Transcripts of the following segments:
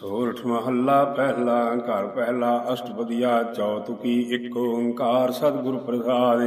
ਸੋਰਠ ਮਹੱਲਾ ਪਹਿਲਾ, ਘਰ ਪਹਿਲਾ, ਅਸ਼ਟਪਦੀਆ ਚੌਤੁਕੀ ਇੱਕ ਓੰਕਾਰ ਸਤਿਗੁਰ ਪ੍ਰਸਾਦ।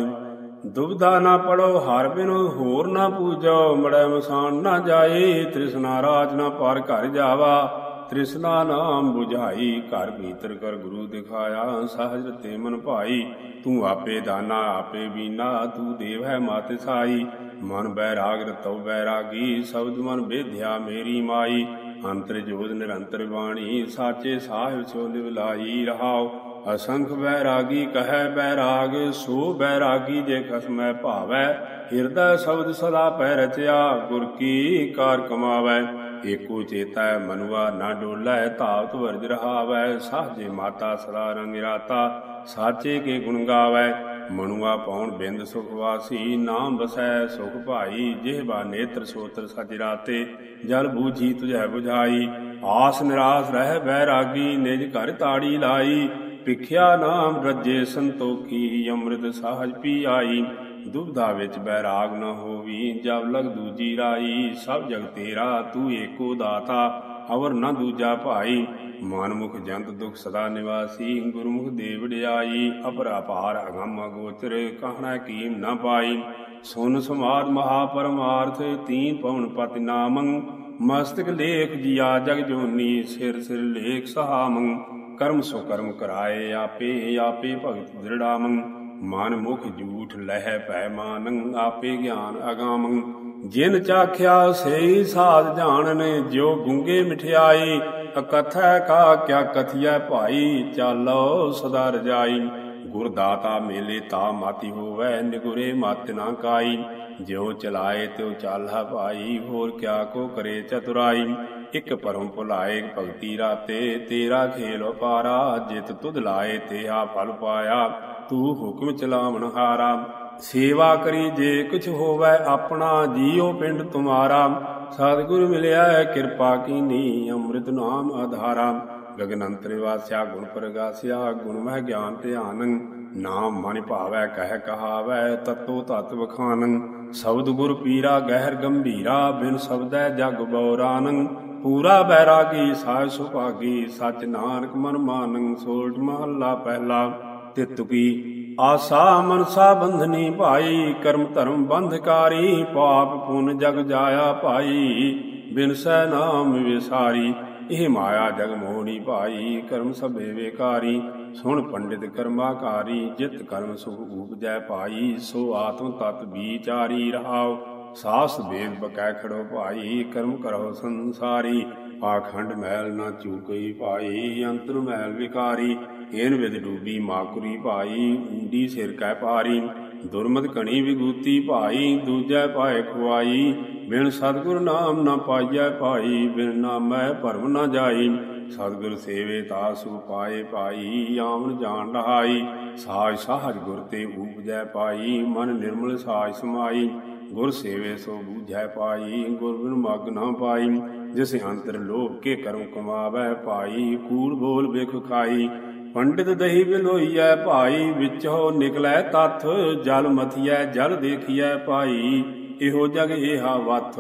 ਦੁਬਦਾ ਨਾ ਪੜੋ, ਹਰ ਬਿਨੁ, ਹੋਰ ਨਾ ਪੂਜੋ, ਮੜੈ ਮਸਾਨ ਨਾ ਜਾਏ, ਤ੍ਰਿਸ਼ਨਾ ਰਾਜ ਨਾ ਪਰ ਘਰ ਜਾਵਾ। ਤ੍ਰਿਸ਼ਨਾ ਨਾਮ 부ਝਾਈ ਘਰ ਭੀਤਰ ਕਰ ਗੁਰੂ ਦਿਖਾਇਆ, ਸਹਜ ਤੇ ਮਨ ਭਾਈ। ਤੂੰ ਆਪੇ ਦਾਨਾ, ਆਪੇ ਬੀਨਾ, ਤੂੰ ਦੇਵ ਹੈ ਮਤ ਸਾਈ। ਮਨ ਬੈਰਾਗ ਰਤਉ ਬੈਰਾਗੀ, ਸ਼ਬਦ ਮਨ ਬੇਧਿਆ ਮੇਰੀ ਮਾਈ। ਅੰਤਰ ਜੋਤ ਨਿਰੰਤਰ ਬਾਣੀ, ਸਾਚੇ ਸਾਹਿਬ ਸੋ ਨਿਵਲਾਈ ਰਹਾਉ। ਅਸੰਖ ਬੈਰਾਗੀ ਕਹੈ ਬੈਰਾਗ, ਸੋ ਬੈਰਾਗੀ ਜੇ ਖਸਮੈ ਭਾਵੈ। ਹਿਰਦਾ ਸ਼ਬਦ ਸਦਾ ਪੈ ਰਚਿਆ, ਗੁਰ ਕੀ ਕਾਰ ਕਮਾਵੈ। ਏਕੋ ਚੇਤਾ ਮਨੁਆ ਨਾ ਡੋਲੈ ਧਾਵਤ ਵਰਜ ਰਹਾਵੈ। ਸਾਜੇ ਮਾਤਾ ਸਦਾ ਰੰਗ ਰਾਤਾ, ਸਾਚੇ ਕੇ ਗੁਣ ਗਾਵੈ। ਮਨੁਆ ਪਾਉਣ ਬਿੰਦ ਸੁਖ ਵਾਸੀ, ਨਾਮ ਬਸੈ ਸੁਖ ਭਾਈ ਜਿਹਬਾ ਨੇਤਰ ਸੋਤਰ ਸਚ ਰਾਤੇ, ਜਲ ਬੂਝੀ ਤੁਝੈ 부ਝਾਈ ਆਸ ਨਿਰਾਸ ਰਹਿ ਬੈਰਾਗੀ, ਨਿਜ ਘਰ ਤਾੜੀ ਲਾਈ ਪਿਖਿਆ ਨਾਮ ਰੱਜੇ ਸੰਤੋਖੀ, ਅੰਮ੍ਰਿਤ ਸਾਹਜ ਪੀ ਆਈ ਦੁਬਦਾ ਵਿੱਚ ਬੈਰਾਗ ਨ ਹੋਵੀ, ਜਬ ਲਗ ਦੂਜੀ ਰਾਈ, ਸਭ ਜਗ ਤੇਰਾ, ਤੂੰ ਏਕੋ ਦਾਤਾ ਅਵਰ ਨ ਦੂਜਾ ਭਾਈ। ਮਨਮੁਖ ਜੰਤ ਦੁਖ ਸਦਾ ਨਿਵਾਸੀ, ਗੁਰਮੁਖ ਦੇਵ ਵਡਿਆਈ ਅਪਰਾਪਾਰ ਅਗੰਮ ਅਗੋਚਰ ਕਹਣਾ ਕੀਮ ਨ ਪਾਈ। ਸੁਨ ਸਮਾਦ ਮਹਾ ਪਰਮਾਰਥ ਤੀਨ ਪਵਨ ਪਤਿ ਨਾਮੰ। ਮਸਤਕ ਲੇਖ ਜੀਆ ਜਗ ਜੋਨੀ, ਸਿਰ ਸਿਰ ਲੇਖ ਸਹਾਮੰ। ਕਰਮ ਸੋ ਕਰਮ ਕਰਾਏ ਆਪੇ ਆਪੇ ਭਗਤ ਦ੍ਰਿੜਾਮੰ। ਮਨ ਮੁਖ ਜੂਠ ਲਹਿ ਭੈ ਮਾਨੰ, ਆਪੇ ਗਿਆਨ ਅਗਾਮੰ। ਜਿਨ ਚਾਖਿਆ ਸਈ ਸਾਧ ਜਾਣਨ ਜਿਉ ਗੁੰਗੇ ਮਠਿਆਈ, ਅਕਥੈ ਕਾ ਕਿਆ ਕਥਿਐ ਭਾਈ, ਚਾਲੋ ਸਦਾ ਰਜਾਈ। ਗੁਰ ਦਾਤਾ ਮੇਲੇ ਤਾ ਮਾਤੀ ਹੋਵੈ, ਨਿਗੁਰੇ ਮਤ ਨਾ ਕਾਈ। ਜਿਉ ਚਲਾਏ ਤਿਉ ਚਾਲਹਾ ਭਾਈ, ਹੋਰ ਕਿਆ ਕੋ ਕਰੇ ਚਤੁਰਾਈ। ਇਕ ਪਰਮ ਭੁਲਾਏ ਭਗਤੀ ਰਾਤੇ, ਤੇਰਾ ਖੇਲ ਪਾਰਾ ਜਿਤ ਤੁਧ ਲਾਏ ਤੇਹਾ ਫਲ ਪਾਇਆ। ਤੂੰ ਹੁਕਮ ਚਲਾਵਣ ਹਾਰਾ। ਸੇਵਾ ਕਰੀ ਜੇ ਕੁਛ ਹੋਵੇ ਆਪਣਾ, ਜੀਉ ਪਿੰਡ ਤੁਮਾਰਾ। ਸਤਿਗੁਰ ਮਿਲਿਆ ਕਿਰਪਾ ਕੀਨੀ, ਅੰਮ੍ਰਿਤ ਨਾਮ ਆਧਾਰਾ। ਗਗਨ ਅੰਤਰ ਵਾਸਿਆ ਗੁਣ ਪ੍ਰਗਾਸਿਆ, ਗੁਣ ਮਹਿ ਗਿਆਨ ਧਿਆਨੰ। ਨਾਮ ਮਨ ਭਾਵੈ, ਕਹਿ ਕਹਾਵੈ, ਤਤੋ ਤਤ ਵਖਾਨੰ। ਸ਼ਬਦ ਗੁਰ ਪੀਰਾ, ਗਹਿਰ ਗੰਭੀਰਾ, ਬਿਨ ਸ਼ਬਦੈ ਜਗ ਬਉਰਾਨੰ ਪੂਰਾ ਬੈਰਾਗੀ, ਸਾਜ ਸੁਭਾਗੀ, ਸਚ ਨਾਨਕ ਮਨ ਮਾਨੰ। ਸੋਲਟ ਮਹੱਲਾ ਪਹਿਲਾ ਤਿਤੁਕੀ ਆਸਾ ਮਨਸਾ ਬੰਧਨੀ ਭਾਈ, ਕਰਮ ਧਰਮ ਬੰਧਕਾਰੀ, ਪਾਪ ਪੁੰਨ ਜਗ ਜਾਇਆ ਭਾਈ ਬਿਨਸੈ ਨਾਮ ਵਿਸਾਰੀ। ਇਹ ਮਾਇਆ ਜਗ ਮੋਹਣੀ ਭਾਈ, ਕਰਮ ਸਭੇ ਵੇਕਾਰੀ, ਸੁਣ ਪੰਡਿਤ ਕਰਮਾਕਾਰੀ, ਜਿਤ ਕਰਮ ਸੁਖ ਉਪਜੈ ਭਾਈ, ਸੋ ਆਤਮ ਤਤ ਵਿਚਾਰੀ ਰਹਾਉ। ਸਾਸ ਵੇਦ ਬਕੈ ਖੜੋ ਭਾਈ, ਕਰਮ ਕਰੋ ਸੰਸਾਰੀ। ਆਖੰਡ ਮੈਲ ਨਾ ਚੂਕਈ ਭਾਈ ਅੰਤਰ ਮੈਲ ਵਿਕਾਰੀ। ਏਨ ਵਿਦ ਡੂਬੀ ਮਾਕੁਰੀ ਭਾਈ ਉਂਡੀ ਸਿਰ ਕੈ ਪਾਰੀ ਦੁਰਮਤ ਕਣੀ ਵਿਗੂਤੀ ਭਾਈ, ਦੂਜੈ ਪਾਏ ਖੁਆਈ, ਬਿਨ ਸਤਗੁਰ ਨਾਮ ਨਾ ਪਾਈਐ ਭਾਈ, ਬਿਨ ਨਾਮੈ ਭਰਮ ਨਾ ਜਾਈ, ਸਤਗੁਰ ਸੇਵੇ ਤਾ ਸੁ ਪਾਏ ਭਾਈ ਆਮਨ ਜਾਣ ਰਹਾਈ ਸਾਜ ਸਾਹਜ ਗੁਰ ਤੇ ਉਪਜੈ ਪਾਈ, ਮਨ ਨਿਰਮਲ ਸਾਜ ਸਮਾਈ, ਗੁਰ ਸੇਵੇ ਸੋ ਬੂਝੈ ਪਾਈ, ਗੁਰ ਬਿਨ ਮਗ ਨਾ ਪਾਈ, ਜਿਸ ਅੰਤਰ ਲੋਭ ਕੇ ਕਰਮ ਕਮਾਵੈ ਭਾਈ ਕੂੜ ਬੋਲ ਵੇਖ ਖਾਈ ਪੰਡਿਤ ਦਹੀ ਬਿਲੋਈਐ ਭਾਈ, ਵਿੱਚੋ ਨਿਕਲੈ ਤਥ, ਜਲ ਮਥੀਐ, ਜਲ ਦੇਖੀਐ ਭਾਈ, ਇਹੋ ਜਗ ਏਹਾ ਵਥ।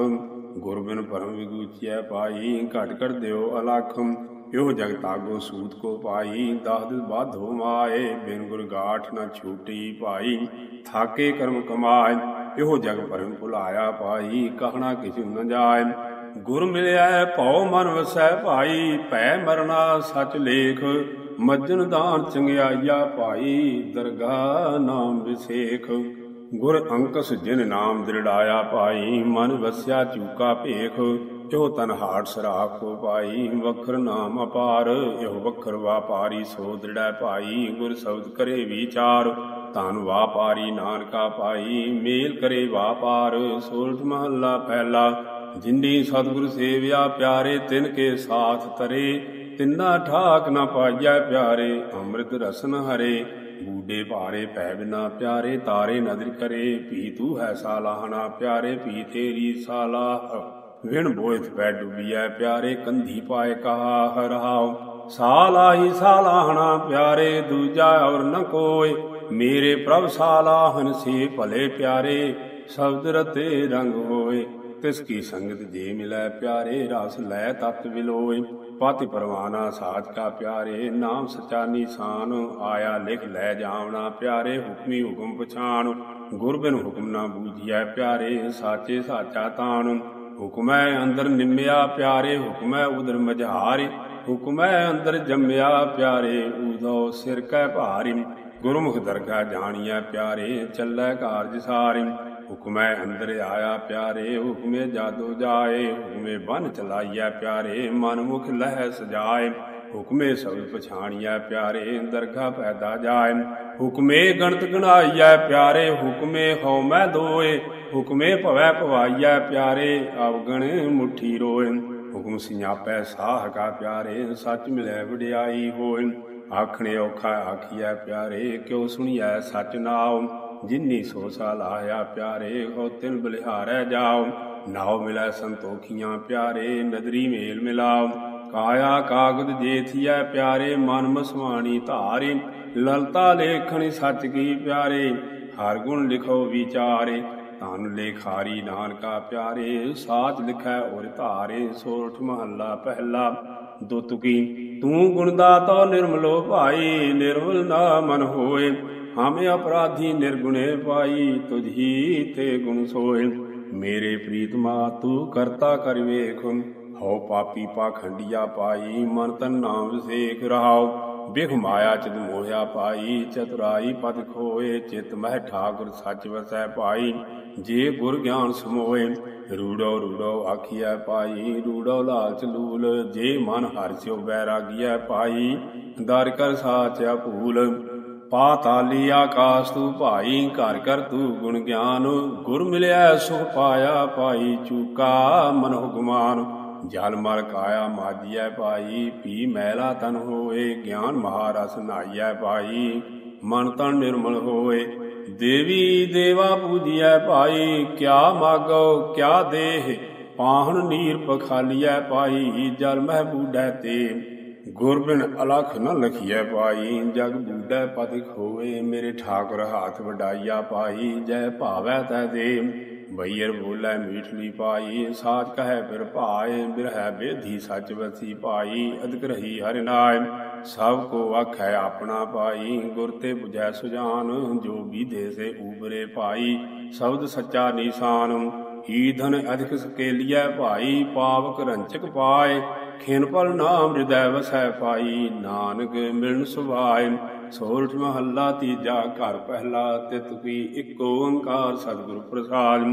ਗੁਰ ਬਿਨ ਪਰਮ ਵਿਗੂਚਿਐ ਭਾਈ, ਘਟ ਘਟ ਦਿਓ ਅਲਖਮ ਇਹੋ ਜਗ ਤਾਗੋ ਸੂਤ ਕੋ ਭਾਈ ਦਸ ਦਿਨ ਬਾਧੋ ਮਾਏ। ਬਿਨ ਗੁਰ ਗਾਠ ਨ ਛੂਟੀ ਭਾਈ, ਥਾਕੇ ਕਰਮ ਕਮਾਏ। ਇਹੋ ਜਗ ਪਰਮ ਭੁਲਾਇਆ ਭਾਈ, ਕਹਣਾ ਕਿਛੁ ਨ ਜਾਏ। ਗੁਰ ਮਿਲਿਆ ਭਉ ਮਨ ਵਸੈ ਭਾਈ, ਭੈ ਮਰਨਾ ਸਚ ਲੇਖ। ਮੱਜਨ ਦਾਨ ਚੰਗਿਆਈਆ ਭਾਈ ਦਰਗਾ ਨਾਮ ਵਿਸੇਖ। ਗੁਰ ਅੰਕਸ ਜਿਨ ਨਾਮ ਦ੍ਰਿੜਾਇਆ ਭਾਈ, ਮਨ ਵਸਿਆ ਚੂਕਾ ਭੇਖ। ਜੋ ਤਨ ਹਾਟ ਸਰਾਖ ਕੋ ਭਾਈ ਵਖਰ ਨਾਮ ਅਪਾਰ। ਇਹੋ ਵਖਰ ਵਾਪਾਰੀ ਸੋ ਦ੍ਰਿੜੈ ਭਾਈ, ਗੁਰ ਸ਼ਬਦ ਕਰੇ ਵਿਚਾਰ। ਧਨ ਵਾਪਾਰੀ ਨਾਨਕਾ ਪਾਈ, ਮੇਲ ਕਰੇ ਵਾਪਾਰ। ਸੋਲਠ ਮਹੱਲਾ ਪਹਿਲਾ, ਜਿੰਨੀ ਸਤਿਗੁਰ ਸੇਵਿਆ ਪਿਆਰੇ, ਤਿਨ ਕੇ ਸਾਥ ਤਰੇ। ਤਿੰਨਾ ਠਾਕ ਨਾ ਪਾਈਐ ਪਿਆਰੇ, ਅੰਮ੍ਰਿਤ ਰਸਨ ਹਰੇ। ਬੂਡੇ ਭਾਰੇ ਪੈ ਬਿਨਾ ਪਿਆਰੇ, ਤਾਰੇ ਨਦਰ ਕਰੇ। ਪੀ ਤੂ ਹੈ ਸਾਲਾਹਣਾ ਪਿਆਰੇ, ਪੀ ਤੇਰੀ ਸਾਲਾਹ। ਵਿਣ ਬੋਇਤ ਪੈ ਡੁੱਬੀਐ ਪਿਆਰੇ, ਕੰਧੀ ਪਾਏ ਕਹਾ ਹਰਾਉ ਸਾਲਾਹੀ ਸਾਲਾਹਣਾ ਪਿਆਰੇ, ਦੂਜਾ ਔਰ ਨ ਕੋਏ ਮੇਰੇ ਪ੍ਰਭ ਸਾਲਾਹਨ ਸੇ ਭਲੇ ਪਿਆਰੇ, ਸ਼ਬਦ ਰਤੇ ਰੰਗ ਹੋਏ। ਤਿਸ ਕੀ ਸੰਗਤ ਜੇ ਮਿਲੈ ਪਿਆਰੇ, ਰਸ ਲੈ ਤਤ ਵਿਲੋਏ ਪਤਿ ਪਰਵਾਨਾ ਸਾਚਕਾ ਪਿਆਰੇ, ਨਾਮ ਸਚਾ ਨਿਸ਼ਾਨ, ਆਇਆ ਲਿਖ ਲੈ ਜਾਵਣਾ ਪਿਆਰੇ, ਹੁਕਮੀ ਹੁਕਮ ਪਛਾਣ। ਗੁਰ ਬਿਨ ਹੁਕਮ ਨਾ ਬੂਝਿਐ ਪਿਆਰੇ, ਸਾਚੇ ਸਾਚਾ ਤਾਣ। ਹੁਕਮੈ ਅੰਦਰ ਨਿੰਮਿਆ ਪਿਆਰੇ, ਹੁਕਮੈ ਉਦਰ ਮਝਾਰੇ। ਹੁਕਮੈ ਅੰਦਰ ਜੰਮਿਆ ਪਿਆਰੇ ਉਦੋ ਸਿਰ ਕੈ ਭਾਰੀ। ਗੁਰਮੁਖ ਦਰਗਾ ਜਾਣੀਐ ਪਿਆਰੇ, ਚੱਲੈ ਕਾਰਜ ਸਾਰਿ। ਹੁਕਮੈ ਅੰਦਰ ਆਇਆ ਪਿਆਰੇ ਹੁਕਮੇ ਜਾਦੋ ਜਾਏ, ਹੁਕਮੇ ਬਨ ਚਲਾਈਐ ਪਿਆਰੇ ਮਨ ਮੁਖ ਲਹਿ ਸਜਾਏ ਹੁਕਮੇ ਸਭ ਪਛਾਣੀਐ ਪਿਆਰੇ ਦਰਗਾ ਪੈਦਾ ਜਾਏ, ਹੁਕਮੇ ਗਣਤ ਗਣਾਈਐ ਪਿਆਰੇ, ਹੁਕਮੇ ਹਉ ਮੈਂ ਦੋਏ, ਹੁਕਮੇ ਭਵੈ ਭਵਾਈਐ ਪਿਆਰੇ ਅਵਗਣ ਮੁਠੀ ਰੋਏ, ਹੁਕਮ ਸਿਆਪੈ ਸਾਹ ਕਾ ਪਿਆਰੇ, ਸੱਚ ਮਿਲੈ ਵਡਿਆਈ ਹੋਏ, ਆਖਣੇ ਔਖਾ ਆਖੀਐ ਪਿਆਰੇ, ਕਿਉ ਸੁਣੀਐ ਸਚ ਨਾਉ ਜਿਨਨੀ ਸੋ ਸਾਲ ਆਇਆ ਪਿਆਰੇ ਹੋ ਤਿਨ ਬਲਿਹਾਰੈ ਜਾਓ। ਨਾਉ ਮਿਲੈ ਸੰਤੋਖੀਆਂ ਪਿਆਰੇ, ਨਦਰੀ ਮੇਲ ਮਿਲਾਓ। ਕਾਇਆ ਕਾਗਦ ਜੇਥੀਐ ਪਿਆਰੇ, ਮਨ ਮਸਵਾਣੀ ਧਾਰੇ। ਲਲਤਾ ਲੇਖਣ ਸੱਚ ਕੀ ਪਿਆਰੇ, ਹਰ ਗੁਣ ਲਿਖੋ ਵਿਚਾਰੇ। ਧਨ ਲੇਖਾਰੀ ਨਾਨਕਾ ਪਿਆਰੇ, ਸਾਚ ਲਿਖੈ ਔਰ ਧਾਰੇ। ਸੋਠ ਮਹੱਲਾ ਪਹਿਲਾ ਦੁਤਕੀ ਤੂੰ ਗੁਣ ਦਾਤਾ ਨਿਰਮਲੋ ਭਾਈ, ਨਿਰਮਲ ਨਾ ਮਨ ਹੋਏ। ਹਮੇ ਅਪਰਾਧੀ ਨਿਰਗੁਣੇ ਪਾਈ, ਤੁਝੀ ਤੇ ਗੁਣ ਸੋਏ। ਮੇਰੇ ਪ੍ਰੀਤਮਾ ਤੂੰ ਕਰਤਾ ਕਰ ਵੇਖ। ਹਉ ਪਾਪੀ ਪਾਖੰਡੀਆ ਪਾਈ, ਮਨ ਤਨ ਨਾਮ ਵਿਸੇਖ ਰਹਾਉ। ਬਿਖ ਮਾਇਆ ਚਿਤ ਮੋਹਿਆ ਪਾਈ, ਚਤੁਰਾਈ ਪਦ ਖੋਏ। ਚਿਤ ਮਹਿ ਠਾਕੁਰ ਸੱਚ ਵਸੈ ਪਾਈ, ਜੇ ਗੁਰ ਗਿਆਨ ਸਮੋਏ। ਰੂੜੋ ਰੂੜੋ ਆਖੀਐ ਪਾਈ, ਰੂੜੋ ਲਾਲਚ ਲੂਲ। ਜੇ ਮਨ ਹਰਿ ਸਿਓ ਬੈਰਾਗੀਐ ਪਾਈ, ਦਰ ਕਰ ਸਾਚਿਆ ਭੂਲ। ਪਾਤਾਲੀ ਆਕਾਸ ਤੂੰ ਭਾਈ, ਘਰ ਕਰ ਤੂੰ ਗੁਣ ਗਿਆਨ। ਗੁਰ ਮਿਲਿਆ ਸੁਖ ਪਾਇਆ ਪਾਈ ਚੂਕਾ ਮਨ ਹੁਕਮਾਨ। ਜਲ ਮਲ ਕਾਇਆ ਮਾਜੀਐ ਪਾਈ ਪੀ ਮੈਲਾ ਤਨ ਹੋਏ, ਗਿਆਨ ਮਹਾਰਸ ਨਾਈਐ ਪਾਈ ਮਨ ਤਨ ਨਿਰਮਲ ਹੋਏ, ਦੇਵੀ ਦੇਵਾ ਪੂਜੀਐ ਭਾਈ। ਕਿਆ ਮਾਗੋ, ਕਿਆ ਦੇਹ, ਪਾਹਣ ਨੀਰ ਪਖਾਲੀਐ ਪਾਈ ਜਲ ਮਹਿ ਬੂਡੈ ਤੇ ਗੁਰਬਿਨ ਅਲਖ ਨ ਲਖੀਐ ਪਾਈ, ਜਗ ਬੂਡੈ ਪਦ ਖੋਏ ਮੇਰੇ ਠਾਕੁਰ ਹਾਥ ਵਡਾਈਆ ਪਾਈ, ਜੈ ਭਾਵੈ ਤੈ ਦੇ ਬਈਰ ਬੋਲੇ ਮੀਠਲੀ ਪਾਈ, ਸਾਚ ਕਹੈ ਫਿਰ ਭਾਏ, ਬਿਰਹੈ ਬੇਧੀ ਸੱਚ ਵਸੀ ਪਾਈ, ਅਦਕ ਰਹੀ ਹਰਿ ਨਾਇ, ਸਭ ਕੋ ਆਖੈ ਆਪਣਾ ਪਾਈ, ਗੁਰ ਤੇ 부ਜੈ ਸੁਜਾਨ, ਜੋ ਬੀਧੇ ਸੇ ਉਬਰੇ ਪਾਈ, ਸ਼ਬਦ ਸੱਚਾ ਨਿਸ਼ਾਨ, ਈਧਨ ਅਧਿਕ ਸਕੇਲੀਐ ਭਾਈ, ਪਾਵਕ ਰੰਚਕ ਪਾਏ ਖਿਨਪਲ ਨਾਮ ਹਿਰਦੈ ਵਸੈ ਪਾਈ, ਨਾਨਕ ਮਿਲਨ ਸੁਭਾਏ। ਸੋਰਠ ਮਹੱਲਾ ਤੀਜਾ ਘਰ ਪਹਿਲਾ ਤਿਤ ਕੀ ਇੱਕ ਓੰਕਾਰ ਸਤਿਗੁਰ ਪ੍ਰਸਾਦ।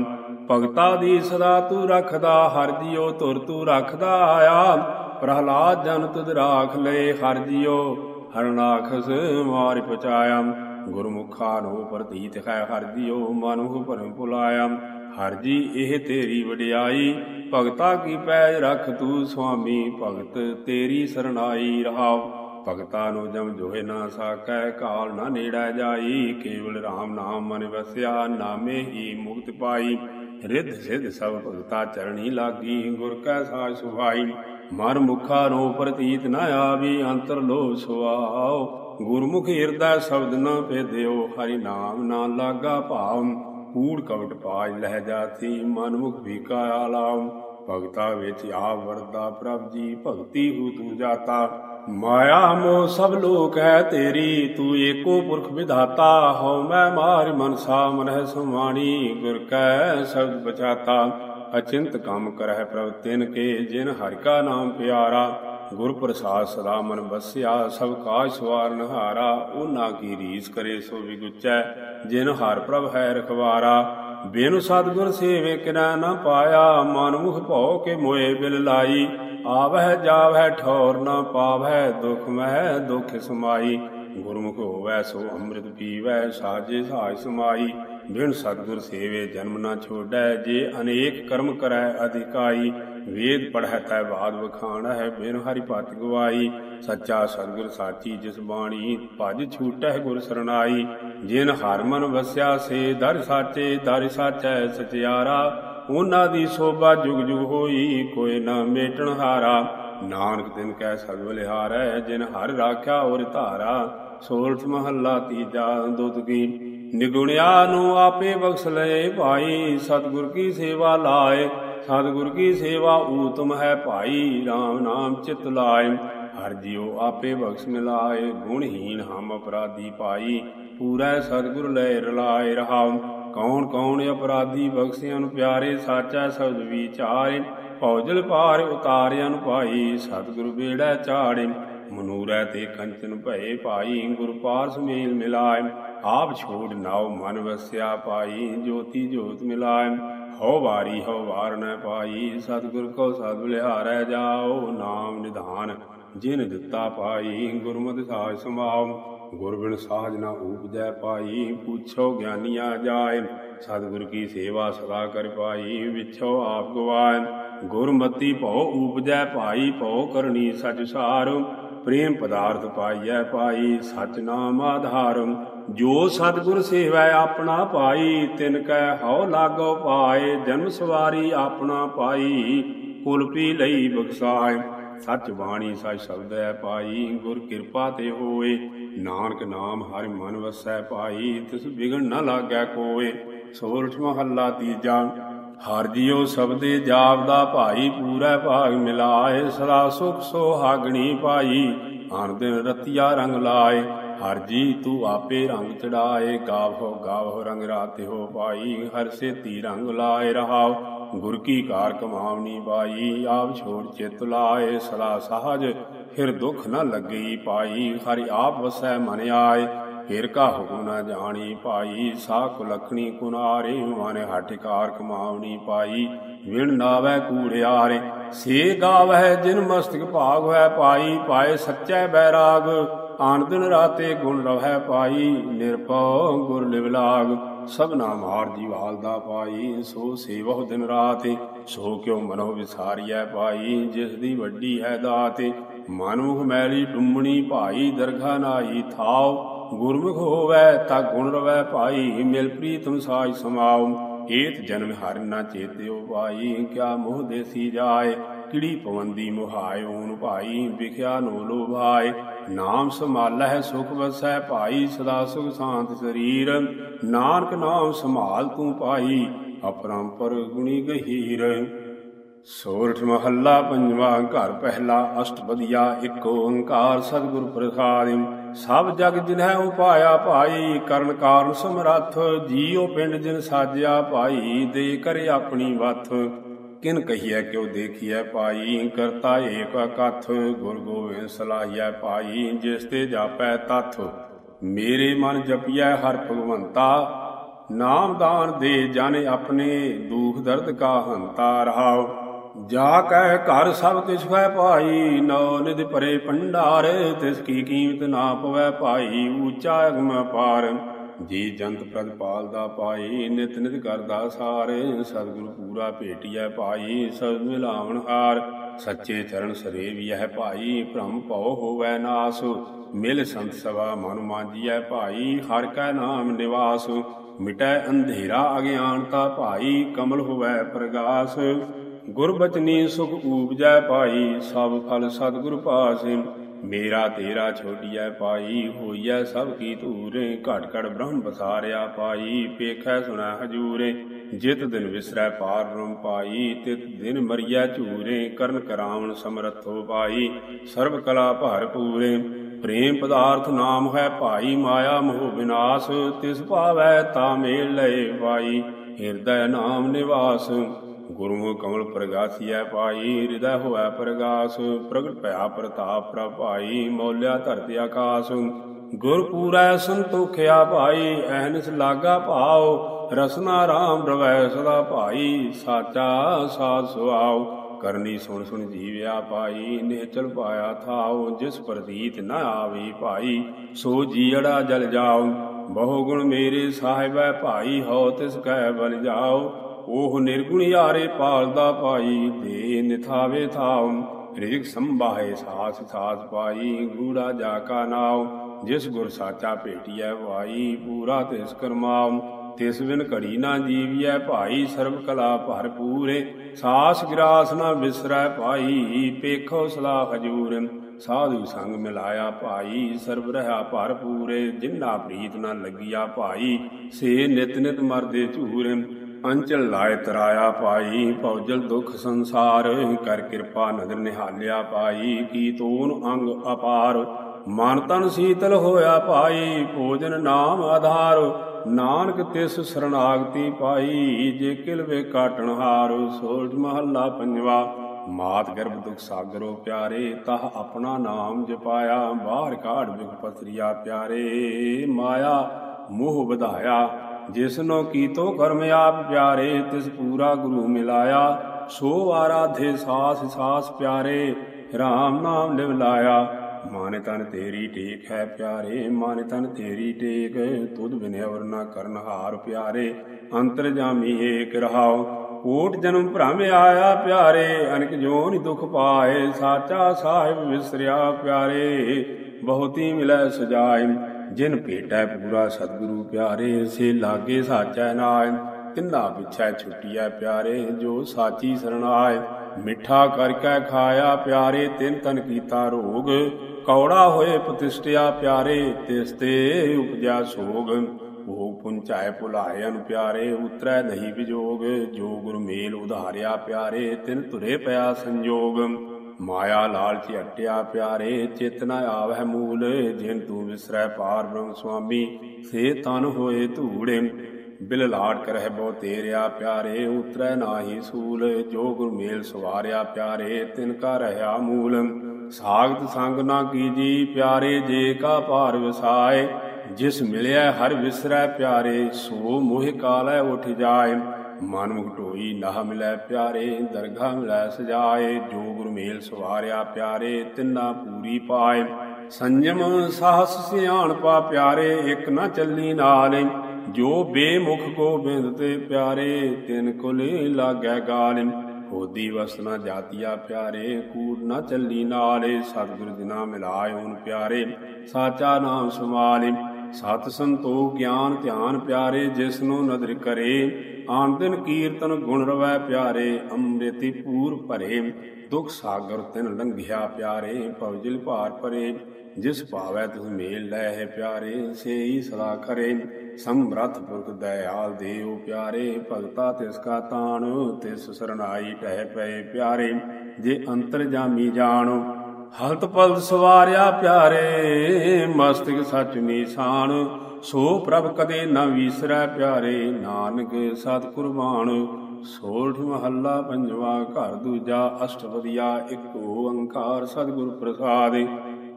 ਭਗਤਾ ਦੀ ਸਦਾ ਤੂੰ ਰੱਖਦਾ, ਹਰ ਜੀਓ ਤੁਰ ਤੂੰ ਰੱਖਦਾ ਆਇਆ। ਪ੍ਰਹਲਾਦ ਜਨ ਤੁਧ ਰਾਖ ਲਏ ਹਰ ਜੀਓ ਹਰਨਾਖਸ ਮਾਰਿ ਪਚਾਇਆ ਗੁਰਮੁਖਾ ਨੂੰ ਪ੍ਰਤੀਤ ਹੈ, ਹਰ ਜੀਓ ਮਨੁ ਭਰਮ ਭੁਲਾਇਆ। ਹਰਜੀ ਇਹ ਤੇਰੀ ਵਡਿਆਈ, ਭਗਤਾ ਕੀ ਪੈਜ ਰਖ ਤੂੰ ਸੁਆਮੀ ਭਗਤ, ਤੇਰੀ ਸਰਣਾਈ ਰਹਾਉ। ਭਗਤਾ ਨੂੰ ਜਮ ਜੋਏ ਨਾ ਸਾਕੈ, ਕਾਲ ਨਾ ਨੇੜਾ ਜਾਈ। ਕੇਵਲ RAM ਨਾਮ ਮਨ ਵਸਿਆ, ਨਾਮੇ ਹੀ ਮੁਕਤ ਪਾਈ। ਰਿੱਧ ਸਿੱਧ ਸਭ ਭਗਤਾ ਚਰਣੀ ਲਾਗੀ, ਗੁਰ ਕੈ ਸਾਜ ਸੁਭਾਈ। ਮਰ ਮੁਖਾ ਰੋ ਪ੍ਰਤੀਤ ਨ ਆਵੀ, ਅੰਤਰ ਲੋ ਸੁਆਓ ਗੁਰਮੁਖ ਹਿਰਦਾ ਸ਼ਬਦ ਨ ਭੇਦਿਓ, ਹਰੀ ਨਾਮ ਨਾ ਲਾਗਾ ਭਾਵ। ਕੂੜ ਕਵਟ ਪਾਜ ਲਹਿ ਜਾਤੀ ਮਨ ਮੁਖ ਭੀਕਾ ਆਲਾਮ ਭਗਤਾ ਵਿੱਚ ਆਪ ਵਰਦਾ ਪ੍ਰਭ ਜੀ, ਭਗਤੀ ਹੂ ਤੂੰ ਜਾਤਾ। ਮਾਇਆ ਮੋ ਸਭ ਲੋਕ ਹੈ ਤੇਰੀ, ਤੂੰ ਏਕੋ ਪੁਰਖ ਵਿਧਾਤਾ। ਹਉ ਮੈਂ ਮਾਰ ਮਨਸਾ ਮਨਹਿ ਸੁਮਾਣੀ ਗੁਰ ਕੈ ਸ਼ਬਦ ਬਚਾਤਾ। ਅਚਿੰਤ ਕੰਮ ਕਰਹਿ ਪ੍ਰਭ ਤਿਨ ਕੇ, ਜਿਨ ਹਰਿ ਕਾ ਨਾਮ ਪਿਆਰਾ। ਗੁਰ ਪ੍ਰਸਾਦ ਸਦਾ ਮਨ ਬਸਿਆ ਸਭ ਕਾਜ ਸਵਾਰਨ ਹਾਰਾ ਉਹਨਾਂ ਕੀ ਰੀਸ ਕਰੇ ਸੋ ਵਿਗੁਚੈ, ਜਿਨ ਹਰ ਪ੍ਰਭ ਹੈ ਰਖਵਾਰਾ। ਬਿਨ ਸਤਗੁਰ ਸੇਵੇ ਕਿਨਾ ਨਾ ਪਾਇਆ, ਮਨ ਮੁਖ ਭਉ ਕੇ ਮੋਏ ਬਿਲ ਲਾਈ। ਆਵਹਿ ਜਾਵਹਿ ਠੌਰ ਨਾ ਪਾਵਹਿ, ਦੁਖ ਮਹਿ ਦੁਖ ਸਮਾਈ। ਗੁਰਮੁਖ ਹੋਵੈ ਸੋ ਅੰਮ੍ਰਿਤ ਪੀਵੈ, ਸਾਜੇ ਸਹਾਇ ਸਮਾਈ। ਬਿਨ ਸਤਗੁਰ ਸੇਵੇ ਜਨਮ ਨਾ ਛੋੜੈ, ਜੇ ਅਨੇਕ ਕਰਮ ਕਰੈ ਅਧਿਕਾਈ। ਵੇਦ ਪੜ੍ਹੈ ਤੈ ਬਾਦ ਵਖਾਣ ਹੈ ਬਿਨ ਹਰਿ ਪਤ ਗਵਾਈ। ਸੱਚਾ ਸਤਗੁਰ ਸਾਚੀ ਜਿਸ ਬਾਣੀ, ਭਜ ਛੂਟੈ ਗੁਰ ਸਰਣਾਈ। ਜਿਨ ਹਰ ਮਨ ਵਸਿਆ ਸੇ, ਦਰ ਸਾਚੇ, ਦਰ ਸਾਚੈ ਸਚਿਆਰਾ। ਉਹਨਾਂ ਦੀ ਸੋਭਾ ਜੁਗ ਜੁਗ ਹੋਈ, ਕੋਈ ਨਾ ਮੇਟਣ ਹਾਰਾ। ਨਾਨਕ ਦਿਨ ਕੈ ਸਭ ਬਲਿਹਾਰੈ ਜਿਨ ਹਰ ਰਾਖਿਆ ਔਰ ਧਾਰਾ। ਸੋਰਠ ਮਹੱਲਾ ਤੀਜਾ ਦੁੱਧ ਕੀ। ਨਿਗੁਣਿਆ ਨੂੰ ਆਪੇ ਬਖਸ਼ ਲਏ ਭਾਈ, ਸਤਿਗੁਰ ਕੀ ਸੇਵਾ ਲਾਏ, ਸਤਿਗੁਰ ਕੀ ਸੇਵਾ ਊਤਮ ਹੈ ਭਾਈ RAM ਨਾਮ ਚਿਤ ਲਾਏ। ਹਰ ਜਿਉ ਆਪੇ ਬਖਸ਼ ਮਿਲਾਏ ਗੁਣਹੀਨ ਹਮ ਅਪਰਾਧੀ ਪਾਈ। ਪੂਰਾ ਸਤਿਗੁਰ ਲੈ ਰਲਾਏ ਰਹਾਉ। ਕੌਣ ਕੌਣ ਅਪਰਾਧੀ ਬਖਸ਼ਿਆਂ ਨੂੰ ਪਿਆਰੇ, ਸਾਚਾ ਸ਼ਬਦ ਵਿਚਾਰੇ ਭੌਜਲ ਪਾਰ ਉਤਾਰਿਆਂ ਨੂੰ ਭਾਈ, ਸਤਿਗੁਰ ਬੇੜਾ ਚਾੜੇ ਮਨੂਰੈ ਤੇ ਕੰਚਨ ਭਏ ਭਾਈ ਗੁਰ ਪਾਰਸ ਮੇਲ ਮਿਲਾਏ ਆਪ ਛੋੜ ਨਾਉ ਮਨ ਵਸਿਆ ਪਾਈ, ਜੋਤੀ ਜੋਤ ਮਿਲਾਏ ਹਉ ਵਾਰੀ ਹਉ ਵਾਰ ਨ ਪਾਈ, ਸਤਿਗੁਰ ਕੋ ਸਦ ਬਲਿਹਾਰੈ ਜਾਓ ਨਾਮ ਨਿਧਾਨ ਜਿਨ ਦਿੱਤਾ ਪਾਈ, ਗੁਰਮਤਿ ਸਾਜ ਸਮਾਉ ਗੁਰ ਬਿਨ ਸਾਜ ਨਾ ਉਪਜੈ ਪਾਈ, ਪੁੱਛੋ ਗਿਆਨੀਆਂ ਜਾਏ। ਸਤਿਗੁਰ ਕੀ ਸੇਵਾ ਸਦਾ ਕਰ ਪਾਈ, ਵਿਛੋ ਆਪ ਗਵਾਏ। ਗੁਰਮਤੀ ਭਉ ਊਪਜੈ ਭਾਈ ਭਉ ਕਰਨੀ ਸਚ ਸਾਰ। ਪ੍ਰੇਮ ਪਦਾਰਥ ਪਾਈਐ ਪਾਈ ਸਚ ਨਾਮ ਆਧਾਰ। ਜੋ ਸਤਿਗੁਰ ਸੇਵੈ ਆਪਣਾ ਪਾਈ ਤਿਨ ਕੈ ਹਉ ਲਾਗੋ ਪਾਏ, ਜਨਮ ਸਵਾਰੀ ਆਪਣਾ ਪਾਈ, ਕੁਲ ਪੀ ਲਈ ਬਖਸਾਏ। ਸੱਚ ਬਾਣੀ ਸਚ ਸ਼ਬਦ ਹੈ ਪਾਈ ਗੁਰ ਕਿਰਪਾ ਤੇ ਹੋਏ। ਨਾਨਕ ਨਾਮ ਹਰਿ ਮਨ ਵਸੈ ਪਾਈ ਤਿਸ ਵਿਗਣ ਨ ਲਾਗੈ ਕੋਏ। ਸੋਰਠ ਮਹੱਲਾ ਤੀਜਾ ਹਰ ਜਿਉ ਸਬਦੇ ਜਾਪਦਾ ਭਾਈ ਪੂਰਾ ਭਾਗ ਮਿਲਾਏ, ਸਦਾ ਸੁਖ ਸੋਹਾਗਣੀ ਪਾਈ। ਆਨ ਦਿਨ ਰਤੀਆ ਰੰਗ ਲਾਏ, ਹਰ ਜੀ ਤੂੰ ਆਪੇ ਰੰਗ ਚੜਾਏ। ਗਾਵੋ ਗਾਵੋ ਰੰਗ ਰਾਤੇ ਹੋ ਪਾਈ, ਹਰ ਸੇਤੀ ਰੰਗ ਲਾਏ ਰਹਾਓ। ਗੁਰ ਕੀ ਕਾਰ ਕਮਾਵਨੀ ਪਾਈ ਆਪ ਛੋੜ ਚਿਤ ਲਾਏ, ਸਦਾ ਸਹਜ ਫਿਰ ਦੁਖ ਨ ਲੱਗਈ ਪਾਈ। ਹਰਿ ਆਪ ਵਸੈ ਮਨ ਆਏ ਫਿਰ ਕਾ ਹੁਕਮ ਨ ਜਾਣੀ ਪਾਈ, ਸਾਖ ਲਖਣੀ ਕੁਨਾਰੇ, ਮਨ ਹਟਿਕਾਰ ਕਮਾਵਨੀ ਪਾਈ। ਵਿਣ ਨਾਵੇ ਕੂੜਿਆਰੇ, ਸੇ ਗਾਵਹਿ ਜਿਨ ਮਸਤਕ ਭਾਗ ਹੋਇ ਪਾਈ। ਪਾਏ ਸੱਚੈ ਬੈਰਾਗ, ਆਨ ਦਿਨ ਰਾਤੇ ਗੁਣ ਰਵਹਿ ਪਾਈ। ਨਿਰਭਉ ਗੁਰ ਲਿਵਲਾਗ ਸਭਨਾ ਮਾਰ ਜੀਵਾਲ ਦਾ ਪਾਈ। ਸੋ ਸੇਵਹੁ ਦਿਨ ਰਾਤੇ, ਸੋ ਕਿਉ ਮਨੋ ਵਿਸਾਰੀਐ ਪਾਈ। ਜਿਸ ਦੀ ਵੱਡੀ ਹੈ ਦਾਤੇ ਮਨਮੁਖ ਮੈਲੀ ਡੁੰਮਣੀ ਭਾਈ ਦਰਗਾ ਨਾਈ ਥਾਉ। ਗੁਰਮੁਖ ਹੋਵੈ ਤਾ ਗੁਣ ਰਵੈ ਭਾਈ, ਮਿਲ ਪ੍ਰੀਤਮ ਸਾਜ ਸਮਾਉ। ਏਤ ਜਨਮ ਹਰਿ ਨਾ ਚੇਤਿਓ ਭਾਈ, ਕਿਆ ਮੋਹ ਦੇਸੀ ਜਾਏ। ਕਿੜੀ ਪਵੰਦੀ ਮੁਹਾਇ ਓਨ ਭਾਈ, ਵਿਖਿਆ ਨੋ ਲੋਭਾਏ ਨਾਮ ਸੰਭਾਲੈ ਸੁਖ ਵਸੈ ਭਾਈ, ਸਦਾ ਸੁਖ ਸ਼ਾਂਤ ਸਰੀਰ। ਨਾਨਕ ਨਾਮ ਸੰਭਾਲ ਤੂੰ ਭਾਈ, ਅਪਰੰਪਰ ਗੁਣੀ ਗਹੀਰ। ਸੋਰਠ ਮਹੱਲਾ ਪੰਜਵਾ ਘਰ ਪਹਿਲਾ ਅਸ਼ਟਪਦੀਆ ਇੱਕ ਓੰਕਾਰ ਸਤਿਗੁਰ ਪ੍ਰਸਾਦਿ। ਸਭ ਜਗ ਜਿਨਹਿ ਉਪਾਇਆ ਭਾਈ, ਕਰਨ ਕਾਰਨ ਸਮਰੱਥ, ਜੀਉ ਪਿੰਡ ਜਿਨ ਸਾਜਿਆ ਭਾਈ, ਦੇ ਕਰੇ ਆਪਣੀ ਵਥ। ਕਿਨ ਕਹੀਐ ਕਿਉ ਦੇਖੀਐ ਪਾਈ ਕਰਤਾ ਏਕ ਅਕਥ ਗੁਰ ਗੋਬਿੰਦ ਸਲਾਹੀਐ ਪਾਈ ਜਿਸ ਤੇ ਜਾਪੈ ਤਥ। ਮੇਰੇ ਮਨ ਜਪੀਐ ਹਰ ਭਗਵੰਤਾ, ਨਾਮ ਦਾਨ ਦੇ ਜਾਣੇ ਆਪਣੇ, ਦੁਖ ਦਰਦ ਕਾ ਹੰਤਾ ਰਹਾਓ ਜਾ ਕਹਿ ਘਰ ਸਭ ਤਿਸ ਹੈ ਭਾਈ ਨੌ ਨਿਧ ਪਰੇ ਭੰਡਾਰ, ਤਿਸ ਕੀ ਕੀਮਤ ਨਾ ਪਵੈ ਭਾਈ, ਊਚਾ ਅਗਮ ਪਾਰ। ਜੀ ਜੰਤ ਪ੍ਰਤਪਾਲ ਦਾ ਪਾਈ, ਨਿਤ ਨਿਤ ਕਰਦਾ ਸਾਰੇ। ਸਤਿਗੁਰ ਪੂਰਾ ਭੇਟਿਐ ਭਾਈ, ਸਭ ਮਿਲਾਵਣ ਹਾਰ। ਸੱਚੇ ਚਰਨ ਸਰੇਵਿਐ ਭਾਈ, ਭ੍ਰਮ ਭਉ ਹੋਵੈ ਨਾਸ। ਮਿਲ ਸੰਤ ਸਵਾ ਮਨ ਮਾਜੀਐ ਭਾਈ, ਹਰ ਕੈ ਨਾਮ ਨਿਵਾਸ। ਮਿਟੈ ਅੰਧੇਰਾ ਅਗਿਆਨਤਾ ਭਾਈ, ਕਮਲ ਹੋਵੈ ਪ੍ਰਗਾਸ। ਗੁਰਬਚਨੀ ਸੁਖ ਊਪਜੈ ਭਾਈ ਸਭ ਫਲ ਸਤਿਗੁਰ ਪਾਸੇ। ਮੇਰਾ ਤੇਰਾ ਛੋਟਿਐ ਪਾਈ, ਹੋਈਐ ਸਭ ਕੀ ਧੂਰੇ। ਘਟ ਘਟ ਬ੍ਰਹਮ ਬਸਾਰਿਆ ਪਾਈ, ਪੇਖੈ ਸੁਨੈ ਹਜੂਰੇ। ਜਿਤ ਦਿਨ ਵਿਸਰੈ ਪਾਰ ਰੁਮ ਪਾਈ, ਤਿਤ ਦਿਨ ਮਰੀਐ ਝੂਰੇ। ਕਰਨ ਕਰਾਵਣ ਸਮਰੱਥੋ ਪਾਈ, ਸਰਬ ਕਲਾ ਭਰ ਪੂਰੇ। ਪ੍ਰੇਮ ਪਦਾਰਥ ਨਾਮ ਹੈ ਭਾਈ, ਮਾਇਆ ਮੋਹ ਵਿਨਾਸ਼। ਤਿਸ ਭਾਵੈ ਤਾ ਮੇਲ ਲਏ ਪਾਈ ਹਿਰਦੈ ਨਾਮ ਨਿਵਾਸ। ਗੁਰੂ ਕਮਲ ਪ੍ਰਗਾਸੀਐ ਪਾਈ ਹਿਰਦੈ ਹੋਐ ਪ੍ਰਗਾਸ, ਪ੍ਰਗਟ ਭਇਆ ਪ੍ਰਤਾਪ ਪ੍ਰਭਾਈ ਮੌਲਿਆ ਧਰਤੀ ਆਕਾਸ। ਗੁਰ ਪੂਰੈ ਸੰਤੋਖਿਆ ਭਾਈ ਐਨਸ ਲਾਗਾ ਭਾਉ, ਰਸਨਾ ਰਾਮ ਰਵੈ ਸਦਾ ਭਾਈ, ਸਾਚਾ ਸਾਧ ਸੁਆਉ। ਕਰਨੀ ਸੁਣ ਸੁਣ ਜੀਵਿਆ ਭਾਈ, ਨਿਹਚਲ ਪਾਇਆ ਥਾਉ, ਜਿਸ ਪ੍ਰਤੀਤ ਨ ਆਵੀ ਭਾਈ, ਸੋ ਜੀੜਾ ਜਲ ਜਾਉ। ਬਹੁ ਗੁਣ ਮੇਰੇ ਸਾਹਿਬੈ ਭਾਈ ਹੋ ਤਿਸ ਕਹਿ ਬਲ ਜਾਉ। ਉਹ ਨਿਰਗੁਣ ਯਾਰੇ ਪਾਲਦਾ ਭਾਈ ਦੇ ਨਿਥਾਵੇ ਥਾਉ, ਰਿਜਕ ਸੰਭਾਏ ਸਾਸ ਸਾਸ ਪਾਈ, ਗੂੜਾ ਜਾ ਕਾ ਨਾਉ, ਜਿਸ ਗੁਰ ਸਾਚਾ ਭੇਟਿਐ ਭਾਈ ਪੂਰਾ ਤਿਸ ਕਰਮਾਉ, ਤਿਸ ਬਿਨ ਘੜੀ ਨਾ ਜੀਵਿਐ ਭਾਈ, ਸਰਬ ਕਲਾ ਭਰ ਪੂਰੇ, ਸਾਸ ਗਿਰਾਸ ਨਾ ਵਿਸਰੈ ਭਾਈ ਪੇਖੋ ਸਲਾਹ ਹਜੂਰ, ਸਾਧੂ ਸੰਗ ਮਿਲਾਇਆ ਭਾਈ, ਸਰਬ ਰਹਾ ਭਰ ਪੂਰੇ, ਜਿੰਨਾ ਪ੍ਰੀਤ ਨਾ ਲੱਗਿਆ ਭਾਈ, ਸੇ ਨਿਤ ਨਿਤ ਮਰਦੇ ਝੂਰ ਅੰਚਲ ਲਾਇ ਤਰਾਇਆ ਪਾਈ ਪੌਜਲ ਦੁਖ ਸੰਸਾਰ, ਕਰ ਕਿਰਪਾ ਨਦਰ ਨਿਹਾਲਿਆ ਪਾਈ, ਕੀ ਤੂਨ ਅੰਗ ਅਪਾਰ? ਮਨ ਤਨ ਸੀਤਲ ਹੋਇਆ ਪਾਈ, ਭੋਜਨ ਨਾਮ ਆਧਾਰ। ਨਾਨਕ ਤਿਸ ਸਰਣਾਗਤੀ ਪਾਈ, ਜੇ ਕਿਲ ਵੇ ਕਾਟਣ ਹਾਰ। ਸੋਲਜ ਮਹੱਲਾ ਪੰਜਵਾ, ਮਾਤ ਗਰਭ ਦੁਖ ਸਾਗਰੋ ਪਿਆਰੇ, ਤਹ ਆਪਣਾ ਨਾਮ ਜਪਾਇਆ, ਬਾਹਰ ਕਾਢ ਵਿਖ ਪਸਰੀਆ ਪਿਆਰੇ। ਮਾਇਆ ਮੋਹ ਵਧਾਇਆ ਜਿਸਨੋ ਕੀਤੋ ਕਰਮ ਆਪ ਪਿਆਰੇ, ਤਿਸ ਪੂਰਾ ਗੁਰੂ ਮਿਲਾਇਆ। ਸੋ ਆਰਾਧੇ ਸਾਸ ਸਾਸ ਪਿਆਰੇ RAM ਨਾਮ ਲਿਵ ਲਾਇਆ। ਮਾਨ ਤਨ ਤੇਰੀ ਟੇਕ ਹੈ ਪਿਆਰੇ, ਮਾਨ ਤਨ ਤੇਰੀ ਟੇਕ, ਤੁਧ ਬਿਨ ਅਵਰ ਨਾ ਕਰਨ ਹਾਰ ਪਿਆਰੇ। ਅੰਤਰ ਜਾਮੀ ਏਕ ਰਹਾਉ ਕੋਟ ਜਨਮ ਭ੍ਰਮ ਆਇਆ ਪਿਆਰੇ। ਅਨਕ ਜੋਨ ਦੁਖ ਪਾਏ, ਸਾਚਾ ਸਾਹਿਬ ਵਿਸਰਿਆ ਪਿਆਰੇ। ਬਹੁਤੀ ਮਿਲੈ ਸਜਾਏ ਜਿਨ ਭੇਟੈ ਪੂਰਾ ਸਤਿਗੁਰੂ ਪਿਆਰੇ, ਸੇ ਲਾਗੇ ਸਾਚੈ ਨਾਇ, ਤਿੰਨਾ ਪਿਛੈ ਛੁਟਿਆ ਪਿਆਰੇ, ਜੋ ਸਾਚੀ ਸਰਣਾਏ ਮਿੱਠਾ ਕਰਕੇ ਖਾਇਆ ਪਿਆਰੇ, ਤਿੰਨ ਤਨ ਕੀਤਾ ਰੋਗ। ਕੌੜਾ ਹੋਏ ਪ੍ਰਤਿਸ਼ਠਿਆ ਪਿਆਰੇ, ਤਿਸ ਤੇ ਉਪਜਾ ਸੋਗ। ਭੋਗ ਪੁੰਚਾਏ ਭੁਲਾਏ ਅਨ ਪਿਆਰੇ, ਉਤਰੈ ਨਹੀਂ ਵਿਜੋਗ। ਜੋ ਗੁਰ ਮੇਲ ਉਧਾਰਿਆ ਪਿਆਰੇ, ਤਿਨ ਤੁਰੇ ਪਿਆ ਸੰਜੋਗ। ਮਾਇਆ ਲਾਲਚ ਹਟਿਆ ਪਿਆਰੇ, ਚਿਤ ਆਵਹਿ ਮੂਲ, ਜਿਨ ਤੂੰ ਵਿਸਰੈ ਪਾਰ ਬ੍ਰਹਮ ਸੁਆਮੀ, ਸੇ ਤਨ ਹੋਏ ਧੂੜੇ ਬਿਲ ਲਾੜ ਕਰਹਿ ਬਹੁ ਤੇਰਿਆ ਪਿਆਰੇ, ਉਤਰੈ ਨਾਹੀ ਸੂਲ, ਜੋ ਗੁਰ ਮੇਲ ਸਵਾਰਿਆ ਪਿਆਰੇ, ਤਿਨ ਕਾ ਰਹਾ ਮੂਲ। ਸਾਗਤ ਸੰਗ ਨਾ ਕੀਜੀ ਪਿਆਰੇ, ਜੇ ਕਾ ਭਾਰ ਵਿਸਾਏ, ਜਿਸ ਮਿਲਿਆ ਹਰ ਵਿਸਰੈ ਪਿਆਰੇ, ਸੋ ਮੋਹਿ ਕਾਲੈ ਉਠ ਜਾਏ। ਮਨ ਮੁਕਟੋਈ ਢੋਈ ਨਾ ਮਿਲੈ ਪਿਆਰੇ ਦਰਗਾ ਮਿਲੈ ਸਜਾਏ, ਜੋ ਗੁਰਮੇਲ ਸਵਾਰਿਆ ਪਿਆਰੇ, ਤਿੰਨਾ ਪੂਰੀ ਪਾਏ। ਸੰਜਮ ਸਾਹਸ ਸਿਆਣ ਪਾ ਪਿਆਰੇ, ਇਕ ਨਾ ਚੱਲੀ ਨਾਲੇ। ਜੋ ਬੇਮੁਖ ਗੋਬਿੰਦ ਤੇ ਪਿਆਰੇ, ਤਿਨ ਕੁਲੇ ਲਾਗੈ ਗਾਲ। ਹੋਦੀ ਵਸਨਾ ਜਾਤੀਆ ਪਿਆਰੇ, ਕੂੜ ਨਾ ਚੱਲੀ ਨਾਲੇ। ਸਤਿਗੁਰ ਦਿਨਾ ਮਿਲਾਇਓਨ ਪਿਆਰੇ, ਸਾਚਾ ਨਾਮ ਸਮਾਲੇ ਸਤ ਸੰਤੋਖ ਗਿਆਨ ਧਿਆਨ ਪਿਆਰੇ ਜਿਸ ਨੂੰ ਨਦਰ ਕਰੇ, ਆਨ ਦਿਨ ਕੀਰਤਨ ਗੁਣ ਰਵੈ ਪਿਆਰੇ, ਅੰਮ੍ਰਿਤੀ ਪੂਰ ਭਰੇ, ਦੁਖ ਸਾਗਰ ਤਿਨ ਲੰਘਿਆ ਪਿਆਰੇ ਭਵਜਿਲ ਭਾਰ ਭਰੇ ਜਿਸ ਭਾਵੈ ਤਿਸ ਮੇਲ ਲੈ ਹੈ ਪਿਆਰੇ, ਸੇਈ ਸਦਾ ਕਰੇ ਸਮਰਥ ਪੁਰਖ ਦਇਆਲ ਦੇਉ ਪਿਆਰੇ, ਭਗਤਾ ਤਿਸ ਕਾ ਤਾਣ, ਤਿਸ ਸਰਨਾਈ ਟਹਿ ਪਏ ਪਿਆਰੇ, ਜੇ ਅੰਤਰ ਜਾਮੀ ਜਾਣੋ ਹਲਤ ਪਲਤ ਸਵਾਰਿਆ ਪਿਆਰੇ, ਮਸਤਿਕ ਸਚ ਨੀਸਾਨ। ਸੋ ਪ੍ਰਭ ਕਦੇ ਨਾ ਵੀਸਰੈ ਪਿਆਰੇ, ਨਾਨਕ ਸਤ ਕੁਰਬਾਨ। ਸੋਲਠ ਮਹੱਲਾ ਪੰਜਵਾ, ਘਰ ਦੂਜਾ ਅਸ਼ਟਪਦੀਆ, ਇੱਕ ਓੰਕਾਰ ਸਤਿਗੁਰ ਪ੍ਰਸਾਦ।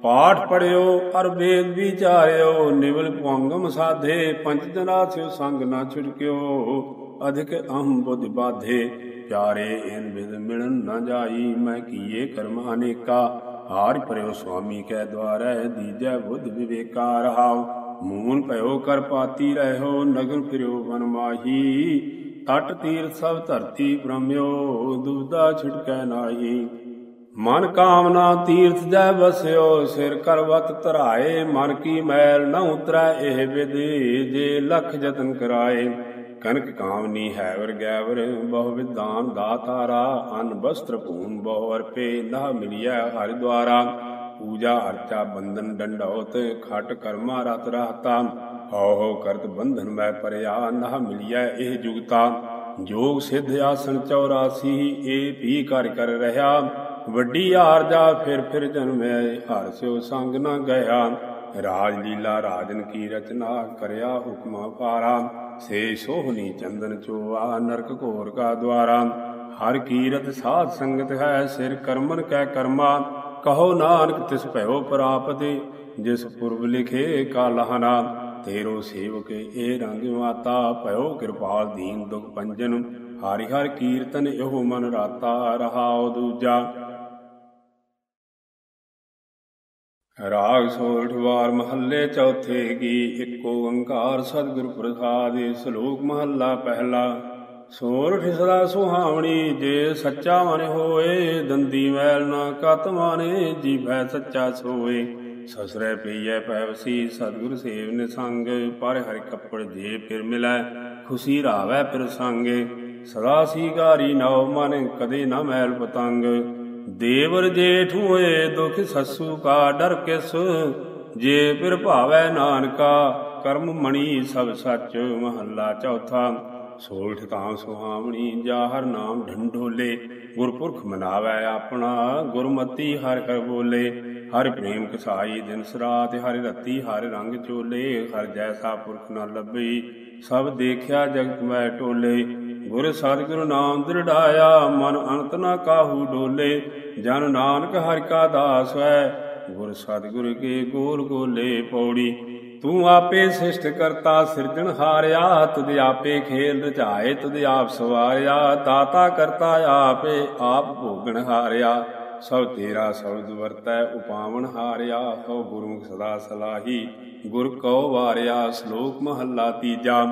ਪਾਠ ਪੜਿਓ, ਅਰ ਵੇਦ ਵਿਚਾਰਿਓ, ਨਿਵਲ ਭੰਗਮ ਸਾਧੇ, ਪੰਜ ਜਨਾ ਸਿਓ ਸੰਗ ਨਾ ਛਿੜਕਿਓ। ਅਧਿਕ ਅਹੰ ਬੁੱਧ ਬਾਧੇ, ਪਿਆਰੇ, ਇਨ ਵਿਦ ਮਿਲਨ ਨਾ ਜਾਈ, ਮੈਂ ਕੀਏ ਕਰਮ ਅਨੇਕਾ। ਹਾਰ ਭਰਿਓ ਸੁਆਮੀ ਕੈ ਦਵਾਰੈ ਦੀਜੈ ਬੁੱਧ ਵਿਵੇਕਾ ਰਹਾਉ ਮੂਨ ਭਇਓ ਕਰ ਪਾਤੀ ਰਹਿਓ ਨਗਰ ਫਿਰਿਓ ਬਨ ਮਾਹੀ। ਤਟ ਤੀਰ ਸਭ ਧਰਤੀ ਬ੍ਰਹਮਿਓ, ਦੁਬਦਾ ਛਿਟਕੈ ਨਾਹੀ। ਮਨ ਕਾਮਨਾ ਤੀਰਥ ਜੈ ਬਸਿਓ ਸਿਰ ਕਰਵਤ ਧਰਾਏ। ਮਨ ਕੀ ਮੈਲ ਨ ਉਤਰੈ, ਇਹ ਵਿਦੇ ਜੇ ਲਖ ਯਤਨ ਕਰਾਏ। ਕਨਕ ਕਾਮਨੀ ਹੈ ਵਰ ਗੈਵਰ, ਬਹੁ ਵਿਦਾਨ ਦਾਤਾਰਾ ਅਨ ਬਸਤਰ ਭੂਨ ਬਹੁ ਅਰਪੇ ਨਾ ਮਿਲਿਆ ਹਰਿ ਦੁਆਰਾ। ਪੂਜਾ ਅਰਚਾ ਬੰਧਨ ਡੰਡੌਤ, ਖਟ ਕਰਮਾ ਰਤ ਰਹਤਾ ਹਉ ਹਉ ਕਰਤ ਬੰਧਨ ਮੈਂ ਪਰਿਆ ਨਾ ਮਿਲਿਆ ਇਹ ਜੁਗਤਾ। ਜੋਗ ਸਿੱਧ ਆਸਣ 84 ਇਹ ਪੀ ਕਰ ਕਰ ਰਹਾ। ਵੱਡੀ ਆਰਜਾ ਫਿਰ ਫਿਰ ਜਨਮੈ, ਹਰ ਸਿਓ ਸੰਗ ਨਾ ਗਿਆ ਰਾਜ ਲੀਲਾ ਰਾਜਨ ਕੀ ਰਚਨਾ ਕਰਿਆ ਹੁਕਮਾ ਪਾਰਾ, ਸੇ ਸੋਹਣੀ ਚੰਦਨ ਚੋਆ, ਨਰਕ ਘੋਰ ਕਾ ਦਵਾਰਾ ਹਰ ਕੀਰਤ ਸਾਧ ਸੰਗਤ ਹੈ, ਸਿਰ ਕਰਮਨ ਕੈ ਕਰਮਾ। ਕਹੋ ਨਾਨਕ ਤਿਸ ਭਇਓ ਪ੍ਰਾਪਤੇ, ਜਿਸ ਪੁਰਬ ਲਿਖੇ ਕਾ ਲਹਨਾ। ਤੇਰੋ ਸੇਵਕ ਏ ਰੰਗ ਮਾਤਾ, ਭਇਓ ਕਿਰਪਾਲ ਦੀਨ ਦੁਖ ਪੰਜਨ। ਹਰਿ ਹਰ ਕੀਰਤਨ ਇਹੋ ਮਨ ਰਾਤਾ ਰਹਾਉ ਦੂਜਾ। ਰਾਗ ਸੋਠ ਵਾਰ ਮਹੱਲੇ ਚੌਥੇ ਕੀ ਇੱਕ ਓੰਕਾਰ ਸਤਿਗੁਰ ਪ੍ਰਸਾਦਿ ਸ਼ਲੋਕ ਮਹੱਲਾ ਪਹਿਲਾ। ਸੋਰਠ ਸਦਾ ਸੁਹਾਵਣੀ, ਜੇ ਸੱਚਾ ਮਨ ਹੋਏ, ਦੰਦੀ ਮੈਲ ਨਾ ਕਤ ਮਾਨੇ ਜੀਵੈ ਸੱਚਾ ਸੋਏ। ਸਸਰੇ ਪਈਐ ਪੈਵਸੀ ਸਤਿਗੁਰ ਸੇਵ ਨਿਸੰਗ ਪਰ ਹਰਿ ਕੱਪੜ ਜੇ ਫਿਰ ਮਿਲੈ, ਖੁਸ਼ੀ ਰਾਵੈ ਫਿਰ ਸੰਗੇ। ਸਦਾ ਸੀਗਾਰੀ ਨਉ ਮਨ, ਕਦੇ ਨਾ ਮੈਲ ਪਤੰਗ। ਦੇਵਰ ਜੇਠ ਹੋਏ ਦੁਖ ਸੱਸੂ ਕਾ ਡਰ ਕਿਸ, ਜੇ ਫਿਰ ਭਾਵੈ ਨਾਨਕਾ, ਕਰਮ ਮਣੀ ਸਭ ਸੱਚ ਮਹੱਲਾ ਚੌਥਾ। ਸੋਲਠ ਤਾਂ ਸੁਹਾਵਣੀ, ਜਾ ਹਰ ਨਾਮ ਢੰਡੋਲੇ, ਗੁਰਪੁਰਖ ਮਨਾਵੈ ਆਪਣਾ, ਗੁਰਮਤੀ ਹਰ ਕਰ ਬੋਲੇ। ਹਰ ਪ੍ਰੇਮ ਕਸਾਈ ਦਿਨ ਸਰਾਤ, ਹਰ ਰਤੀ ਹਰ ਰੰਗ ਚੋਲੇ। ਹਰ ਜੈਸਾ ਪੁਰਖ ਨਾ ਲੱਭਈ ਸਭ ਦੇਖਿਆ ਜਗਤ ਮੈਂ ਟੋਲੇ। ਗੁਰ ਸਤਿਗੁਰੂ ਨਾਮ ਦ੍ਰਿੜਾਇਆ ਮਨ ਅੰਤ ਨਾ ਕਾਹੂ ਡੋਲੇ, ਜਨ ਨਾਨਕ ਹਰਿ ਕਾ ਦਾਸ ਹੈ, ਗੁਰ ਸਤਿਗੁਰ ਕੇ ਗੋਲ ਗੋਲੇ ਪੌੜੀ। ਤੂੰ ਆਪੇ ਸਿਸ਼ਟ ਕਰਤਾ, ਸਿਰਜਣ ਹਾਰਿਆ, ਤੁਧ ਆਪੇ ਖੇਲ ਰਚਾਏ, ਤੁਧ ਆਪ ਸਵਾਰਿਆ, ਦਾਤਾ ਕਰਤਾ ਆਪੇ ਆਪ ਭੋਗਣ ਹਾਰਿਆ। ਸਭ ਤੇਰਾ ਸ਼ਬਦ ਵਰਤੈ, ਉਪਾਵਨ ਹਾਰਿਆ ਹੋ ਗੁਰੂ ਸਦਾ ਸਲਾਹੀ, ਗੁਰ ਕਉ ਵਾਰਿਆ, ਸ਼ਲੋਕ ਮਹੱਲਾ ਤੀਜਾ।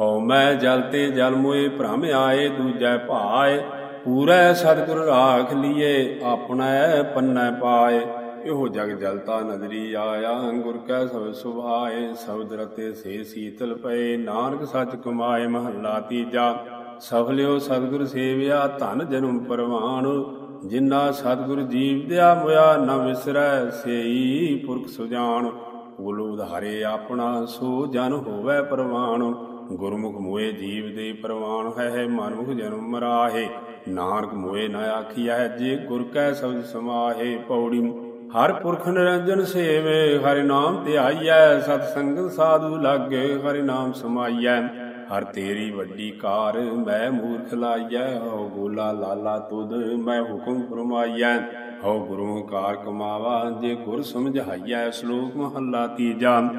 ਹਉ ਮੈਂ ਜਲ ਤੇ ਜਲ ਮੋਏ, ਭ੍ਰਮ ਆਏ, ਦੂਜੈ ਭਾਏ। ਪੂਰੈ ਸਤਿਗੁਰ ਰਾਖ ਲੀਏ, ਆਪਣਾ ਪੰਨੈ ਪਾਏ। ਇਹੋ ਜਗ ਜਲਤਾ ਨਦਰੀ ਆਇਆ, ਗੁਰ ਕੈ ਸਭ ਸੁਭਾਏ। ਸਬਦ ਰਤੇ ਸੇ ਸੀਤਲ ਪਏ, ਨਾਨਕ ਸੱਚ ਕਮਾਏ, ਮਹੱਲਾ ਤੀਜਾ। ਸਫਲਿਓ ਸਤਿਗੁਰ ਸੇਵਿਆ, ਧਨ ਜਨਮ ਪਰਵਾਨ ਜਿਨ੍ਹਾਂ ਸਤਿਗੁਰ ਜੀਵ ਦਿਆ ਮੁਆ ਨ ਵਿਸਰੈ, ਸੇਈ ਪੁਰਖ ਸੁਜਾਨ ਕੁਲ ਉਧਾਰੇ ਆਪਣਾ, ਸੋ ਜਨ ਹੋਵੇ ਪਰਵਾਨ ਗੁਰਮੁਖ ਮੋਏ ਜੀਵ ਦੇ ਪ੍ਰਵਾਨ ਹੈ ਮਨੁਖ ਜਨਮ ਮਰਾਹੇ ਨਾਨਕ ਮੋਏ ਨ ਆਖੀਐ, ਜੇ ਗੁਰ ਕੈ ਸਬਦ ਸਮਾਹੇ, ਪੌੜੀ ਹਰ ਪੁਰਖ ਨਿਰੰਜਨ ਸੇਵੇ। ਹਰਿ ਨਾਮ ਧਿਆਈਐ, ਸਤ ਸੰਗਤ ਸਾਧੂ ਲਾਗੇ। ਹਰਿ ਨਾਮ ਸਮਾਈਐ, ਹਰ ਤੇਰੀ ਵੱਡੀ ਕਾਰ ਮੈਂ ਮੂਰਖ ਲਾਈਐ। ਹੋ ਗੋਲਾ ਲਾਲਾ ਤੁਧ ਮੈਂ ਹੁਕਮ ਫਰਮਾਈਐ। ਹੋ ਗੁਰੂ ਕਾਰ ਕਮਾਵਾ, ਜੇ ਗੁਰ ਸਮਝਾਈਐ, ਸ਼ਲੋਕ ਮਹੱਲਾ ਤੀਜਾ।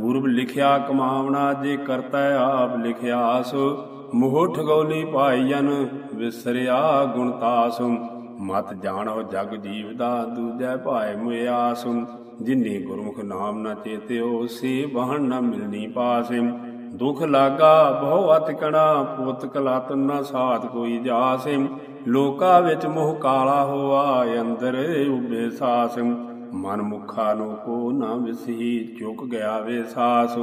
ਪੂਰਬ ਲਿਖਿਆ, ਕਮਾਵਣਾ ਜੇ ਕਰਤਾ ਆਪ ਲਿਖਿਆ ਸੋ ਮੋਹ ਠਗੌਲੀ ਪਾਈਨ ਵਿਸਰਿਆ ਗੁਣਤਾਸ ਮਤ ਜਾਣੋ ਜਗ ਜੀਵ ਦਾ, ਦੂਜੈ ਭਾਇ ਮੁਆਸ ਜਿਨੇ ਗੁਰਮੁਖ ਨਾਮ ਨਾ ਚੇਤਿਓ, ਸੇ ਬਹਣ ਨਾ ਮਿਲਨੀ ਪਾਸੇ। ਦੁਖ ਲਾਗਾ, ਬਹੁ ਅਤਕਣਾ ਪੁੱਤ ਕਲਾਤਨ ਨਾ ਸਾਥ ਕੋਈ ਜਾਸੇ। ਲੋਕਾ ਵਿੱਚ ਮੋਹ ਕਾਲਾ ਹੋਆ, ਅੰਦਰ ਉਬੇ ਸਾਸ। ਮਨ ਮੁਖਾ ਨੂੰ ਕੋ ਨਾ ਵਿਸਹੀ ਚੁੱਕ ਗਿਆ ਵੇ ਸਾਸ।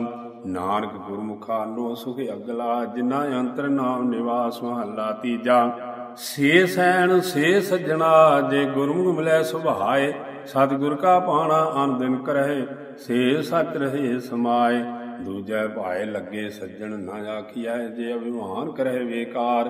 ਨਾਨਕ ਗੁਰਮੁਖਾ ਨੂੰ ਸੁਖ ਅਗਲਾ ਜਿਨਾ ਅੰਤਰ ਨਾਮ ਨਿਵਾਸ ਮਹੱਲਾ ਤੀਜਾ। ਸੇ ਸੈਣ ਸੇ ਸੱਜਣਾ, ਜੇ ਗੁਰੂ ਮਿਲੈ ਸੁਭਾਏ, ਸਤਿਗੁਰ ਕਾ ਪਾਣਾ ਅਨ ਦਿਨ ਕਰਹਿ, ਸੇ ਸਚ ਰਹੇ ਸਮਾਏ। ਦੂਜੈ ਭਾਏ ਲੱਗੇ ਸੱਜਣ ਨਾ ਆਖੀਐ, ਜੇ ਅਭਿਮਾਨ ਕਰਹਿ ਵੇਕਾਰ।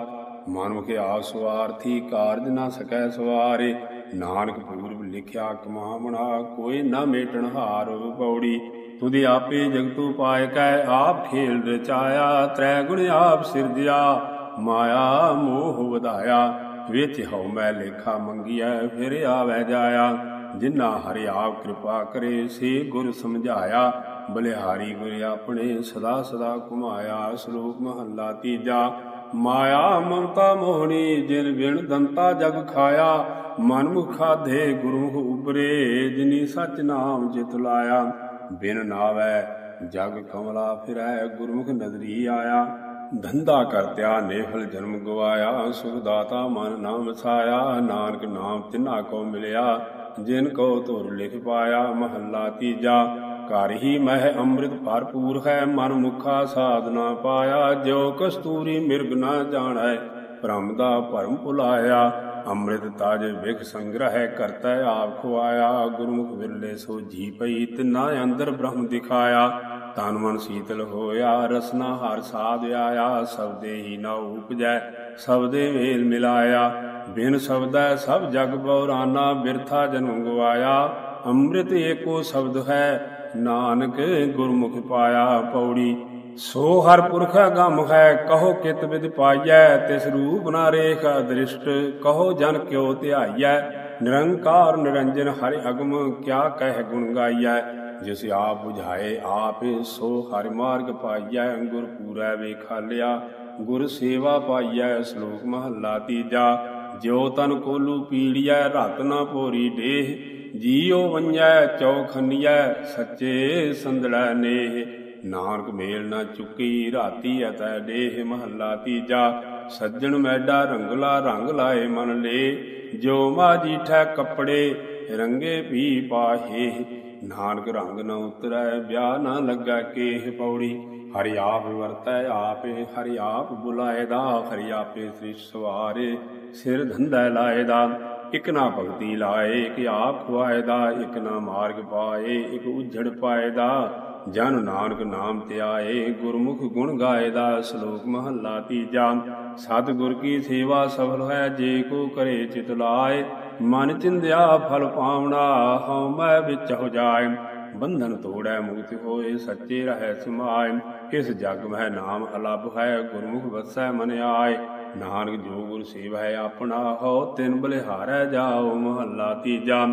ਮਨੁਖ ਆਪ ਸਵਾਰਥੀ ਕਾਰਜ ਨਾ ਸਕੈ ਸਵਾਰੇ। ਨਾਨਕ ਪੂਰਬ ਲਿਖਿਆ, ਕਮਾਵਣਾ ਕੋਈ ਨਾ ਮੇਟਣ ਹਾਰ ਪੌੜੀ ਤੁਧੇ ਆਪੇ ਜਗਤੂ ਪਾਇ ਕੈ, ਆਪ ਖੇਲ ਰਚਾਇਆ, ਤ੍ਰੈ ਗੁਣ ਆਪ ਸਿਰਜਿਆ, ਮਾਇਆ ਮੋਹ ਵਧਾਇਆ। ਵਿੱਚ ਹਉ ਮੈਂ ਲੇਖਾ ਮੰਗਿਆ ਫਿਰ ਆਵੈ ਜਾਇਆ। ਜਿਨਾ ਹਰਿ ਆਪ ਕਿਰਪਾ ਕਰੇ, ਸੇ ਗੁਰ ਸਮਝਾਇਆ। ਬਲਿਹਾਰੀ ਗੁਰ ਆਪਣੇ ਸਦਾ ਸਦਾ ਘੁਮਾਇਆ, ਸ਼ਲੋਕ ਮਹੱਲਾ ਤੀਜਾ। ਮਾਇਆ ਮਮਤਾ ਮੋਹਣੀ, ਜਿਨ ਵਿਣ ਦੰਤਾ ਜਗ ਖਾਇਆ ਮਨ ਮੁਖ ਖਾਧੇ ਗੁਰੂ ਉਬਰੇ ਜਿਨੀ ਸਚ ਨਾਮ ਜਿਤ ਲਾਇਆ। ਬਿਨ ਨਾਵੈ ਜਗ ਕਮਲਾ ਫਿਰੈ, ਗੁਰਮੁਖ ਨਜ਼ਰੀ ਆਇਆ। ਧੰਦਾ ਕਰਤਿਆ, ਨੇਹਲ ਜਨਮ ਗਵਾਇਆ। ਸੁਖਦਾਤਾ ਮਨ ਨਾਮ ਵਸਾਇਆ ਨਾਨਕ ਨਾਮ ਤਿਨਾ ਕੋ ਮਿਲਿਆ। ਜਿਨ ਕੋ ਤੁਰ ਲਿਖ ਪਾਇਆ, ਮਹੱਲਾ ਤੀਜਾ। ਘਰ ਹੀ ਮਹਿ ਅੰਮ੍ਰਿਤ ਭਰਪੂਰ ਹੈ, ਮਨ ਮੁਖਾ ਸਾਧਨਾ ਪਾਇਆ, ਜੋ ਕਸਤੂਰੀ ਮਿਰਗ ਨਾ ਜਾਣੈ, ਭ੍ਰਮ ਦਾ ਭਰਮ ਭੁਲਾਇਆ, ਅੰਮ੍ਰਿਤ ਤਾਜ ਵਿਖ ਸੰਗ੍ਰਹਿ ਕਰਤਾ ਆਪ ਖੁਆਇਆ, ਗੁਰਮੁਖ ਵਿਰਲੇ ਸੋ ਜੀ ਪਈ, ਤਿਨਾ ਅੰਦਰ ਬ੍ਰਹਮ ਦਿਖਾਇਆ, ਤਨ ਮਨ ਸੀਤਲ ਹੋਇਆ, ਰਸਨਾ ਹਰ ਸਾਧ ਆਇਆ, ਸਬਦੇ ਹੀ ਨਾ ਉਪਜੈ, ਸਬਦੇ ਮੇਲ ਮਿਲਾਇਆ, ਬਿਨ ਸਬਦੈ ਸਭ ਜਗ ਬਉਰਾਨਾ ਬਿਰਥਾ ਜਨਮ ਗਵਾਇਆ, ਅੰਮ੍ਰਿਤ ਏਕੋ ਸ਼ਬਦ ਹੈ ਨਾਨਕ ਗੁਰਮੁਖ ਪਾਇਆ ਪੌੜੀ, ਸੋ ਹਰ ਪੁਰਖ ਗਮ ਹੈ, ਕਹੋ ਕਿਤ ਵਿਦ ਪਾਈਐ, ਤਿਸ ਰੂਪ ਨਾ ਰੇਖ ਅਦ੍ਰਿਸ਼ਟ ਕਹੋ ਜਨ ਕਿਉ ਧਿਆਈਐ, ਨਿਰੰਕਾਰ ਨਿਰੰਜਨ ਹਰਿ ਅਗਮ, ਕਿਆ ਕਹਿ ਗੁਣ ਗਾਈਐ, ਜਿਸ ਆਪ 부ਝਾਏ ਆਪੇ, ਸੋ ਹਰਿ ਮਾਰਗ ਪਾਈਐ, ਗੁਰ ਪੂਰੈ ਵੇਖਾਲਿਆ, ਗੁਰ ਸੇਵਾ ਪਾਈਐ, ਸ਼ਲੋਕ ਮਹੱਲਾ ਤੀਜਾ ਜਿਉ ਤਨ ਕੋਲੂ ਪੀੜੀਐ, ਰਤ ਨਾ ਭੋਰੀ ਡੇਹ। ਜੀਉ ਵੰਜੈ, ਚੌਖੰਨੀਐ, ਸੱਚੇ ਸੰਦੜੈ ਨੇਹ। ਨਾਨਕ ਮੇਲ ਨਾ ਚੁੱਕੀ, ਰਾਤੀ ਅਤੈ ਡੇਹ। ਮਹੱਲਾ ਤੀਜਾ, ਸੱਜਣ ਮੈਡਾ, ਰੰਗਲਾ, ਰੰਗ ਲਾਏ ਮਨ ਲੇ। ਜੋ ਮਾਜੀ ਠੈ ਕੱਪੜੇ, ਰੰਗੇ ਵੀ ਪਾਹੇ। ਨਾਨਕ ਰੰਗ ਨਾ ਉਤਰੈ, ਵਿਆਹ ਨਾ ਲੱਗਾ ਕੇਹ ਪੌੜੀ। ਹਰਿ ਆਪ ਵਰਤੈ ਆਪੇ, ਹਰਿ ਆਪ ਬੁਲਾਏਦਾ ਹਰਿ ਆਪੇ ਸ੍ਰੀ ਸਵਾਰੇ। ਸਿਰ ਧੰਦਾ ਲਾਏਦਾ ਇਕ ਨਾ ਭਗਤੀ ਲਾਏ, ਇਕ ਆਪ ਖਵਾਏਦਾ ਇਕ ਨਾ ਮਾਰਗ ਪਾਏ, ਇਕ ਉਝੜ ਪਾਏਦਾ ਜਨ ਨਾਨਕ ਨਾਮ ਧਿਆਏ, ਗੁਰਮੁਖ ਗੁਣ ਗਾਏ ਦਾ ਸ਼ਲੋਕ ਮਹੱਲਾ ਤੀਜਾ। ਸਤਿਗੁਰ ਕੀ ਸੇਵਾ ਸਫਲ ਹੈ, ਜੇ ਕੋ ਕਰੇ ਚਿਤ ਲਾਏ। ਮਨ ਚਿੰਦਿਆ ਫਲ ਪਾਵਣਾ, ਹਉ ਮੈਂ ਵਿੱਚ ਹੋ ਜਾਏ। ਬੰਧਨ ਤੋੜੈ ਮੁਕਤ ਹੋਏ, ਸੱਚੇ ਰਹੈ ਸਮਾਏ। ਇਸ ਜਗ ਮਹਿ ਨਾਮ ਅਲੱਭ ਹੈ, ਗੁਰਮੁਖ ਵਸੈ ਮਨ ਆਏ। ਨਾਨਕ ਜੋ ਗੁਰ ਸੇਵੈ ਆਪਣਾ ਹੋ ਤਿਨ ਬਲਿਹਾਰੈ ਜਾਓ ਮਹੱਲਾ ਤੀਜਾ।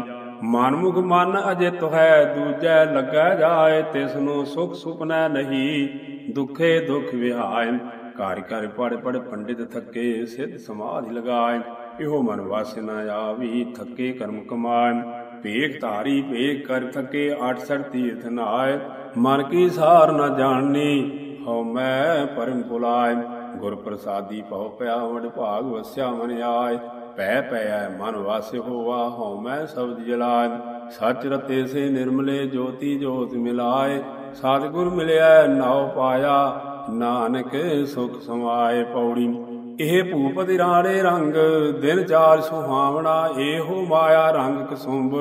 ਮਨਮੁਖ ਮਨ ਅਜਿਤ ਹੈ, ਦੂਜੈ ਲੱਗੈ ਜਾਏ, ਤਿਸ ਨੂੰ ਸੁਖ ਸੁਪਨੈ ਨਹੀਂ, ਦੁਖੇ ਦੁਖ ਵਿਹਾਇ ਘਰ ਘਰ ਪੜ ਪੜ ਪੰਡਿਤ ਥੱਕੇ, ਸਿੱਧ ਸਮਾਧਿ ਲਗਾਏ। ਇਹੋ ਮਨ ਵਸ ਨ ਆਵੀ, ਥੱਕੇ ਕਰਮ ਕਮਾਏ। ਭੇਖ ਧਾਰੀ, ਭੇਖ ਕਰ ਥਕੇ 68 ਤੀਰਥ ਨਾਏ ਮਨ ਕੀ ਸਾਰ ਨ ਜਾਣਨੀ, ਹਉ ਮੈਂ ਪਰਮ ਪੁਲਾਏ ਗੁਰ ਪ੍ਰਸਾਦੀ ਪਉ ਪਿਆ ਵਡ ਭਾਗ ਵਸਿਆ ਮਨ ਆਏ ਪੈ ਪੈ ਮਨ ਵਾਸ ਹੋਵਾ ਹਉ ਮੈਂ ਸ਼ਬਦ ਜਲਾਇ। ਸਚ ਰਤੇ ਸੇ ਨਿਰਮਲੇ ਜੋਤੀ ਜੋਤ ਮਿਲਾਏ ਸਤਿਗੁਰ ਮਿਲਿਆ ਨਾਉ ਪਾਇਆ, ਨਾਨਕ ਸੁਖ ਸਮਾਏ ਪੌੜੀ। ਇਹ ਭੂਪਤਿ ਰਾਣੇ ਰੰਗ, ਦਿਨ ਚਾਰ ਸੁਹਾਵਣਾ, ਇਹੋ ਮਾਇਆ ਰੰਗ ਕਸੁੰਭ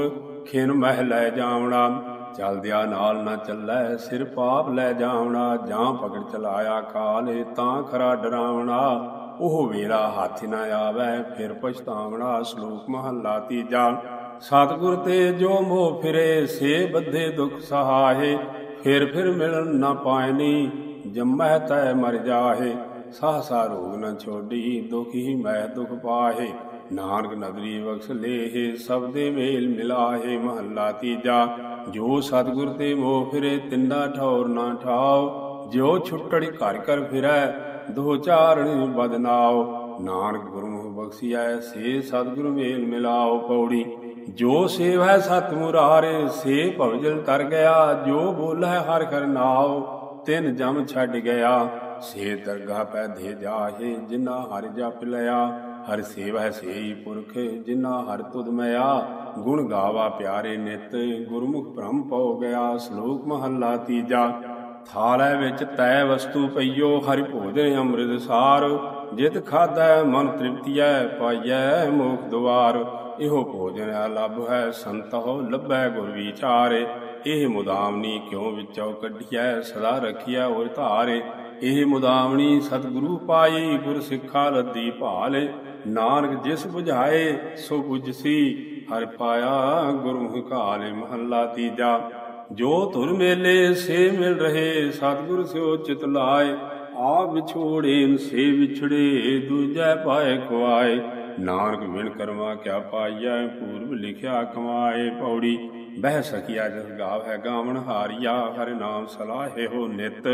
ਖਿਨ ਮਹਿ ਲੈ ਜਾਵਣਾ। ਚਲਦਿਆ ਨਾਲ ਨਾ ਚੱਲੈ, ਸਿਰ ਪਾਪ ਲੈ ਜਾਵਣਾ, ਜਾਂ ਪਕੜ ਚਲਾਇਆ ਕਾਲੇ ਤਾਂ ਖਰਾ ਡਰਾਵਣਾ। ਉਹ ਵੇਲਾ ਹੱਥ ਨਾ ਆਵੈ, ਫਿਰ ਪਛਤਾਵਣਾ ਸ਼ਲੋਕ ਮਹੱਲਾ ਤੀਜਾ। ਸਤਿਗੁਰ ਤੇ ਜੋ ਮੋਹ ਫਿਰੇ, ਸੇ ਬੱਧੇ ਦੁਖ ਸਹਾਏ, ਫਿਰ ਫਿਰ ਮਿਲਣ ਨਾ ਪਾਇਨੀ ਜੰਮਹਿ ਤੈ ਮਰ ਜਾਹੇ। ਸਾਹਸਾ ਰੋਗ ਨ ਛੋਡੀ, ਦੁਖ ਹੀ ਮੈਂ ਦੁਖ ਪਾਹੇ। ਨਾਨਕ ਨਦਰੀ ਬਖਸ਼ ਲੇਹੇ, ਸਭ ਦੇ ਮੇਲ ਮਿਲਾਹੇ, ਮਹੱਲਾ ਤੀਜਾ। ਜੋ ਸਤਿਗੁਰ ਤੇ ਮੋਹ ਫਿਰੇ ਤਿੰਨਾ ਠੌਰ ਨਾ ਠਾਓ। ਜਿਉ ਛੁੱਟੜੀ ਘਰ ਘਰ ਫਿਰੈ, ਦੋ ਚਾਰਣ ਬਦਨਾਓ। ਨਾਨਕ ਗੁਰਮੁਖ ਬਖਸ਼ਿਆ ਸੇ ਸਤਿਗੁਰ ਮੇਲ ਮਿਲਾਓ ਪੌੜੀ। ਜੋ ਸੇਵੈ ਸਤ ਮੁਰਾਰੇ, ਸੇ ਭਵਜਲ ਤਰ ਗਿਆ। ਜੋ ਬੋਲੈ ਹਰ ਕਰ ਨਾਉ ਤਿਨ ਜਮ ਛੱਡ ਗਿਆ। ਸੇ ਦਰਗਾਹ ਪੈ ਦੇ ਜਾਹੇ ਜਿਨਾ ਹਰਿ ਜਪ ਲਿਆ। ਹਰ ਸੇਵੈ ਸੇਈ ਪੁਰਖ ਜਿਨਾ ਹਰ ਤੁਧ ਮਿਆ। ਗੁਣ ਗਾਵਾ ਪਿਆਰੇ ਨਿਤ, ਗੁਰਮੁਖ ਭ੍ਰਮ ਪਉ ਗਿਆ, ਸ਼ਲੋਕ ਮਹੱਲਾ ਤੀਜਾ। ਥਾਲੇ ਵਿੱਚ ਤੈ ਵਸਤੂ ਪਈਓ, ਹਰਿ ਭੋਜਨ ਅੰਮ੍ਰਿਤ ਸਾਰ। ਜਿਤ ਖਾਧੈ, ਮਨ ਤ੍ਰਿਪਤੀਐ ਪਾਈਐ ਮੋਖ ਦੁਆਰ। ਇਹੋ ਭੋਜਨ ਅਲੱਭ ਹੈ, ਸੰਤਹੁ ਲੱਭੈ ਗੁਰ ਵਿਚਾਰੇ। ਇਹ ਮੁਦਾਮਨੀ ਕਿਉ ਵਿੱਚੋਂ ਕੱਢਿਐ, ਸਦਾ ਰਖਿਐ ਔਰ ਧਾਰੇ। ਇਹ ਮੁਦਾਵਣੀ ਸਤਿਗੁਰੂ ਪਾਈ ਗੁਰ ਸਿੱਖਾ ਲੱਦੀ ਭਾਲੇ। ਨਾਨਕ ਜਿਸ 부ਝਾਏ ਸੋ 부ਝਸੀ ਹਰ ਪਾਇਆ ਗੁਰਮੁਖ ਕਾਲੇ ਮਹੱਲਾ ਤੀਜਾ। ਜੋ ਧੁਰ ਮੇਲੇ, ਸੇ ਮਿਲ ਰਹੇ। ਸਤਿਗੁਰ ਸਿਓ ਚਿਤ ਲਾਏ। ਆ ਵਿਛੋੜੇ, ਸੇ ਵਿਛੜੇ, ਦੂਜੈ ਪਾਏ ਖਵਾਏ ਨਾਨਕ ਵਿਣ ਕਰਮਾ ਕਿਆ ਪਾਈਐ, ਪੂਰਬ ਲਿਖਿਆ ਕਮਾਏ ਪੌੜੀ। ਬਹਿ ਸਕਿਆ ਜਸ ਗਾਵੈ ਗਾਵਣ ਹਾਰੀਆ, ਹਰਿ ਨਾਮ ਸਲਾਹੇ ਹੋ ਨਿਤ,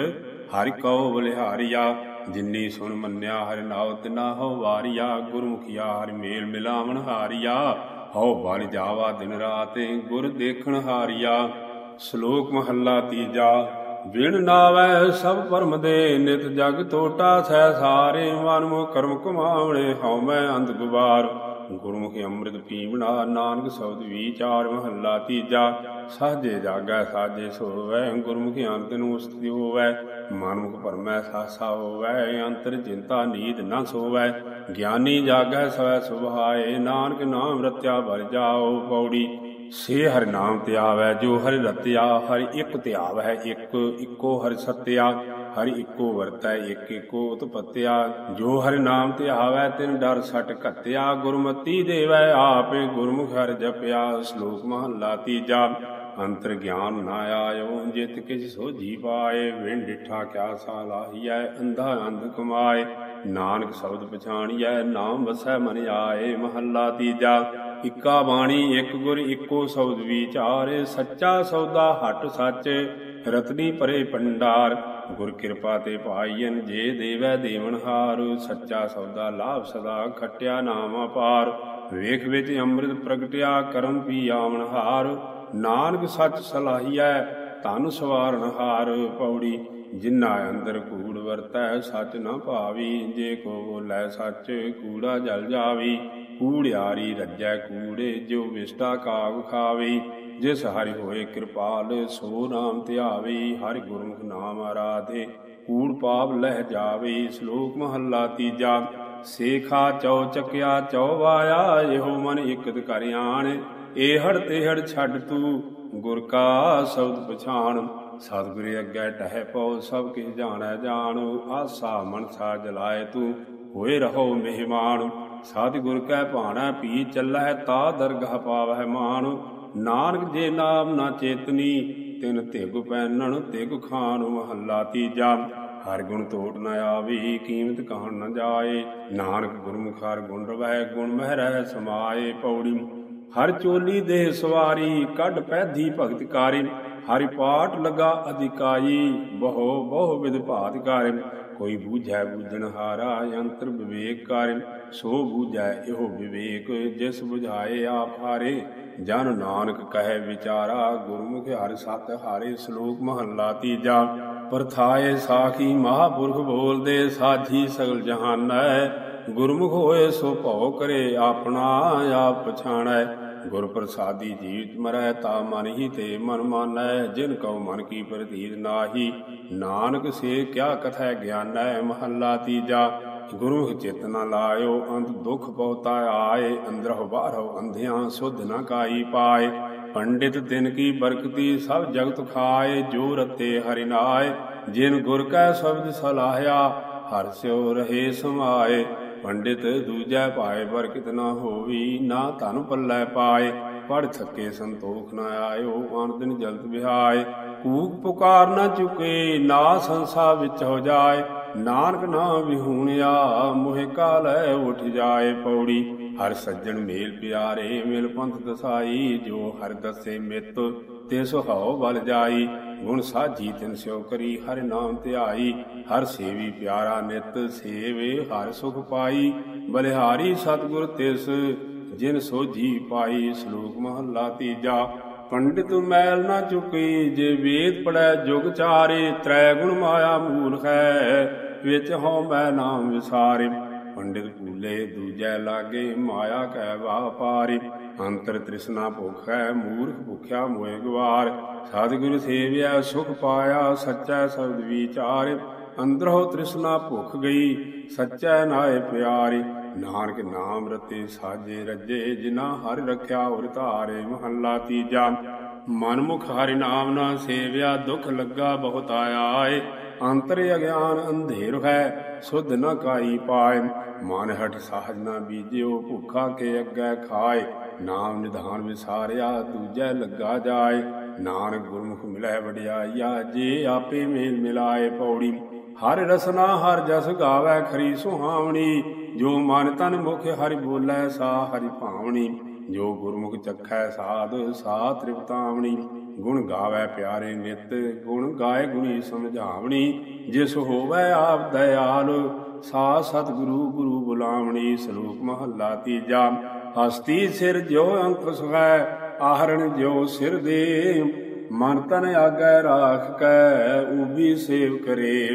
ਹਰਿ ਕਉ ਬਲਿਹਾਰੀਆ, ਜਿਨੀ ਸੁਣ ਮੰਨਿਆ ਹਰਿ ਨਾਉ ਤਿਨਾ ਹੋ ਵਾਰੀਆ ਗੁਰਮੁਖਿਆ ਹਰਿ ਮੇਲ ਮਿਲਾਵਣ ਹਾਰੀਆ, ਹਉ ਬਲ ਜਾਵਾ ਦਿਨ ਰਾਤ ਗੁਰ ਦੇਖਣ ਹਾਰਿਆ, ਸ਼ਲੋਕ ਮਹੱਲਾ ਤੀਜਾ ਵਿਣ ਨਾਵੈ ਸਭ ਪਰਮ ਦੇ ਨਿਤ ਜਗ ਤੋਟਾ, ਸਹਿ ਸਾਰੇ ਮਨ ਮੋ ਕਰਮ ਕੁਮਾਵਣੇ ਹਉ ਮੈਂ ਅੰਧ ਗੁਬਾਰ। ਗੁਰਮੁਖ ਅੰਮ੍ਰਿਤ ਪੀਵਣਾ ਨਾਨਕ ਸ਼ਬਦ ਵਿਚਾਰ ਮਹੱਲਾ ਤੀਜਾ, ਸਾਜੇ ਜਾਗੈ ਸਾਜੇ ਸੋਵੈ, ਗੁਰਮੁਖ ਅੰਤ ਨੂੰ ਉਸਤਿ ਹੋਵੈ, ਮਨਮੁਖ ਪਰਮੈ ਸਾਸਾ ਹੋਵੈ, ਅੰਤਰ ਚਿੰਤਾ ਨੀਂਦ ਨਾ ਸੋਵੈ, ਗਿਆਨੀ ਜਾਗੈ ਸਵੈ ਸੁਭਾਏ, ਨਾਨਕ ਨਾਮ ਰਤਿਆ ਭਰ ਜਾਓ ਪੌੜੀ, ਸੇ ਹਰ ਨਾਮ ਧਿਆਵੈ ਜੋ ਹਰਿ ਰਤਿਆ, ਹਰਿ ਇੱਕ ਧਿਆਵੈ ਇੱਕ, ਇੱਕੋ ਹਰਿ ਸਤਿਆ ਹਰਿ ਇੱਕੋ ਵਰਤੈ, ਇੱਕ ਇੱਕੋ ਉਤਪਤਿਆ। ਜੋ ਹਰਿ ਨਾਮ ਆਵੈ, ਤਿਨ ਡਰ ਸਟ ਘਤਿਆ। ਗੁਰਮਤੀ ਦੇਵੈ, ਆਪੇ ਗੁਰਮੁਖ ਹਰਿ ਜਪਿਆ। ਸ਼ਲੋਕ ਮਹੱਲਾ ਤੀਜਾ ਅੰਤਰ ਗਿਆਨ ਨਾ ਆਇਓ, ਜਿਤ ਕਿਛ ਸੋਝੀ ਪਾਏ। ਵਿਣ ਡਿਠਾ ਕਿਆ ਸਾਲਾਹੀਐ ਅੰਧਾ ਅੰਧ ਕਮਾਏ। ਨਾਨਕ ਸ਼ਬਦ ਪਛਾਣੀਐ, ਨਾਮ ਵਸੈ ਮਨ ਆਏ। ਮਹੱਲਾ ਤੀਜਾ, ਇਕਾ ਬਾਣੀ, ਇੱਕ ਗੁਰ, ਇੱਕੋ ਸ਼ਬਦ ਵਿਚਾਰੇ। ਸੱਚਾ ਸੌਦਾ ਹਟ ਸੱਚ। ਰਤਨੀ ਭਰੇ ਪੰਡਾਰ, ਗੁਰ ਕਿਰਪਾ ਤੇ ਪਾਈਨ ਜੇ ਦੇਵੈ ਦੇਵਨ ਹਾਰ, ਸੱਚਾ ਸੌਦਾ ਲਾਭ ਸਦਾ ਖਟਿਆ ਨਾਮ ਅਪਾਰ। ਵੇਖ ਵਿੱਚ ਅੰਮ੍ਰਿਤ ਪ੍ਰਗਟਿਆ ਕਰਮ ਪੀ ਆਵਣ ਹਾਰ, ਨਾਨਕ ਸੱਚ ਸਲਾਹੀਐ ਤਨ ਸਵਾਰਨ ਹਾਰ ਪੌੜੀ। ਜਿਨ੍ਹਾਂ ਅੰਦਰ ਕੂੜ ਵਰਤੈ, ਸੱਚ ਨਾ ਭਾਵੀ, ਜੇ ਕੋ ਬੋਲੇ ਸੱਚ, ਕੂੜਾ ਜਲ ਜਾਵੀ। ਕੂੜਿਆਰੀ ਰੱਜੈ ਕੂੜੇ, ਜੋ ਵਿਸ਼ਟਾ ਕਾਗ ਖਾਵੇ। ਜਿਸ ਹਰਿ ਹੋਏ ਕਿਰਪਾਲ, ਸੋ ਨਾਮ ਧਿਆਵੇ ਹਰਿ ਗੁਰਮੁਖ ਨਾਮ ਆਰਾਧੇ, ਕੂੜ ਪਾਪ ਲਹਿ ਜਾਵੇ, ਸ਼ਲੋਕ ਮਹੱਲਾ ਤੀਜਾ, ਸੇਖਾ ਚੌ ਚੱਕਿਆ ਚੌ ਵਾਇਆ, ਇਹੋ ਮਨ ਇਕਤ ਕਰ ਆਣ ਇਹ ਹੜ ਛੱਡ ਤੂੰ, ਗੁਰ ਕਾ ਸ਼ਬਦ ਪਛਾਣ, ਸਤਿਗੁਰੇ ਅੱਗੇ ਟਹਿ ਪਉ, ਸਭ ਕਿਛ ਜਾਣੈ ਜਾਣੂ, ਆਸਾ ਮਨਸਾ ਜਲਾਏ ਤੂੰ, ਹੋਏ ਰਹੋ ਮਹਿਮਾਨ, ਸਤਿਗੁਰ ਕੈ ਭਾਣਾ ਪੀ ਚੱਲੈ ਤਾ ਦਰਗਹ ਪਾਵਹਿ ਮਾਨ ਨਾਨਕ ਜੇ ਨਾਮ ਨਾ ਚੇਤਨੀ, ਤਿਨ ਧਿਗ ਪੈਨਣ, ਧਿਗ ਖਾਨ ਮਹੱਲਾ ਤੀਜਾ। ਹਰ ਗੁਣ ਤੋਟ ਨ ਆਵੀ, ਕੀਮਤ ਕਹਣ ਨ ਜਾਏ। ਨਾਨਕ ਗੁਰਮੁਖ ਹਰ ਗੁਣ ਰਵੈ, ਗੁਣ ਮਹਿ ਰਹਿ ਸਮਾਏ ਪੌੜੀ। ਹਰ ਚੋਲੀ ਦੇ ਸਵਾਰੀ, ਕੱਢ ਪੈਧੀ ਭਗਤ ਕਾਰਿ। ਹਰਿ ਪਾਠ ਲਗਾ ਅਧਿਕਾਈ ਬਹੁ ਬਹੁ ਵਿਦ ਭਾਤ ਕਾਰਿ। ਕੋਈ ਬੂਝੈ ਬੂਝਣ ਹਾਰਾ ਯੰਤਰ ਵਿਵੇਕ ਕਾਰਿ ਸੋ ਬੂਝੈ ਇਹੋ ਵਿਵੇਕ, ਜਿਸ ਬੁਝਾਏ ਆਪ ਹਾਰੇ। ਜਨ ਨਾਨਕ ਕਹੈ ਵਿਚਾਰਾ, ਗੁਰਮੁਖ ਹਰਿ ਸਤ ਹਾਰੇ, ਸ਼ਲੋਕ ਮਹੱਲਾ ਤੀਜਾ। ਪਰਥਾਏ ਸਾਖੀ ਮਹਾਪੁਰਖ ਬੋਲਦੇ ਸਾਜੀ ਸਗਲ ਜਹਾਨੈ। ਗੁਰਮੁਖ ਹੋਏ ਸੋ ਭਉ ਕਰੇ ਆਪਣਾ, ਆਪ ਪਛਾਣੈ। ਗੁਰ ਪ੍ਰਸਾਦੀ ਜੀਵਤ ਮਰੈ ਤਾ ਮਨ ਹੀ ਤੇ ਮਨ ਮਾਨੈ, ਜਿਨ ਕਉ ਮਨ ਕੀ ਪ੍ਰਤੀਤ ਨਾਹੀ। ਨਾਨਕ ਸੇ ਕਿਆ ਕਥੈ ਗਿਆਨੈ, ਮਹੱਲਾ ਤੀਜਾ। ਗੁਰੂ ਚਿਤ ਨ ਲਾਇਓ ਅੰਤ ਦੁਖ ਪਉਤਾ ਆਏ, ਅੰਦਰਹੁ ਬਾਹਰਹੁ ਅੰਧਿਆਂ ਸੁਧ ਨ ਕਾਈ ਪਾਏ। ਪੰਡਿਤ ਤਿਨ ਕੀ ਬਰਕਤੀ ਸਭ ਜਗਤ ਖਾਏ, ਜੋ ਰਤੇ ਹਰਿ ਨਾਏ। ਜਿਨ ਗੁਰ ਕੈ ਸ਼ਬਦ ਸਲਾਹਿਆ, ਹਰ ਸਿਉ ਰਹੇ ਸਮਾਏ। ਪੰਡਿਤ ਦੂਜੈ ਪਾਏ ਬਰਕਤ ਨਾ ਹੋਵੀ, ਨਾ ਧਨ ਪੱਲੇ ਪਾਏ। ਪੜ ਥੱਕੇ ਸੰਤੋਖ ਨਾ ਆਇਓ ਆਨ ਦਿਨ ਜਲਤ ਵਿਹਾਏ। ਕੂਕ ਪੁਕਾਰ ਨਾ ਚੁਕੇ, ਨਾ ਸੰਸਾ ਵਿੱਚ ਹੋ ਜਾਏ। ਨਾਨਕ ਨਾਮ ਵਿਹੂਣਿਆ, ਮੋਹਿ ਕਾਲੈ ਉਠ ਜਾਏ ਪੌੜੀ। ਹਰ ਸੱਜਣ ਮੇਲ ਪਿਆਰੇ, ਮਿਲ ਪੰਥ ਦਸਾਈ, ਜੋ ਹਰ ਦਸੇ ਮਿਤ। ਤੇ ਸੁਹਾਉ ਬਲ ਜਾਈ, ਗੁਣ ਸਾਜੀ ਤਿਨ ਸਿਓ ਕਰੀ, ਹਰ ਨਾਮ ਧਿਆਈ, ਹਰ ਸੇਵੀ ਪਿਆਰਾ ਨਿਤ ਸੇਵੇ, ਹਰ ਸੁਖ ਪਾਈ। ਬਲਿਹਾਰੀ ਸਤਿਗੁਰ ਤਿਸ, ਜਿਨ ਸੋਜੀ ਪਾਈ, ਸ਼ਲੋਕ ਮਹੱਲਾ ਤੀਜਾ। ਪੰਡਿਤ ਮੈਲ ਨਾ ਚੁਕੀ, ਜੇ ਵੇਦ ਪੜੈ ਜੁਗ ਚਾਰੇ ਤ੍ਰੈ ਗੁਣ ਮਾਇਆ ਮੂਲ ਹੈ, ਵਿੱਚ ਹਉ ਮੈਂ ਨਾਮ ਵਿਸਾਰੇ। ਪੰਡਿਤ ਭੂਲੇ, ਦੂਜੈ ਲਾਗੇ ਮਾਇਆ ਕੈ ਵਾਪਾਰੀ ਅੰਤਰ ਤ੍ਰਿਸ਼ਨਾ ਭੁਖ ਹੈ ਮੂਰਖ ਭੁਖਿਆ ਮੋਏ ਗਵਾਰ ਸਤਿਗੁਰ ਸੇਵਿਆ ਸੁਖ ਪਾਇਆ, ਸੱਚਾ ਸ਼ਬਦ ਵਿਚਾਰ। ਅੰਦਰੋ ਤ੍ਰਿਸ਼ਨਾ ਭੁਖ ਗਈ, ਸੱਚਾ ਨਾਏ ਪਿਆਰੀ। ਨਾਨਕ ਨਾਮ ਰਤੇ ਸਾਜੇ ਰੱਜੇ ਜਿਨਾ ਹਰ ਰਖਿਆ ਉਰ ਧਾਰੇ ਮਹੱਲਾ ਤੀਜਾ। ਮਨਮੁਖ ਹਰਿ ਨਾਮ ਨਾ ਸੇਵਿਆ, ਦੁਖ ਲੱਗਾ ਬਹੁਤ ਆਏ। ਅੰਤਰ ਅਗਿਆਨ ਅੰਧੇਰ ਹੈ, ਸੁਧ ਨ ਕਾਈ ਪਾਏ। ਮਨ ਹਟ ਸਾਹਜ ਨਾ ਬੀਜਿਓ, ਭੁੱਖਾ ਕੇ ਅੱਗੇ ਖਾਏ। ਨਾਮ ਨਿਧਾਨ ਵਿਸਾਰਿਆ, ਦੂਜੈ ਲੱਗਾ ਜਾਏ। ਨਾਨਕ ਗੁਰਮੁਖ ਮਿਲੈ ਵਡਿਆਈਆ, ਜੇ ਆਪੇ ਮੇਲ ਮਿਲਾਏ ਪੌੜੀ। ਹਰ ਰਸਨਾ, ਹਰ ਜਸ ਗਾਵੇ ਖਰੀ ਸੁਹਾਵਣੀ। ਜੋ ਮਨ ਤਨ ਮੁਖ, ਹਰਿ ਬੋਲੇ ਸਾ, ਹਰਿ ਭਾਵਣੀ। ਜੋ ਗੁਰਮੁਖ ਚਖੈ ਸਾਧ, ਸਾ ਤ੍ਰਿਪਤਾਵਣੀ। ਗੁਣ ਗਾਵੇ ਪਿਆਰੇ ਨਿਤ ਗੁਣ ਗਾਏ ਗੁਣੀ ਸਮਝਾਵਣੀ। ਜਿਸ ਹੋਵੇ ਆਪ ਦਇਆਲ, ਸਾ ਸਤਿਗੁਰੂ ਗੁਰੂ ਬੁਲਾਵਣੀ। ਸ਼ਲੋਕ ਮਹੱਲਾ ਤੀਜਾ। ਹਸਤੀ ਸਿਰ ਜੋ ਅੰਕ ਸੁਹੈ ਆਹਰਣ ਜੋ ਸਿਰ ਦੇ। ਮਨ ਤਨ ਆਗੈ ਰਾਖ ਕੈ ਉਬੀ ਸੇਵ ਕਰੇ।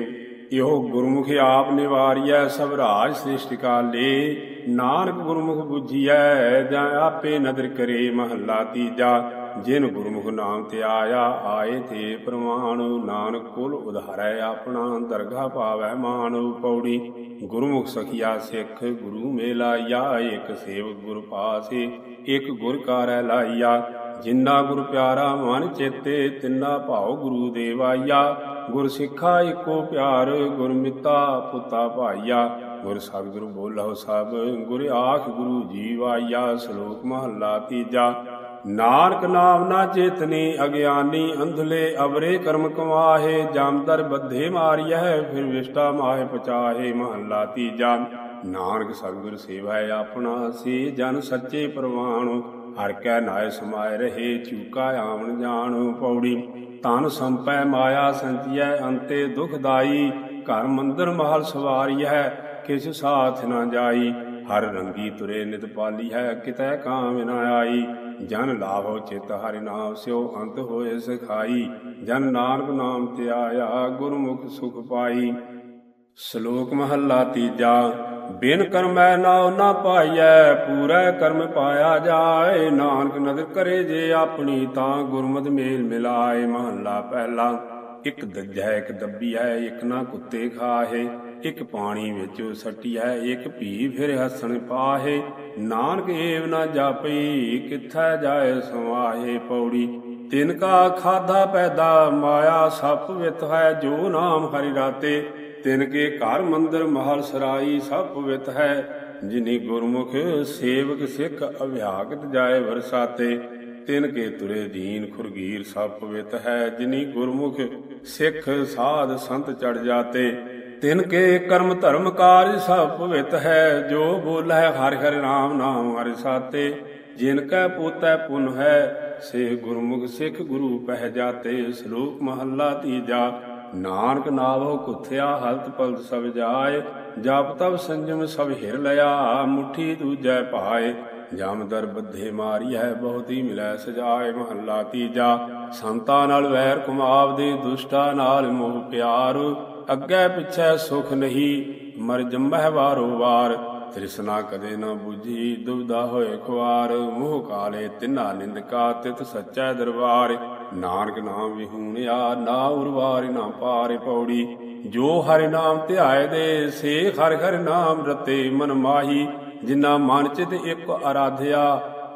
ਇਹੋ ਗੁਰਮੁਖ ਆਪ ਨਿਵਾਰੀਐ, ਸਭ ਰਾਜ ਸ੍ਰਿਸ਼ਟ ਨਾਨਕ ਗੁਰਮੁਖ 부ਝੀਐ ਜਾਂ ਆਪੇ ਨਦਰ ਕਰੇ ਮਹੱਲਾ ਤੀਜਾ। ਜਿਨ ਗੁਰਮੁਖ ਨਾਮ ਤੇ ਆਇਆ, ਆਏ ਤੇ ਪ੍ਰਮਾਣ। ਨਾਨਕ ਕੁਲ ਉਧਾਰੈ ਆਪਣਾ ਦਰਗਾ ਪਾਵੈ ਮਾਨ ਪੌੜੀ ਗੁਰਮੁਖ ਸਖਿਆ ਸਿੱਖ, ਗੁਰੂ ਮੇਲਾਇਆ ਇਕ ਸੇਵਕ ਗੁਰ ਪਾਸੇ, ਇਕ ਗੁਰ ਕਾਰੈ ਲਾਈਆ ਜਿੰਨਾ ਗੁਰ ਪਿਆਰਾ ਮਨ ਚੇਤੇ, ਤਿੰਨਾ ਭਾਉ ਗੁਰੂ ਦੇਵਾਇਆ। ਗੁਰ ਸਿੱਖਾ ਏਕੋ ਪਿਆਰ, ਗੁਰ ਮਿੱਤਾ ਪੁੱਤਾ ਭਾਈਆ ਗੁਰ ਸਤਿਗੁਰੂ ਬੋਲਹੁ ਸਭ, ਗੁਰ ਆਖ ਗੁਰੂ ਜੀਵਾਇਆ। ਸ਼ਲੋਕ ਮਹੱਲਾ ਤੀਜਾ। ਨਾਨਕ ਨਾਮ ਨਾ ਚੇਤਨੀ ਅਗਿਆਨੀ ਅੰਧਲੇ ਅਵਰੇ ਕਰਮ ਕਮਾਹੇ ਜਾਮਦਰ ਬੱਧੇ ਮਾਰਿਐ, ਫਿਰ ਵਿਸ਼ਟਾ ਮਾਹੇ ਪਚਾਹੇ, ਮਹੱਲਾ ਤੀਜਾ। ਨਾਨਕ ਸਤਿਗੁਰ ਸੇਵਾ ਆਪਣਾ ਸੇ, ਜਨ ਸੱਚੇ ਪ੍ਰਵਾਣ। ਹਰ ਕੈ ਨਾਇ ਸਮਾਇ ਰਹੇ, ਚੂਕਾ ਆਵਣ ਜਾਣ ਪੌੜੀ। ਤਨ ਸੰਪੈ ਮਾਇਆ ਸੰਚੀਐ, ਅੰਤੇ ਦੁਖਦਾਈ ਘਰ ਮੰਦਰ ਮਹਲ ਸਵਾਰੀਐ, ਕਿਸ ਸਾਥ ਨਾ ਜਾਈ। ਹਰ ਰੰਗੀ ਤੁਰੇ ਨਿਤ ਪਾਲੀ ਹੈ ਕਿਤੈ ਕਾਮ ਨਾ ਆਈ। ਜਨ ਲਾਭੋ ਚਿਤ ਹਰਿ ਨਾਮ ਸਿਓ ਅੰਤ ਹੋਏ ਸਖਾਈ। ਜਨ ਨਾਨਕ ਨਾਮ ਤੇ ਆਇਆ ਗੁਰਮੁਖ ਸੁਖ ਪਾਈ। ਸ਼ਲੋਕ ਮਹੱਲਾ ਤੀਜਾ, ਬਿਨ ਕਰਮੈ ਨਾਉ ਨਾ ਪਾਈਐ, ਪੂਰਾ ਕਰਮ ਪਾਇਆ ਜਾਏ। ਨਾਨਕ ਨਦਰ ਕਰੇ ਜੇ ਆਪਣੀ, ਤਾਂ ਗੁਰਮਤਿ ਮੇਲ ਮਿਲਾਏ। ਮਹੱਲਾ ਪਹਿਲਾ, ਇੱਕ ਦੱਜੈ, ਇੱਕ ਦੱਬੀ ਹੈ ਇੱਕ ਨਾ ਕੁੱਤੇ ਖਾਹੇ। ਇਕ ਪਾਣੀ ਵਿੱਚ ਸਟਿਐ, ਇੱਕ ਭੀ ਫਿਰ ਹਸਣ ਪਾਹੇ। ਨਾਨਕ ਏਵ ਨਾ ਜਾਪਈ ਕਿੱਥੈ ਜਾਏ ਸਮਾਹੇ ਪੌੜੀ। ਤਿਨ ਕਾ ਖਾਦਾ ਪੈਦਾ, ਮਾਇਆ ਸਭ ਵਿਤ ਹੈ ਜੋ ਨਾਮ ਹਰਿ ਰਾਤੇ। ਤਿਨ ਕੇ ਘਰ ਮੰਦਰ ਮਹਲ ਸਰਾਈ ਸਭ ਪਵਿੱਤ ਹੈ ਜਿਨੀ ਗੁਰਮੁਖ ਸੇਵਕ ਸਿੱਖ ਅਭਿਆਗਤ ਜਾਏ ਵਰਸਾਤੇ। ਤਿਨ ਕੇ ਤੁਰੇ ਦੀਨ ਖੁਰਗੀਰ ਸਭ ਪਵਿੱਤ ਹੈ ਜਿਨੀ ਗੁਰਮੁਖ ਸਿੱਖ ਸਾਧ ਸੰਤ ਚੜ ਜਾਤੇ। ਤਿਨ ਕੇ ਕਰਮ ਧਰਮ ਕਾਰਜ ਸਭ ਪਵਿੱਤ ਹੈ, ਜੋ ਬੋਲੇ ਹਰਿ ਹਰਿ ਨਾਮ ਨਾਮ ਹਰਿ ਸਾਤੇ। ਜਿਨ ਕੈ ਪੋਤੈ ਪੁਨ ਹੈ, ਸੇ ਗੁਰਮੁਖ ਸਿੱਖ ਗੁਰੂ ਪਹਿ ਜਾਤੇ। ਸ਼ਲੋਕ ਮਹੱਲਾ ਤੀਜਾ, ਨਾਨਕ ਨਾਵੋ ਕੁਥਿਆ ਹਲਤ ਪਲਤ ਸਭ ਜਾਏ। ਜਪ ਤਬ ਸੰਜਮ ਸਭ ਹਿਰ ਲਿਆ, ਮੁਠੀ ਦੂਜੈ ਭਾਏ ਜਮਦਰ ਬੱਧੇ ਮਾਰੀਐ ਬਹੁਤੀ ਮਿਲੈ ਸਜਾਏ। ਮਹੱਲਾ ਤੀਜਾ, ਸੰਤਾ ਨਾਲ ਵੈਰ ਕੁਮਾਵ ਦੇ ਦੁਸ਼ਟਾ ਨਾਲ ਮੋਹ ਪਿਆਰ। ਅੱਗੇ ਪਿੱਛੇ ਸੁਖ ਨਹੀਂ ਮਰ ਜੰਮਹਿ ਵਾਰੋ। ਵਾਰ ਤ੍ਰਿਸ਼ਨਾ ਕਦੇ ਨਾ 부ਜੀ ਦੁਬਦਾ ਹੋਏ ਖਵਾਰ ਮੋਹ ਕਾਲੇ ਤਿਨਾ ਨਿੰਦਕਾ ਤਿਤ ਸੱਚਾ ਦਰਬਾਰ। ਨਾਨਕ ਨਾਮ ਵਿਹੂਣਿਆ, ਨਾ ਉਰਵਾਰਿ ਨਾ ਪਾਰ ਪੌੜੀ। ਜੋ ਹਰਿ ਨਾਮ ਧਿਆਏ ਦੇ, ਸੇ ਹਰਿ ਹਰਿ ਨਾਮ ਰਤੇ ਮਨ ਮਾਹੀ। ਜਿਨਾ ਮਨ ਚਿਤ ਇੱਕ ਅਰਾਧਿਆ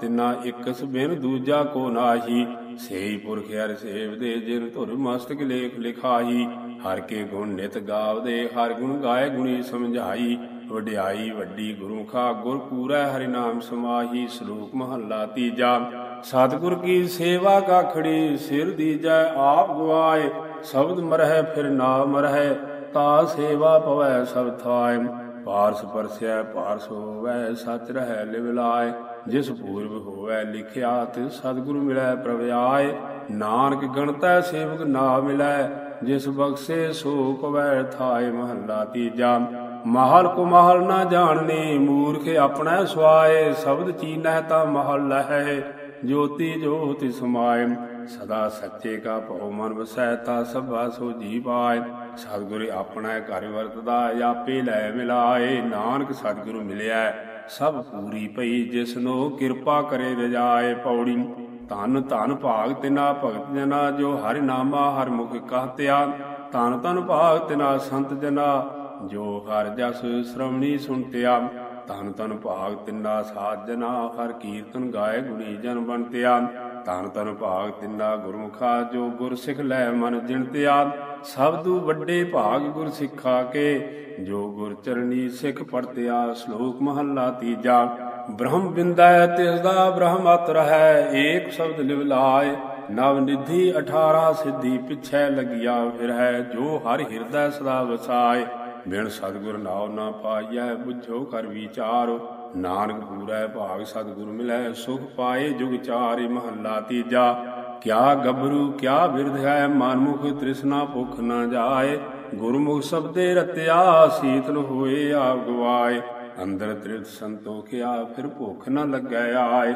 ਤਿਨਾ ਇੱਕ ਸੁਬਿਨ ਦੂਜਾ ਕੋ ਨਾਹੀ। ਸੇਈ ਪੁਰਖ ਹਰਿ ਸੇਵ ਦੇ ਜਿਨ ਧੁਰ ਮਸਤਕ ਲੇਖ ਲਿਖਾਹੀ ਹਰ ਕੇ ਗੁਣ ਨਿਤ ਗਾਵਦੇ, ਹਰ ਗੁਣ ਗਾਏ ਗੁਣੀ ਸਮਝਾਈ। ਵਡਿਆਈ ਵੱਡੀ ਗੁਰੂ ਖਾ ਗੁਰ ਪੂਰੈ ਹਰਿ ਨਾਮ ਸਮਾਹੀ, ਸ਼ਲੋਕ ਮਹੱਲਾ ਤੀਜਾ। ਸਤਿਗੁਰ ਕੀ ਸੇਵਾ ਕਾਖੜੀ ਸਿਰ ਦੀਜੈ ਆਪ ਗਵਾਏ ਸ਼ਬਦ ਮਰਹਿ ਫਿਰ ਨਾ ਮਰਹਿ, ਤਾ ਸੇਵਾ ਪਵੈ ਸਭ ਥਾਇ ਪਾਰਸ ਪਰਸੈ ਪਾਰਸ ਹੋਵੈ ਸਚ ਰਹਿ ਲਿਵ ਲਾਇ ਜਿਸ ਪੂਰਬ ਹੋਵੈ ਲਿਖਿਆ ਤੇ ਸਤਿਗੁਰ ਮਿਲੈ ਪ੍ਰਭ ਆਏ। ਨਾਨਕ ਗਣਤੈ ਸੇਵਕ ਨਾ ਮਿਲੈ, ਜਿਸ ਬਖਸ਼ੇ ਸੋ ਪਵੈ ਥਾਏ ਮਹੱਲਾ ਤੀਜਾ। ਮਹਲ ਕੋ ਮਹਲ ਨਾ ਜਾਣਨੀ, ਮੂਰਖ ਆਪਣਾ ਸੁਆਏ, ਸ਼ਬਦ ਚੀਨਹਿ ਤਾਂ ਮਹਲ ਲਹੈ ਜੋਤੀ ਜੋਤਿ ਸਮਾਇ ਸਦਾ ਸੱਚੇ ਕਾ ਭਉ ਮਨ ਵਸੈ, ਤਾ ਸਭਾ ਸੋ ਜੀ ਪਾਏ। ਸਤਿਗੁਰ ਆਪਣਾ ਘਰ ਵਰਤਦਾ, ਆਪੇ ਲੈ ਮਿਲਾਏ। ਨਾਨਕ ਸਤਿਗੁਰੂ ਮਿਲਿਆ ਸਭ ਪੂਰੀ ਪਈ ਜਿਸਨੋ ਕਿਰਪਾ ਕਰੇ ਰਜਾਏ ਪੌੜੀ। ਧਨ ਧਨ ਭਾਗ ਤਿਨਾ ਭਗਤ ਜਨਾ, ਜੋ ਹਰਿ ਨਾਮਾ ਹਰ ਮੁਖ ਕਹਤਿਆ ਧਨ ਧਨ ਭਾਗ ਤਿਨਾ ਸੰਤ ਜਨਾ, ਜੋ ਹਰ ਜਸ ਸ਼੍ਰਵਣੀ ਸੁਣਤਿਆ ਧਨ ਧਨ ਭਾਗ ਤਿੰਨਾ ਸਾਧ ਹਰ ਕੀਰਤਨ ਗਾਏ ਗੁਣੀ ਜਨ ਬਣਤਿਆ ਧਨ ਧਨ ਭਾਗ ਤਿੰਨਾ ਗੁਰਮੁਖਾ ਜੋ ਗੁਰ ਸਿੱਖ ਲੈ ਮਨ ਜਿਣਤਿਆ ਸਭ ਤੋਂ ਵੱਡੇ ਭਾਗ ਗੁਰ ਸਿੱਖਾ ਕੇ ਜੋ ਗੁਰ ਚਰਣੀ ਸਿੱਖ ਪੜਤਿਆ ਸ਼ਲੋਕ ਮਹੱਲਾ ਤੀਜਾ। ਬ੍ਰਹਮ ਬਿੰਦਾ ਤਿਸ ਦਾ ਬ੍ਰਹਮ ਅਤ ਰਹੈ। ਏਕ ਸ਼ਬਦ ਲਿਵ ਲਾਏ। ਨਵ ਨਿਧੀ 18 ਸਿੱਧੀ ਪਿਛੈ ਲਗਿਆ ਫਿਰ। ਹੈ ਜੋ ਹਰ ਹਿਰਦੈ ਸਦਾ ਵਸਾਏ। ਬਿਨ ਸਤਿਗੁਰ ਨਾਉ ਨਾ ਪਾਈਐ, ਬੁੱਝੋ ਕਰ ਵਿਚਾਰ। ਨਾਨਕ ਪੂਰੈ ਭਾਗ ਸਤਿਗੁਰ ਮਿਲੈ, ਸੁਖ ਪਾਏ ਜੁਗ ਚਾਰੇ ਮਹੱਲਾ ਤੀਜਾ। ਕਿਆ ਗੱਭਰੂ, ਕਿਆ ਬਿਰਧ ਹੈ, ਮਨਮੁਖ ਤ੍ਰਿਸ਼ਨਾ ਭੁਖ ਨਾ ਜਾਏ। ਗੁਰਮੁਖ ਸਬਦੇ ਰਤਿਆ, ਸੀਤਲ ਹੋਏ ਆਪ ਗਵਾਏ। ਅੰਦਰ ਤ੍ਰਿਤ ਸੰਤੋਖਿਆ, ਫਿਰ ਭੁਖ ਨਾ ਲੱਗੈ ਆਏ।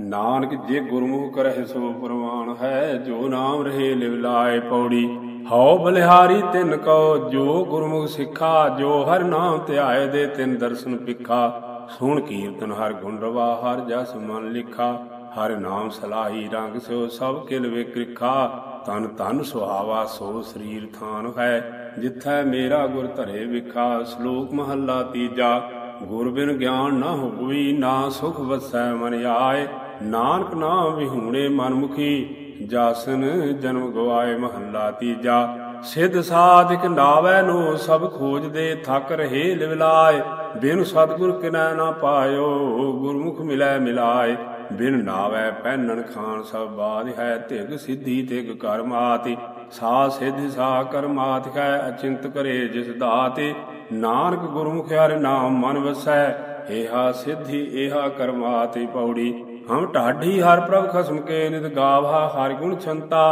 ਨਾਨਕ ਜੇ ਗੁਰਮੁਖ ਕਰਹਿ ਸੋ ਪ੍ਰਵਾਨ ਹੈ, ਜੋ ਨਾਮ ਰਹੇ ਲਿਵ ਲਾਏ ਪੌੜੀ। ਹਉ ਬਲਿਹਾਰੀ ਤਿਨ ਕੋ, ਜੋ ਗੁਰਮੁਖ ਸਿੱਖਾ, ਜੋ ਹਰ ਨਾਮ ਧਿਆਏ ਦੇ ਤਿਨ ਦਰਸ਼ਨ ਪਿਖਾ ਸੁਣ ਕੀਰਤਨ ਹਰ ਗੁਣ ਰਵਾ, ਹਰ ਜਸ ਮਨ ਲਿਖਾ। ਹਰ ਨਾਮ ਸਲਾਹੀ ਰੰਗ ਸਿਓ ਸਭ ਕਿਲ ਵਿਕ੍ਰਿਖਾ ਤਨ ਤਨ ਸੁਹਾਵਾ, ਸੋ ਸਰੀਰ ਥਾਨ ਹੈ। ਜਿੱਥੈ ਮੇਰਾ ਗੁਰ ਧਰੇ ਵਿਖਾ, ਸ਼ਲੋਕ ਮਹੱਲਾ ਤੀਜਾ। ਗੁਰ ਬਿਨ ਗਿਆਨ ਨਾ ਹੋਈ ਨਾ ਸੁਖ ਵਸੈ ਮਨ ਆਏ। ਨਾਨਕ ਨਾਮ ਵਿਹੂਣੇ ਮਨਮੁਖੀ ਜਾਸਨ ਜਨਮ ਗਵਾਏ ਮਹੱਲਾ ਤੀਜਾ। ਸਿੱਧ ਸਾਧਿਕ ਨਾਵੈ ਨੂੰ ਸਭ ਖੋਜਦੇ ਥੱਕ ਰਹੇ ਲਿਵਲਾਏ। ਬਿਨ ਸਤਗੁਰ ਕਿਨੈ ਨਾ ਪਾਇਓ, ਗੁਰਮੁਖ ਮਿਲੈ ਮਿਲਾਏ। ਬਿਨ ਨਾਵੈ ਪਹਿਨਣ ਖਾਨ ਸਭ ਬਾਦ ਹੈ ਧਿਗ ਸਿੱਧੀ ਤਿਗ ਕਰਮਾਤਿ ਸਾ ਸਿੱਧ ਸਾ ਕਰਮਾਤ ਹੈ ਅਚਿੰਤ ਕਰੇ ਜਿਸ ਦਾਤੇ। ਨਾਨਕ ਗੁਰਮੁਖ ਹਰਿ ਨਾਮ ਮਨ ਵਸੈ, ਏਹਾ ਸਿੱਧੀ ਏਹਾ ਕਰਮਾਤਿ ਪੌੜੀ। ਹਮ ਢਾਢੀ ਹਰ ਪ੍ਰਭ ਖਸਮ ਕੇ ਨਿਤ ਗਾਵਾ ਹਰ ਗੁਣ ਛੰਤਾ,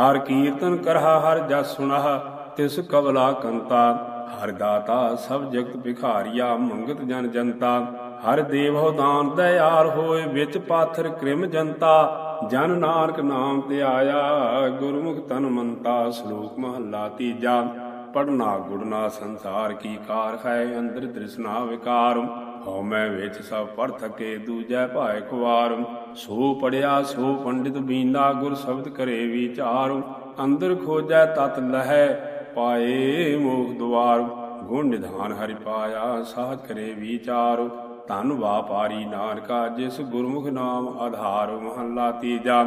ਹਰ ਕੀਰਤਨ ਕਰਹਾ, ਹਰ ਜਸ ਸੁਣਾਹ, ਤਿਸ ਕਵਲਾ ਕੰਤਾ। ਹਰ ਦਾਤਾ ਸਭ ਜਗਤ ਭਿਖਾਰੀਆ, ਮੰਗਤ ਜਨ ਜਨਤਾ। ਹਰ ਦੇਵੋ ਦਾਨ ਦਇਆਲ ਹੋਏ, ਵਿੱਚ ਪਾਥਰ ਕ੍ਰਿਮ ਜਨਤਾ। ਜਨ ਨਾਨਕ ਨਾਮ ਤੇ ਆਇਆ, ਗੁਰਮੁਖ ਤਨ ਮੰਤਾ, ਸ਼ਲੋਕ ਮਹੱਲਾ ਤੀਜਾ। ਪੜਨਾ ਗੁੜਨਾ ਸੰਸਾਰ ਕੀ ਕਾਰ ਹੈ, ਅੰਦਰ ਤ੍ਰਿਸ਼ਨਾ ਵਿਕਾਰ। ਹਉ ਮੈਂ ਵਿੱਚ ਸਭ ਪੜ ਥਕੇ, ਦੂਜੈ ਭਾਇ ਖਵਾਰ ਸੋ ਪੜਿਆ ਸੋ ਪੰਡਿਤ ਬੀਨਾ, ਗੁਰ ਸ਼ਬਦ ਕਰੇ ਵਿਚਾਰ। ਅੰਦਰ ਖੋਜੈ, ਤਤ ਲਹੈ, ਪਾਏ ਮੋਖ ਦੁਆਰ। ਗੁਣ ਨਿਧਾਨ ਹਰਿ ਪਾਇਆ, ਸਾਧ ਕਰੇ ਵਿਚਾਰ। ਧਨ ਵਾਪਾਰੀ ਨਾਨਕਾ, ਜਿਸ ਗੁਰਮੁਖ ਨਾਮ ਆਧਾਰ, ਮਹੱਲਾ ਤੀਜਾ।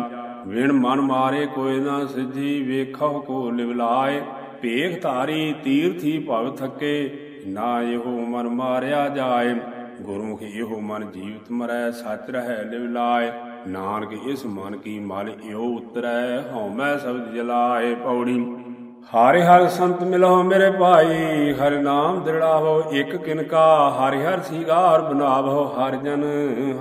ਵਿਣ ਮਨ ਮਾਰੇ ਕੋਈ ਨਾ ਸਿੱਧੀ ਵੇਖੋ ਕੋ ਲਿਵਲਾਏ ਭੇਖ ਧਾਰੀ, ਤੀਰਥੀ ਭਵ ਥਕੇ, ਨਾ ਇਹੋ ਮਨ ਮਾਰਿਆ ਜਾਏ। ਗੁਰਮੁਖ ਇਹੋ ਮਨ ਜੀਵਤ ਮਰੈ, ਸੱਚ ਰਹਿ ਲਿਵਲਾਏ ਨਾਨਕ ਇਸ ਮਨ ਕੀ ਮਲ ਇਉ ਉਤਰੈ, ਹਉਮੈ ਸਬਦ ਜਲਾਏ ਪੌੜੀ। ਹਰਿ ਹਰਿ ਸੰਤ ਮਿਲੋ ਮੇਰੇ ਭਾਈ, ਹਰਿ ਨਾਮ ਦ੍ਰਿੜਾਵੋ, ਇੱਕ ਕਿਨਕਾ ਹਰਿ ਹਰਿ ਸੀਗਾਰ ਬਨਾਵੋ, ਹਰਿ ਜਨ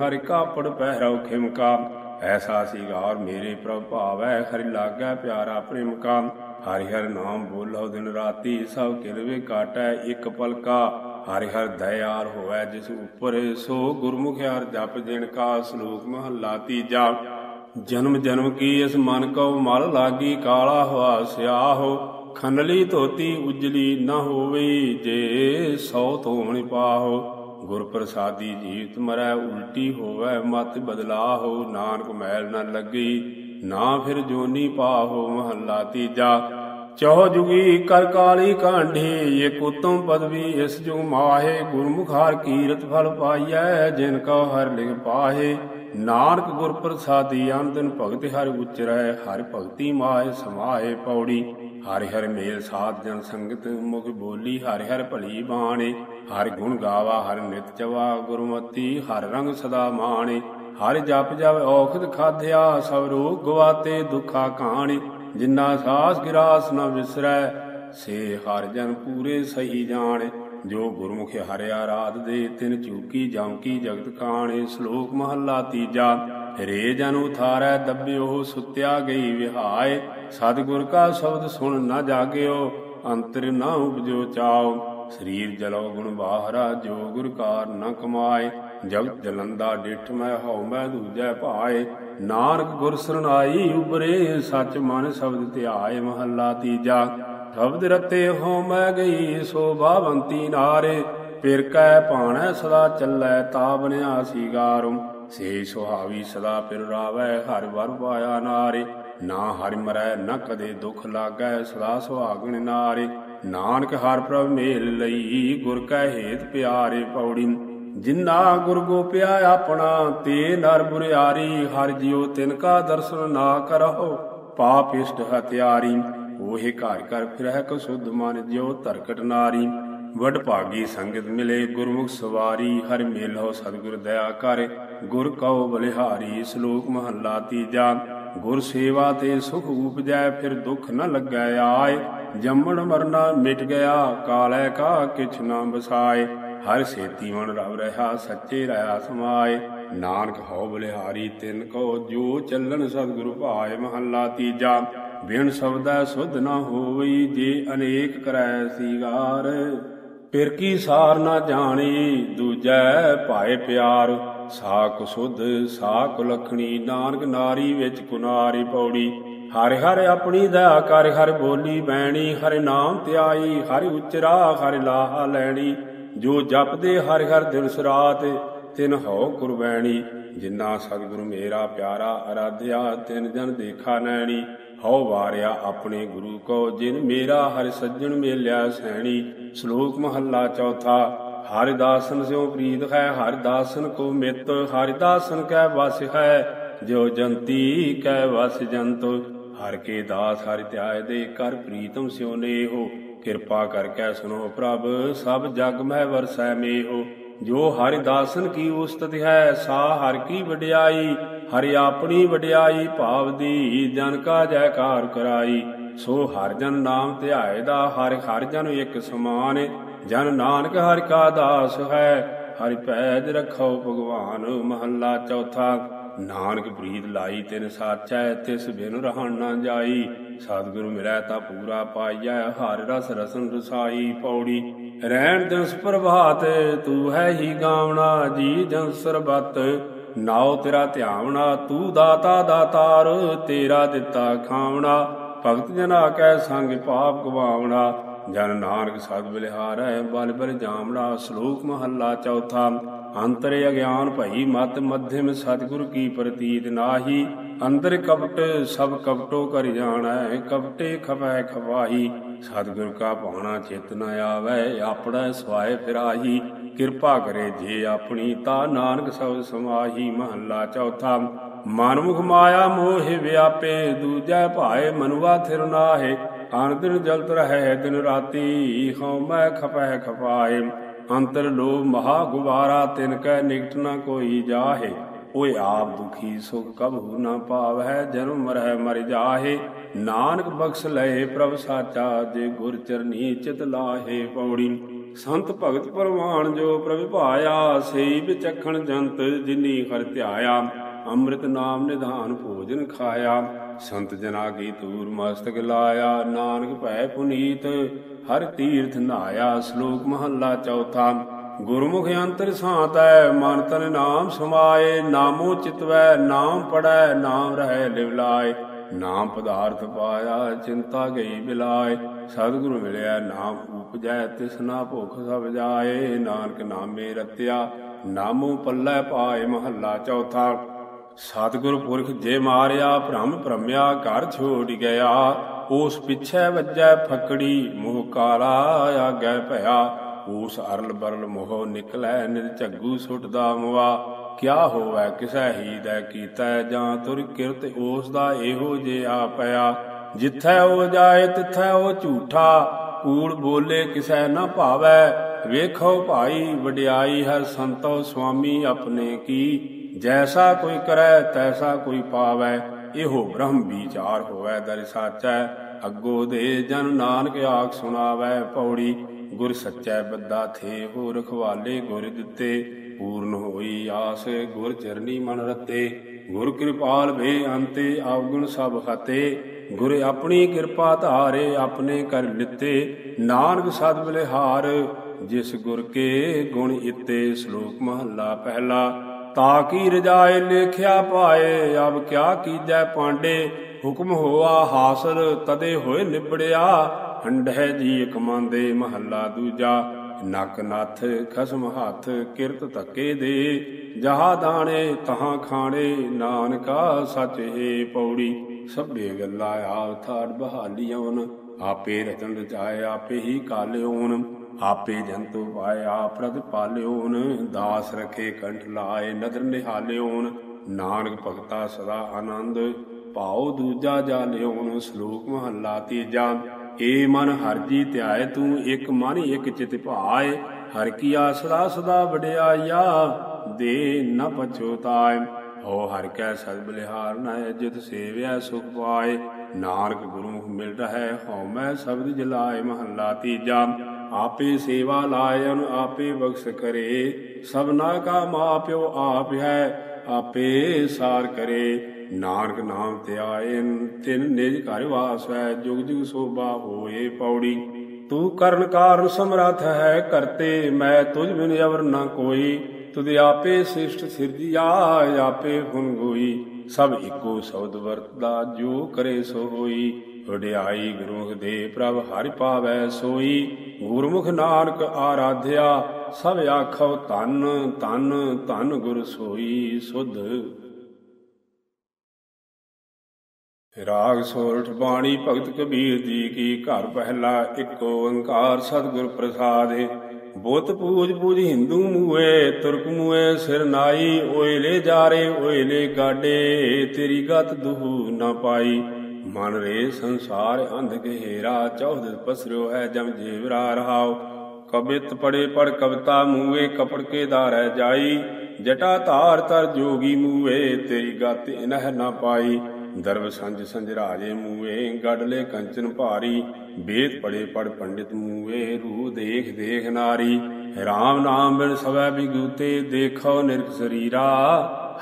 ਹਰਿ ਕਾਪੜ ਪਹਿਰੋ ਖਿਮਕਾ ਐਸਾ ਸੀਗਾਰ ਮੇਰੇ ਪ੍ਰਭ ਭਾਵੈ, ਹਰਿ ਲਾਗੈ ਪਿਆਰਾ ਪ੍ਰੇਮ ਕਾ। ਹਰਿ ਹਰ ਨਾਮ ਬੋਲੋ ਦਿਨ ਰਾਤੀ, ਸਭ ਕਿਰਵੇ ਕਾਟੈ ਇੱਕ ਪਲਕਾ ਹਰਿ ਹਰ ਦਇਆਲ ਹੋਵੈ ਜਿਸ ਉਪਰ ਸੋ ਗੁਰਮੁਖ ਹਰਿ ਜਪ ਜਿਨ ਕਾ ਸ਼ਲੋਕ ਮਹਲਾ ਤੀਜਾ। ਜਨਮ ਜਨਮ ਕੀ ਇਸ ਮਨ ਕੋ ਮਲ ਲਾਗੀ ਕਾਲਾ ਹੋਆ ਸਿਆਹੋ, ਖੰਡਲੀ ਧੋਤੀ ਉਜਲੀ ਨਾ ਹੋਵੇ ਜੇ ਸੌ ਧੋਵਣੀ ਪਾਹੋ। ਗੁਰ ਪ੍ਰਸਾਦੀ ਜੀਵਤ ਮਰੈ ਉਲਟੀ ਹੋਵੇ ਮਤ ਬਦਲਾਹੋ, ਨਾਨਕ ਮੈਲ ਨਾ ਲੱਗੀ, ਨਾ ਫਿਰ ਜੋਨੀ ਪਾਹੋ ਮਹੱਲਾ ਤੀਜਾ। ਚੌ ਜੁਗੀ ਕਰ ਕਾਲੀ ਕਾਂਢੀ ਇਕ ਉਤਮ ਪਦਵੀ ਇਸ ਜੁਗ ਮਾਹੇ, ਗੁਰਮੁਖਾਰ ਕੀਰਤ ਫਲ ਪਾਈਐ, ਜਿਨ ਕਉ ਹਰ ਲਿਖ ਪਾਹੇ। ਨਾਨਕ ਗੁਰ ਪ੍ਰਸਾਦੀ ਆਨੰਦਨ ਭਗਤ ਹਰਿ ਉਚਰੈ, ਹਰਿ ਭਗਤੀ ਮਾਏ ਸਮਾਏ ਪੌੜੀ। ਹਰਿ ਹਰਿ ਮੇਲ ਸਾਧ ਜਨ ਸੰਗਤ ਮੁਖ ਬੋਲੀ, ਹਰਿ ਹਰਿ ਭਲੀ ਬਾਣੇ। ਹਰਿ ਗੁਣ ਗਾਵਾ, ਹਰਿ ਨਿਤ ਜਵਾ ਗੁਰਮਤੀ, ਹਰਿ ਰੰਗ ਸਦਾ ਮਾਣੇ। ਹਰਿ ਜਪ ਜਪ ਔਖਦ ਖਾਧਿਆ, ਸਭ ਰੋਗ ਗਵਾਤੇ ਦੁਖਾ ਕਾਣੀ। ਜਿੰਨਾ ਸਾਸ ਗਿਰਾਸ ਨ ਵਿਸਰੈ, ਸੇ ਹਰ ਜਨ ਪੂਰੇ ਸਹੀ ਜਾਣ। ਜੋ ਗੁਰਮੁਖ ਹਰਿਆ ਰਾਤ ਦੇ, ਤਿਨ ਚੂਕੀ ਜਮ ਜਗਤ ਕਾਣੇ। ਸ਼ਲੋਕ ਮਹੱਲਾ ਤੀਜਾ, ਰੇ ਜਨ ਉਥਾਰੈ, ਦੱਬਿਓ ਸੁੱਤਿਆ ਗਈ ਵਿਹਾਏ। ਸਤਿਗੁਰ ਕਾ ਸ਼ਬਦ ਸੁਣ ਨਾ ਜਾਗਿਓ, ਅੰਤਰ ਨਾ ਉਪਜੋ ਚਾਓ। ਸਰੀਰ ਜਲੋ ਗੁਣ ਬਾਹਰਾ, ਜੋ ਗੁਰ ਕਾਰ ਨਾ ਕਮਾਏ। ਜਗਤ ਜਲੰਦਾ ਡਿਠ ਮੈਂ ਹਉ ਮੈਂ ਦੂਜੈ ਭਾਏ। ਨਾਨਕ ਗੁਰ ਸਰਣਾਈ ਉਬਰੇ ਸੱਚ ਮਨ ਸ਼ਬਦ ਧਿਆਏ ਮਹੱਲਾ ਤੀਜਾ। ਸ਼ਬਦ ਰਤੇ ਹੋ ਮੈਂ ਗਈ, ਸੋ ਬਾਵੰਤੀ ਨਾਰੇ। ਪਿਰ ਕੈ ਭਾਣੈ ਸਦਾ ਚੱਲੈ, ਤਾ ਬਨਿਆ ਸੀਗਾਰੁ ਸੇ ਸੁਹਾਵੀ ਸਦਾ ਪਿਰ ਰਾਵੈ, ਹਰ ਵਰ ਪਾਇਆ ਨਾਰੇ। ਨਾ ਹਰਿ ਮਰੈ, ਨ ਕਦੇ ਦੁਖ ਲਾਗੈ, ਸਦਾ ਸੁਹਾਗਣ ਨਾਰੇ। ਨਾਨਕ ਹਰ ਪ੍ਰਭ ਮੇਲ ਲਈ, ਗੁਰ ਕੈ ਹੇਤ ਪਿਆਰੇ ਪੌੜੀ। ਜਿਨਾ ਗੁਰ ਗੋਪਿਆ ਆਪਣਾ, ਤੇ ਨਰ ਬੁਰਿਆਰੀ, ਹਰ ਜਿਉ ਤਿਨ ਕਾ ਦਰਸ਼ਨ ਨਾ ਕਰਹੁ, ਪਾਪ ਇਸ਼ਟ ਹਤਿਆਰੀ ਉਹੇ ਘਰ ਘਰ ਫਿਰਹਿ ਕੋ ਸੁਧ ਮਨ ਜਿਉ ਧਰਕਟ ਨਾਰੀ। ਵਡ ਭਾਗੀ ਸੰਗਤ ਮਿਲੇ, ਗੁਰਮੁਖ ਸਵਾਰੀ, ਹਰਿ ਮੇਲੋ ਸਤਿਗੁਰ ਦਇਆ ਕਰ। ਗੁਰ ਕਉ ਬਲਿਹਾਰੀ, ਸ਼ਲੋਕ ਮਹੱਲਾ ਤੀਜਾ। ਗੁਰ ਸੇਵਾ ਤੇ ਸੁਖ ਉਪਜੈ, ਫਿਰ ਦੁਖ ਨ ਲੱਗੈ ਆਏ। ਜੰਮਣ ਮਰਨਾ ਮਿਟ ਗਿਆ ਕਾਲੈ ਕਾ ਕਿਛ ਨਾ ਬਸਾਏ ਹਰ ਸੇਤੀ ਮਨ ਰਵ ਰਹਾ, ਸੱਚੇ ਰਹਾ ਸਮਾਏ। ਨਾਨਕ ਹਉ ਬਲਿਹਾਰੀ, ਤਿਨ ਕੋ ਜੋ ਚੱਲਣ ਸਤਿਗੁਰੂ ਭਾਏ, ਮਹੱਲਾ ਤੀਜਾ। ਬਿਨ ਸ਼ਬਦੈ ਸੁਧ ਨਾ ਹੋਵਈ, ਜੇ ਅਨੇਕ ਕਰੈ ਸੀਗਾਰ। ਪਿਰ ਕੀ ਸਾਰ ਨਾ ਜਾਣੀ, ਦੂਜੈ ਭਾਏ ਪਿਆਰ। ਸਾਕ ਸੁਧ ਸਾ ਲਖਣੀ, ਨਾਨਕ ਨਾਰੀ ਵਿੱਚ ਕੁਨਾਰੀ ਪੌੜੀ। ਹਰਿ ਹਰਿ ਆਪਣੀ ਦਇਆ ਕਰ, ਹਰਿ ਬੋਲੀ ਬੈਣੀ ਹਰਿ ਨਾਮ ਧਿਆਈ, ਹਰਿ ਉਚਰਾ, ਹਰਿ ਲਾਹਾ ਲੈਣੀ। ਜੋ ਜਪਦੇ ਹਰਿ ਹਰਿ ਦਿਨ ਸਰਾਤ ਤਿਨ ਹਉ ਕੁਰਬੈਣੀ ਜਿਨਾ ਸਤਿਗੁਰੂ ਮੇਰਾ ਪਿਆਰਾ ਅਰਾਧਿਆ, ਤਿਨ ਜਨ ਦੇਖਾ ਨੈਣੀ। ਹਉ ਵਾਰਿਆ ਆਪਣੇ ਗੁਰੂ ਕੋ, ਜਿਨ ਮੇਰਾ ਹਰਿ ਸੱਜਣ ਮੇਲਿਆ ਸੈਣੀ। ਸ਼ਲੋਕ ਮਹੱਲਾ ਚੌਥਾ ਹਰਿਦਾਸਨ ਸਿਉ ਪ੍ਰੀਤ ਹੈ ਹਰਿਦਾਸਨ ਕੋ ਮਿੱਤ ਹਰਿਦਾਸਨ ਕੈ ਵਸ ਹੈ। ਜੋ ਜੰਤੀ ਕੈ ਵਸ ਜੰਤ, ਹਰ ਕੇ ਦਾਸ ਹਰਿ ਧਿਆਏ ਦੇ, ਕਰ ਪ੍ਰੀਤਮ ਸਿਉ ਨੇਹੋ। ਕਿਰਪਾ ਕਰਕੇ ਸੁਨੋ ਪ੍ਰਭ, ਸਭ ਜਗ ਮਹਿ ਵਰਸੈ ਮੇਹੋ। ਜੋ ਹਰਿ ਦਾਸਨ ਕੀ ਉਸਤਤ ਹੈ, ਸਾ ਹਰ ਕੀ ਵਡਿਆਈ। ਹਰਿ ਆਪਣੀ ਵਡਿਆਈ ਭਾਵ ਦੀ, ਜਨ ਕਾ ਜੈਕਾਰ ਕਰਾਈ। ਸੋ ਹਰ ਜਨ ਨਾਮ ਧਿਆਏ ਦਾ, ਹਰਿ ਹਰ ਜਨ ਇੱਕ ਸਮਾਨ ਜਨ ਨਾਨਕ ਹਰਿ ਕਾ ਦਾਸ ਹੈ, ਹਰਿ ਭੈਜ ਰਖੋ ਭਗਵਾਨ, ਮਹੱਲਾ ਚੌਥਾ। ਨਾਨਕ ਪ੍ਰੀਤ ਲਾਈ ਤਿਨ ਸਾਚੈ, ਤਿਸ ਬਿਨ ਰਹਿਣ ਨਾ ਜਾਈ। ਸਤਿਗੁਰੂ ਮਿਲੈ ਤਾ ਪੂਰਾ ਪਾਈਐ, ਹਰਿ ਰਸ ਰਸਨ ਰਸਾਈ ਪੌੜੀ। ਰਹਿਣ ਦਿਨਸ ਪ੍ਰਭਾਤ, ਤੂੰ ਹੈ ਹੀ ਗਾਵਣਾ, ਜੀ ਜਨ ਸਰਬਤ। ਨਾਉ ਤੇਰਾ ਧਿਆਵਣਾ, ਤੂੰ ਦਾਤਾ ਦਾਤਾਰ ਤੇਰਾ ਦਿੱਤਾ ਖਾਵਣਾ। ਭਗਤ ਜਨਾ ਕੈ ਸੰਗ ਪਾਪ ਗਵਾਵਣਾ। ਜਨ ਨਾਨਕ ਸਦ ਬਿਲਹਾਰੈ, ਬਲ ਬਲ ਜਾਮਣਾ ਸ਼ਲੋਕ ਮਹੱਲਾ ਚੌਥਾ। ਅੰਤਰ ਅਗਿਆਨ ਭਈ ਮਤ ਮਧਿਮ ਸਤਿਗੁਰ ਕੀ ਪ੍ਰਤੀਤ ਨਾਹੀ। ਅੰਦਰ ਕਪਟ ਸਭ ਕਪਟੋ ਕਰ ਜਾਣੈ, ਕਪਟੇ ਖਪੈ ਖਵਾਹੀ। ਸਤਿਗੁਰ ਕਾ ਭਾਣਾ ਚਿਤ ਨ ਆਵੈ, ਆਪਣਾ ਸਵਾਏ ਫਿਰਾਹੀ। ਕਿਰਪਾ ਕਰੇ ਜੇ ਆਪਣੀ ਤਾ ਨਾਨਕ ਸਭ ਸਮਾਹੀ। ਮਹੱਲਾ ਚੌਥਾ, ਮਨਮੁਖ ਮਾਇਆ ਮੋਹ ਵਿਆਪੇ। ਦੂਜੈ ਭਾਏ ਮਨੁਆ ਥਿਰ ਨਾਹੇ। ਅਨ ਦਿਨ ਜਲਤ ਰਹੈ ਦਿਨ ਰਾਤੀ ਹਉ ਮੈਂ ਖਪੈ ਖਪਾਏ। ਅੰਤਰ ਲੋਭ ਮਹਾ ਗੁਬਾਰਾ, ਤਿਨ ਕੈ ਨਿਕਟ ਨ ਕੋਈ ਜਾਹੇ। ਓਏ ਆਪ ਦੁਖੀ ਸੁਖ ਕਬਹੁ ਨ ਪਾਵੈ ਜਨਮ ਮਰੈ ਮਰ ਜਾਹੇ। ਨਾਨਕ ਬਖਸ਼ ਲਏ ਪ੍ਰਭ ਸਾਚਾ, ਜੇ ਗੁਰ ਚਰਨੀ ਚਿਤ ਲਾਹੇ ਪੌੜੀ। ਸੰਤ ਭਗਤ ਪਰਵਾਨ ਜੋ ਪ੍ਰਭ ਭਾਇਆ, ਸਈ ਵਿਚਖਣ ਜੰਤ ਜਿਨੀ ਹਰ ਧਿਆਇਆ। ਅੰਮ੍ਰਿਤ ਨਾਮ ਨਿਧਾਨ ਭੋਜਨ ਖਾਇਆ। ਸੰਤ ਜਨਾ ਕੀ ਤੂਰ ਮਸਤਕ ਲਾਇਆ। ਨਾਨਕ ਭੈ ਪੁਨੀਤ, ਹਰ ਤੀਰਥ ਨਾਇਆ। ਸ਼ਲੋਕ ਮਹੱਲਾ ਚੌਥਾ, ਗੁਰਮੁਖ ਅੰਤਰ ਸਾਤੈ, ਮਨ ਤਨ ਨਾਮ ਸਮਾਏ। ਨਾਮੋ ਚਿਤਵੈ, ਨਾਮ ਪੜੈ ਨਾਮ ਰਹਿ ਲਿਵਲਾਏ। ਨਾਮ ਪਦਾਰਥ ਪਾਇਆ, ਚਿੰਤਾ ਗਈ ਬਿਲਾਏ। ਸਤਿਗੁਰੂ ਮਿਲਿਆ, ਨਾਮ ਉਪਜੈ, ਤਿਸਨਾ ਭੁਖ ਸਭ ਜਾਏ। ਨਾਨਕ ਨਾਮੇ ਰਤਿਆ, ਨਾਮੋ ਪੱਲੇ ਪਾਏ ਮਹੱਲਾ ਚੌਥਾ। ਸਤਿਗੁਰ ਪੁਰਖ ਜੇ ਮਾਰਿਆ, ਭ੍ਰਮ ਭ੍ਰਮਿਆ, ਘਰ ਛੋੜ ਗਿਆ। ਉਸ ਪਿਛੈ ਵੱਜੈ ਫਕੜੀ, ਮੋਹ ਕਾਲਾ ਆਗੈ ਭਇਆ। ਉਸ ਅਰਲ ਬਰਲ ਮੋਹ ਨਿਕਲੈ ਨਿਰਝੱਗੂ ਸੁਟਦਾ ਮਵਾ ਕਿਆ ਹੋਵੈ, ਕਿਸੈ ਹੀ ਦਾ ਕੀਤਾ, ਜਾਂ ਤੁਰ ਕਿਰਤ ਉਸ ਦਾ ਇਹੋ ਜੇ ਆ ਪਿਆ ਜਿੱਥੈ ਉਹ ਜਾਏ, ਤਿੱਥੈ ਉਹ ਝੂਠਾ। ਕੂੜ ਬੋਲੇ ਕਿਸੈ ਨਾ ਭਾਵੈ। ਵੇਖੋ ਭਾਈ, ਵਡਿਆਈ ਹੈ ਸੰਤੋ, ਸੁਆਮੀ ਆਪਣੇ ਕੀ। ਜੈਸਾ ਕੋਈ ਕਰੈ, ਤੈਸਾ ਕੋਈ ਪਾਵੈ। ਇਹੋ ਬ੍ਰਹਮ ਵਿਚਾਰ ਹੋਵੈ, ਦਰ ਸਾਚੈ। ਅੱਗੋ ਦੇ ਜਨ ਨਾਨਕ ਆਖ ਸੁਣਾਵੈ, ਪੌੜੀ ਗੁਰ ਸੱਚੈ ਬੱਦਾ ਥੇ ਹੋ ਰਖਵਾਲੇ ਗੁਰ ਦਿੱਤੇ। ਪੂਰਨ ਹੋਈ ਆਸ, ਗੁਰ ਚਰਨੀ ਮਨ ਰਤੇ। ਗੁਰ ਕਿਰਪਾਲ ਵੇ ਅੰਤੇ, ਆਵਗੁਣ ਸਭ ਹਤੇ ਗੁਰ ਆਪਣੀ ਕਿਰਪਾ ਧਾਰੇ, ਆਪਣੇ ਕਰ ਲਿੱਤੇ। ਨਾਨਕ ਸਦ ਬਲਿਹਾਰ, ਜਿਸ ਗੁਰ ਕੇ ਗੁਣ ਇਤੇ, ਸ਼ਲੋਕ ਮਹੱਲਾ ਪਹਿਲਾ। ਤਾ ਕੀ ਰਜਾਏ ਲੇਖਿਆ ਪਾਏ ਅਬ ਕਿਆ ਕੀਜੈ ਪਾਂਡੇ? ਹੁਕਮ ਹੋਆ ਹਾਸਲ, ਤਦੇ ਹੋਏ ਨਿਬੜਿਆ। ਹੰਡਹਿ ਜੀ ਕਮਾਂਦੇ ਮਹੱਲਾ ਦੂਜਾ। ਨਕ ਨਥ, ਖਸਮ ਹੱਥ, ਕਿਰਤ ਧੱਕੇ ਦੇ। ਜਹਾ ਦਾਣੇ, ਤਹਾਂ ਖਾਣੇ, ਨਾਨਕਾ ਸਚ ਏ ਪੌੜੀ। ਸਭੇ ਗੱਲਾਂ ਆਪ ਥਾੜ ਬਹਾਲੀਓਨ ਆਪੇ ਰਤਨ ਰਚਾਏ, ਆਪੇ ਹੀ ਕਾਲਿਓਨ ਆਪੇ ਜੰਤੂ ਪਾਇਆ ਪ੍ਰਤ ਪਾਲਿਓਨ, ਦਾਸ ਰਖੇ ਕੰਠ ਲਾਏ, ਨਦਰ ਨਿਹਾਲਿਓਨ। ਨਾਨਕ ਭਗਤਾ ਸਦਾ ਆਨੰਦ, ਭਾਉ ਦੂਜਾ ਜਾਲਿਓਨ ਸ਼ਲੋਕ ਮਹੱਲਾ ਤੀਜਾ। ਏ ਮਨ ਹਰ ਜੀ ਧਿਆਏ, ਤੂੰ ਇੱਕ ਮਨ ਇੱਕ ਚਿਤ ਭਾਏ। ਹਰ ਕੀ ਆਸਰਾ ਸਦਾ ਵਡਿਆਇਆ, ਦੇ ਨ ਪਛੋਤਾਏ ਹੋ ਹਰ ਕੈ ਸਦ ਬਲਿਹਾਰ ਨਾ ਜਿਤ ਸੇਵਿਆ ਸੁਖ ਪਾਏ। ਨਾਨਕ ਗੁਰੂ ਮਿਲ ਰਹੈ ਹਉ ਮੈਂ ਸ਼ਬਦ ਜਲਾਏ, ਮਹੱਲਾ ਤੀਜਾ। ਆਪੇ ਸੇਵਾ ਲਾਇਨ ਆਪੇ ਬਖਸ਼ ਕਰੇ, ਸਭਨਾ ਕਾ ਮਾਪਿਓ ਆਪ ਹੈ, ਆਪੇ ਸਾਰ ਕਰੇ। ਨਾਨਕ ਨਾਮ ਧਿਆਏ ਤਿਨ ਨਿਜ ਘਰ ਵਾਸੈ ਜੁਗ ਜੁਗ ਸੋਭਾ ਹੋਏ ਪੌੜੀ। ਤੂੰ ਕਰਨ ਕਾਰਨ ਸਮਰੱਥ ਹੈ ਕਰਤੇ, ਮੈਂ ਤੁਝ ਬਿਨ ਅਵਰ ਨਾ ਕੋਈ। ਤੁਧ ਆਪੇ ਸਿਸ਼ਟ ਸਿਰਜਿਆ ਆਪੇ ਹੁਨ ਗੋਈ। ਸਭ ਇੱਕੋ ਸ਼ਬਦ ਵਰਤਦਾ, ਜੋ ਕਰੇ ਸੋ ਹੋਈ। ਵਡਿਆਈ ਗੁਰੂ ਦੇ ਪ੍ਰਭ ਹਰਿ ਪਾਵੈ ਸੋਈ। ਗੁਰਮੁਖ ਨਾਨਕ ਆਰਾਧਿਆ, ਸਭ ਆਖੋ ਧੰਨ ਧੰਨ ਧੰਨ ਗੁਰ ਸੋਈ ਸੁਧ। ਰਾਗ ਸੋਰਠ ਬਾਣੀ ਭਗਤ ਕਬੀਰ ਜੀ ਕੀ ਘਰ ਪਹਿਲਾ ਇੱਕ ਓੰਕਾਰ ਸਤਿਗੁਰ ਪ੍ਰਸਾਦਿ। ਬੁੱਤ ਪੂਜ ਪੂਜ ਹਿੰਦੂ ਮੂਏ, ਤੁਰਕ ਮੂਏ ਸਿਰ ਨਾਈ ਓਇਲੇ ਜਾਰੇ ਓਇਲੇ ਗਾਡੇ, ਤੇਰੀ ਗਤ ਦੁਹੂ ਨਾ ਪਾਈ। ਮਨ ਰੇ ਸੰਸਾਰ ਅੰਧ ਗਹਿਰਾ ਚੌਧ ਪਸਰਿਓ ਹੈ ਜਮ ਜੀਵਰਾ ਰਹਾਉ। ਕਬਿਤ ਪੜੇ ਪੜ ਕਵਤਾ ਮੂਏ ਕਪੜ ਕੇ ਧਾਰੈ ਜਾਈ। ਜਟਾ ਧਾਰ ਤਰ ਜੋਗੀ ਮੂਏ ਤੇਰੀ ਗਤ ਇਨਹ ਨਾ ਪਾਈ। ਦਰਬ ਸੰਜ ਸੰਜ ਮੂਏ ਗੜਲੇ ਕੰਚਨ ਭਾਰੀ। ਵੇਦ ਪੜੇ ਪੜ ਪੰਡਿਤ ਮੂਏ ਰੂਹ ਦੇਖ ਦੇਖ ਨਾਰੀ। RAM ਨਾਮ ਬਿਨ ਸਵੈ ਬਿਗੂਤੇ, ਦੇਖੋ ਨਿਰਖ ਸਰੀਰਾ।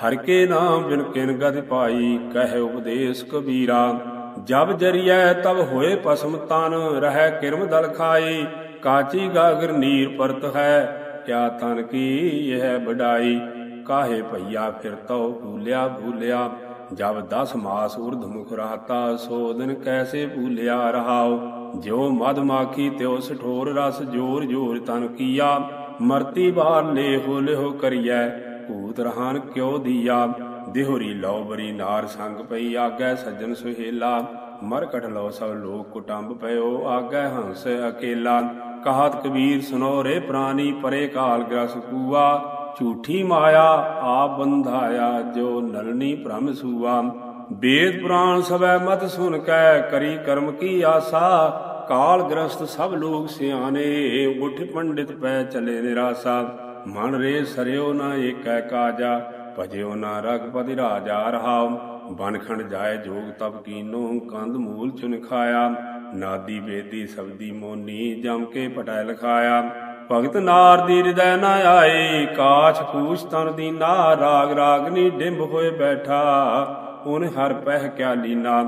ਹਰ ਕੇ ਨਾਮ ਬਿਨ ਕਿਨ ਗਤ ਪਾਈ, ਕਹਿ ਉਪਦੇਸ਼ ਕਬੀਰਾ। ਜਬ ਜਰੀਐ ਤਬ ਹੋਏ ਪਸਮ ਤਨ, ਰਹਿ ਕਿਰਮ ਦਲ ਖਾਈ, ਕਾਚੀ ਗਾਗਰ ਨੀਰ ਪਰਤ ਹੈ, ਕਿਆ ਤਨ ਕੀ ਇਹ ਬਡਾਈ ਕਾਹੇ ਭਈਆ ਫਿਰ ਤਉ ਭੂਲਿਆ ਭੂਲਿਆ, ਜਬ ਦਸ ਮਾਸ ਉਰਧ ਮੁਖ ਰਹਤਾ ਸੋ ਦਿਨ ਕੈਸੇ ਭੂਲਿਆ ਰਹਾਉ? ਜਿਉ ਮਦ ਮਾਖੀ ਤਿਉ ਸਠੋਰ ਰਸ ਜੋਰ ਜੋਰ ਤਨ ਕੀਆ, ਮਰਤੀ ਬਾਰ ਲੇਹੋ ਲੇਹੋ ਕਰੀਐ, ਭੂਤ ਰਹਾਨ ਕਿਉ ਦੀਆ? ਦਿਹੋਰੀ ਲਉ ਬਰੀ ਨਾਰ ਸੰਗ ਪਈ ਆਗੈ ਸੱਜਣ ਸੁਹੇਲਾ। ਮਰ ਕਟ ਲਉ ਸਭ ਲੋਕ ਕੁਟੰਬ ਪਇਓ ਆਗੈ ਹੰਸ ਅਕੇਲਾ। ਕਹਾਤ ਕਬੀਰ ਸੁਨੋ ਰੇ ਪ੍ਰਾਨੀ ਪਰੇ ਕਾਲ ਗ੍ਰਸ ਕੂਆ। ਝੂਠੀ ਮਾਇਆ ਆਪ ਬੰਧਾਇਆ ਜੋ ਨਲਨੀ ਭ੍ਰਮ ਸੂਆ। ਵੇਦ ਪੁਰਾਣ ਸਭੈ ਮਤ ਸੁਨ ਕੈ ਕਰੀ ਕਰਮ ਕੀ ਆਸਾ। ਕਾਲ ਗ੍ਰਸਤ ਸਭ ਲੋਕ ਸਿਆਣੇ, ਉਠ ਪੰਡਿਤ ਪੈ ਚਲੇ ਨਿਰਾਸਾ। ਮਨ ਰੇ ਸਰਿਓ ਨਾ ਏਕੈ ਕਾਜਾ। ਭਜਿਓ ਨਾ ਰਗਪਤਿ ਰਾਜਾ ਰਹਾਉ। ਬਨਖੰਡ ਜਾਏ ਜੋਗ ਤਪ ਕੀਨੋ ਕੰਦ ਮੂਲ ਚੁਨ ਖਾਇਆ। ਨਾਦੀ ਵੇਦੀ ਸਬਦੀ ਮੋਨੀ ਜਮ ਕੇ ਪਟੈ ਲਖਾਇਆ। ਭਗਤ ਨਾਰ ਦੀ ਹਿਰਦੈ ਨ ਆਏ, ਕਾਛ ਕੂਛ ਤਨ ਦੀਨਾ ਰਾਗ ਰਾਗਨੀ ਡਿੰਬ ਹੋਏ ਬੈਠਾ ਉਹਨ ਹਰ ਪਹਿ ਕਿਆ ਲੀਨਾ।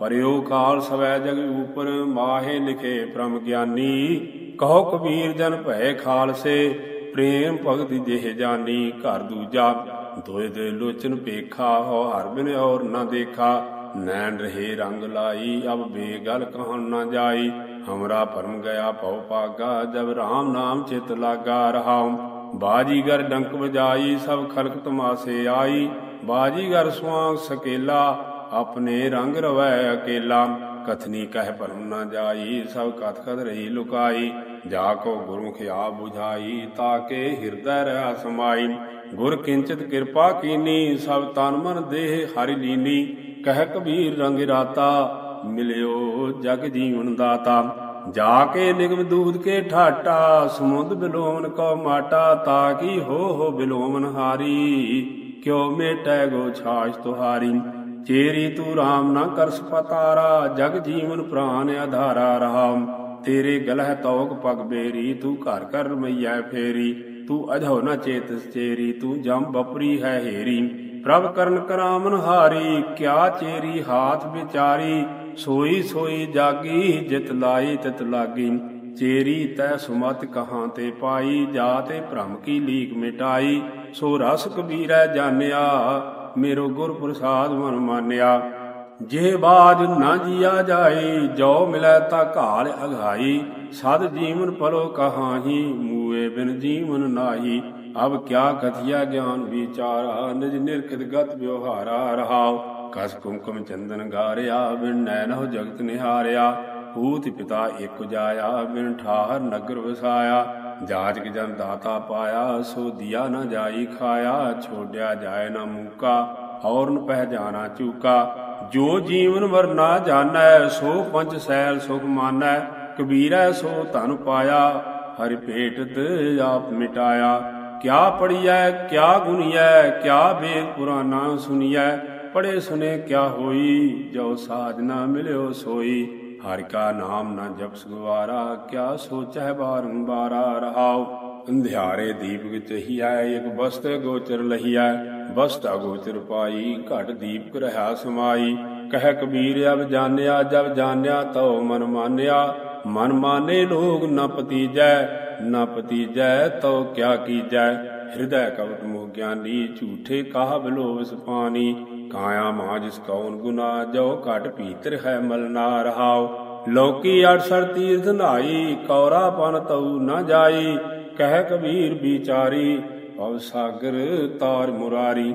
ਪਰਿਓ ਕਾਲ ਸਵੈ ਜਗ ਉਪਰ, ਮਾਹੇ ਲਿਖੇ ਪ੍ਰਮ ਗਿਆਨੀ। ਕਹੋ ਕਬੀਰ ਜਨ ਭੈ ਖਾਲਸੇ, ਪ੍ਰੇਮ ਭਗਤ ਦੇਹ ਜਾਨੀ ਘਰ ਦੂਜਾ। ਦੋਇ ਦੇ ਲੋਚਨ ਪੇਖਾ ਹੋ ਹਰ ਬਿਨ ਔਰ ਨਾ ਦੇਖਾ। ਨੈਣ ਰਹੇ ਰੰਗ ਲਾਈ, ਅਬ ਬੇਗਲ ਕਹਣ ਨਾ ਜਾਈ। ਹਮਰਾ ਪਰਮ ਗਿਆ, ਭਉ ਪਾਗਾ ਜਬ RAM ਨਾਮ ਚਿਤ ਲਾਗਾ ਰਹਾਉ। ਬਾਜੀਗਰ ਡੰਕ ਵਜਾਈ, ਸਭ ਖਲਕ ਤਮਾਸੇ ਆਈ। ਬਾਜੀਗਰ ਸੁਆਂਗ ਸਕੇਲਾ, ਆਪਣੇ ਰੰਗ ਰਵੈ ਅਕੇਲਾ। ਕਥਨੀ ਕਹਿ ਪਰਮ ਨਾ ਜਾਈ, ਸਭ ਕਥ ਕਥ ਰਹੀ ਲੁਕਾਈ। ਜਾ ਕੋ ਗੁਰਮੁਖ ਆ 부ਝਾਈ ਤਾਕੇ ਹਿਰਦੈ ਰਹਾ ਸਮਾਈ ਗੁਰ ਕਿੰਚਿਤ ਕਿਰਪਾ ਕੀਨੀ, ਸਭ ਤਨ ਮਨ ਦੇਹ ਹਰਿ ਲੀਨੀ ਕਹਿ ਕਬੀਰ ਰੰਗ ਰਾਤਾ, ਮਿਲਿਓ ਜਗ ਜੀਵਨ ਦਾਤਾ। ਜਾ ਕੇ ਨਿਗਮ ਦੂਧ ਕੇ ਠਾਟਾ, ਸਮੁੰਦ ਬਿਲੋਮਨ ਕੋ ਮਾਟਾ ਤਾਕੀ ਹੋ ਹੋ ਬਿਲੋਮਨ ਹਾਰੀ। ਕਿਉ ਮੇਟੈ ਗੋ ਛਾਛ ਤੁਹਾਰੀ। ਚੇਰੀ ਤੂੰ RAM ਨਾ ਕਰਸ ਪਤਾਰਾ, ਜਗ ਜੀਵਨ ਪ੍ਰਾਨ ਆਧਾਰਾ ਰਹਾਮ ਤੇਰੇ ਗਲਹ ਤੌਕ ਪਗ ਬੇਰੀ, ਤੂੰ ਘਰ ਘਰ ਰਮਈਐ ਫੇਰੀ, ਤੂੰ ਅਧੋ ਨਾ ਚੇਤ ਚੇਰੀ ਤੂੰ ਜਮ ਬਪਰੀ ਹੈ ਹੇਰੀ। ਪ੍ਰਭ ਕਰਨ ਕਰਾਮਨ ਹਾਰੀ, ਕਿਆ ਚੇਰੀ ਹਾਥ ਵਿਚਾਰੀ, ਸੋਈ ਸੋਈ ਜਾਗੀ, ਜਿਤ ਲਾਈ ਤਿਤ ਲਾਗੀ। ਚੇਰੀ ਤੈ ਸੁਮਤ ਕਹਾਂ ਤੇ ਪਾਈ, ਜਾ ਤੇ ਭ੍ਰਮ ਕੀ ਲੀਕ ਮਿਟਾਈ। ਸੋ ਰਸ ਕਬੀਰੈ ਜਾਣਿਆ, ਮੇਰੋ ਗੁਰ ਪ੍ਰਸਾਦ ਮਨ ਮਾਨਿਆ। ਜੇ ਬਾਜ ਨਾ ਜੀਆ ਜਾਈ ਜੋ ਮਿਲੈ ਤਾ ਘਾਲ ਅਘਾਈ ਸਦ ਜੀਵਨ ਪਲੋ ਕਹਾਹੀ, ਮੂਏ ਬਿਨ ਜੀਵਨ ਨਾਹੀ। ਅਬ ਕਿਆ ਕਥਿਆ ਗਿਆਨ ਵਿਚਾਰਾ, ਨਿਜ ਨਿਰਖਿਤ ਗਤ ਵਿਵਹਾਰਾ ਰਹਾਉ। ਕਸ ਕੁਮਕਮ ਚੰਦਨ ਗਾਰਿਆ, ਬਿਨ ਨੈਨਹੁ ਜਗਤ ਨਿਹਾਰਿਆ। ਪੂਤ ਪਿਤਾ ਇਕ ਜਾਇਆ, ਬਿਨ ਠਾਹਰ ਨਗਰ ਵਸਾਇਆ। ਜਾਜਕ ਜਨ ਦਾਤਾ ਪਾਇਆ, ਸੋ ਦਿਆ ਨਾ ਜਾਈ ਖਾਇਆ। ਛੋੜਿਆ ਜਾਏ ਨਾ ਮੂਕਾ, ਔਰ ਨ ਪਹਿ ਜਾਣਾ ਚੂਕਾ। ਜੋ ਜੀਵਨ ਵਰਨਾ ਜਾਣੈ, ਸੋ ਪੰਜ ਸੈਲ ਸੁਖ ਮਾਨੈ, ਕਬੀਰੈ ਸੋ ਧਨ ਪਾਇਆ, ਹਰਿ ਭੇਟਤ ਆਪ ਮਿਟਾਇਆ। ਕਿਆ ਪੜੀਐ ਕਿਆ ਗੁਨੀਐ ਕਿਆ ਵੇਦ ਪੁਰਾਨਾ ਸੁਨੀਐ ਪੜੇ ਸੁਨੇ ਕਿਆ ਹੋਈ, ਜੋ ਸਾਜ ਨਾ ਮਿਲਿਓ ਸੋਈ। ਹਰਿ ਕਾ ਨਾਮ ਨਾ ਜਪਸ ਗਵਾਰਾ ਕਿਆ ਸੋਚੈ ਬਾਰੰਬਾਰਾ ਰਹਾਉ। ਅੰਧਿਆਰੇ ਦੀਪਕ ਚਹੀਐ ਇਕ ਬਸਤ ਗੋਚਰ ਲਹੀਐ। ਬਸਤ ਗੋਚਰ ਪਾਈ ਘਟ ਦੀਪਕ ਰਹਾ ਸਮਾਈ। ਕਹਿ ਕਬੀਰ, ਅਬ ਜਾਣਿਆ, ਜਬ ਜਾਣਿਆ, ਤਉ ਮਨ ਮਾਨਿਆ। ਮਨ ਮਾਨੇ ਲੋਗ ਨ ਪਤੀਜੈ ਨ ਪਤੀਜੈ, ਤਉ ਕਿਆ ਕੀਜੈ। ਹਿਰਦੈ ਕਵਟ ਮੋਹ ਗਿਆਨੀ, ਝੂਠੇ ਕਾਹ ਬਿਲੋਵਸ ਪਾਣੀ। ਕਾਇਆ ਮਾਂ ਜਿਸ ਕੌਣ ਗੁਨਾ ਜੋ ਘਟ ਭੀਤਰ ਹੈ ਮਲ ਨਾ ਰਹਾਉ। ਲੋਕੀ ਅੜਸਰ ਤੀਰਥ ਨਾਈ ਕੌਰਾ ਪਨ ਤਉ ਨ ਜਾਈ। ਕਹਿ ਕਬੀਰ, ਵਿਚਾਰੀ ਭਵ ਸਾਗਰ ਤਾਰ ਮੁਰਾਰੀ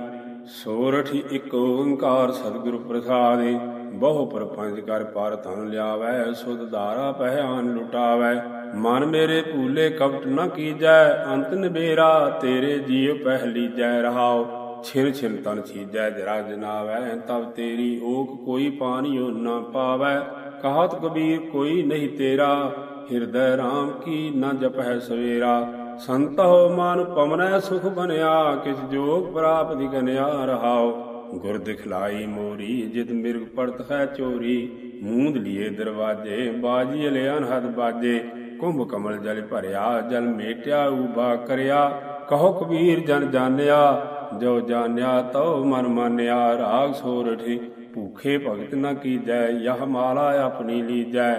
ਸੋਰਠ ਇਕ ਓੰਕਾਰ ਸਤਿਗੁਰ ਪ੍ਰਸਾਦਿ। ਬਹੁ ਪਰਪੰਚ ਕਰ ਪਰ ਧਨ ਲਿਆਵੈ, ਸੁਧ ਧਾਰਾ ਪਹਿਆਨ ਲੁਟਾਵੈ। ਮਨ ਮੇਰੇ ਭੂਲੇ ਕਪਟ ਨ ਕੀਜੈ, ਅੰਤ ਨਿਬੇਰਾ ਤੇਰੇ ਜੀਵ ਪਹਿਲੀ ਜੈ ਰਹਾਓ ਛਿਨ ਛਿਨ ਤਨ ਛੀਜੈ ਜਰਾ ਜਨਾਵੈ ਤਬ ਤੇਰੀ ਓਕ ਕੋਈ ਪਾਣਿਓ ਨਾ ਪਾਵੈ। ਕਹਤ ਕਬੀਰ ਕੋਈ ਨਹੀਂ ਤੇਰਾ, ਹਿਰਦੈ RAM ਕੀ ਨ ਜਪੈ ਸਵੇਰਾ। ਸੰਤੋ ਮਨ ਪਮਨੈ ਸੁਖ ਬਨਿਆ ਕਿਸ ਜੋਗ ਪ੍ਰਾਪਤਿ ਗਨਿਆ ਰਹਾਓ ਗੁਰ ਦਿਖਲਾਈ ਮੋਰੀ, ਜਿਤ ਮਿਰਗ ਪੜਤ ਹੈ ਚੋਰੀ। ਮੂੰਦ ਲੀਏ ਦਰਵਾਜੇ ਬਾਜੀ ਲਿਆਨ ਹਦ ਬਾਜੇ। ਕੁੰਭ ਕਮਲ ਜਲ ਭਰਿਆ, ਜਲ ਮੇਟਿਆ ਉਬਾ ਕਰਿਆ। ਕਹੋ ਕਬੀਰ ਜਨ ਜਾਣਿਆ, ਜੋ ਜਾਣਿਆ ਤਉ ਮਨ ਮਾਨਿਆ। ਰਾਗ ਸੋਰਠੀ ਭੂਖੇ ਭਗਤ ਨ ਕੀਜੈ, ਯਹ ਮਾਲਾ ਆਪਣੀ ਲੀਜੈ।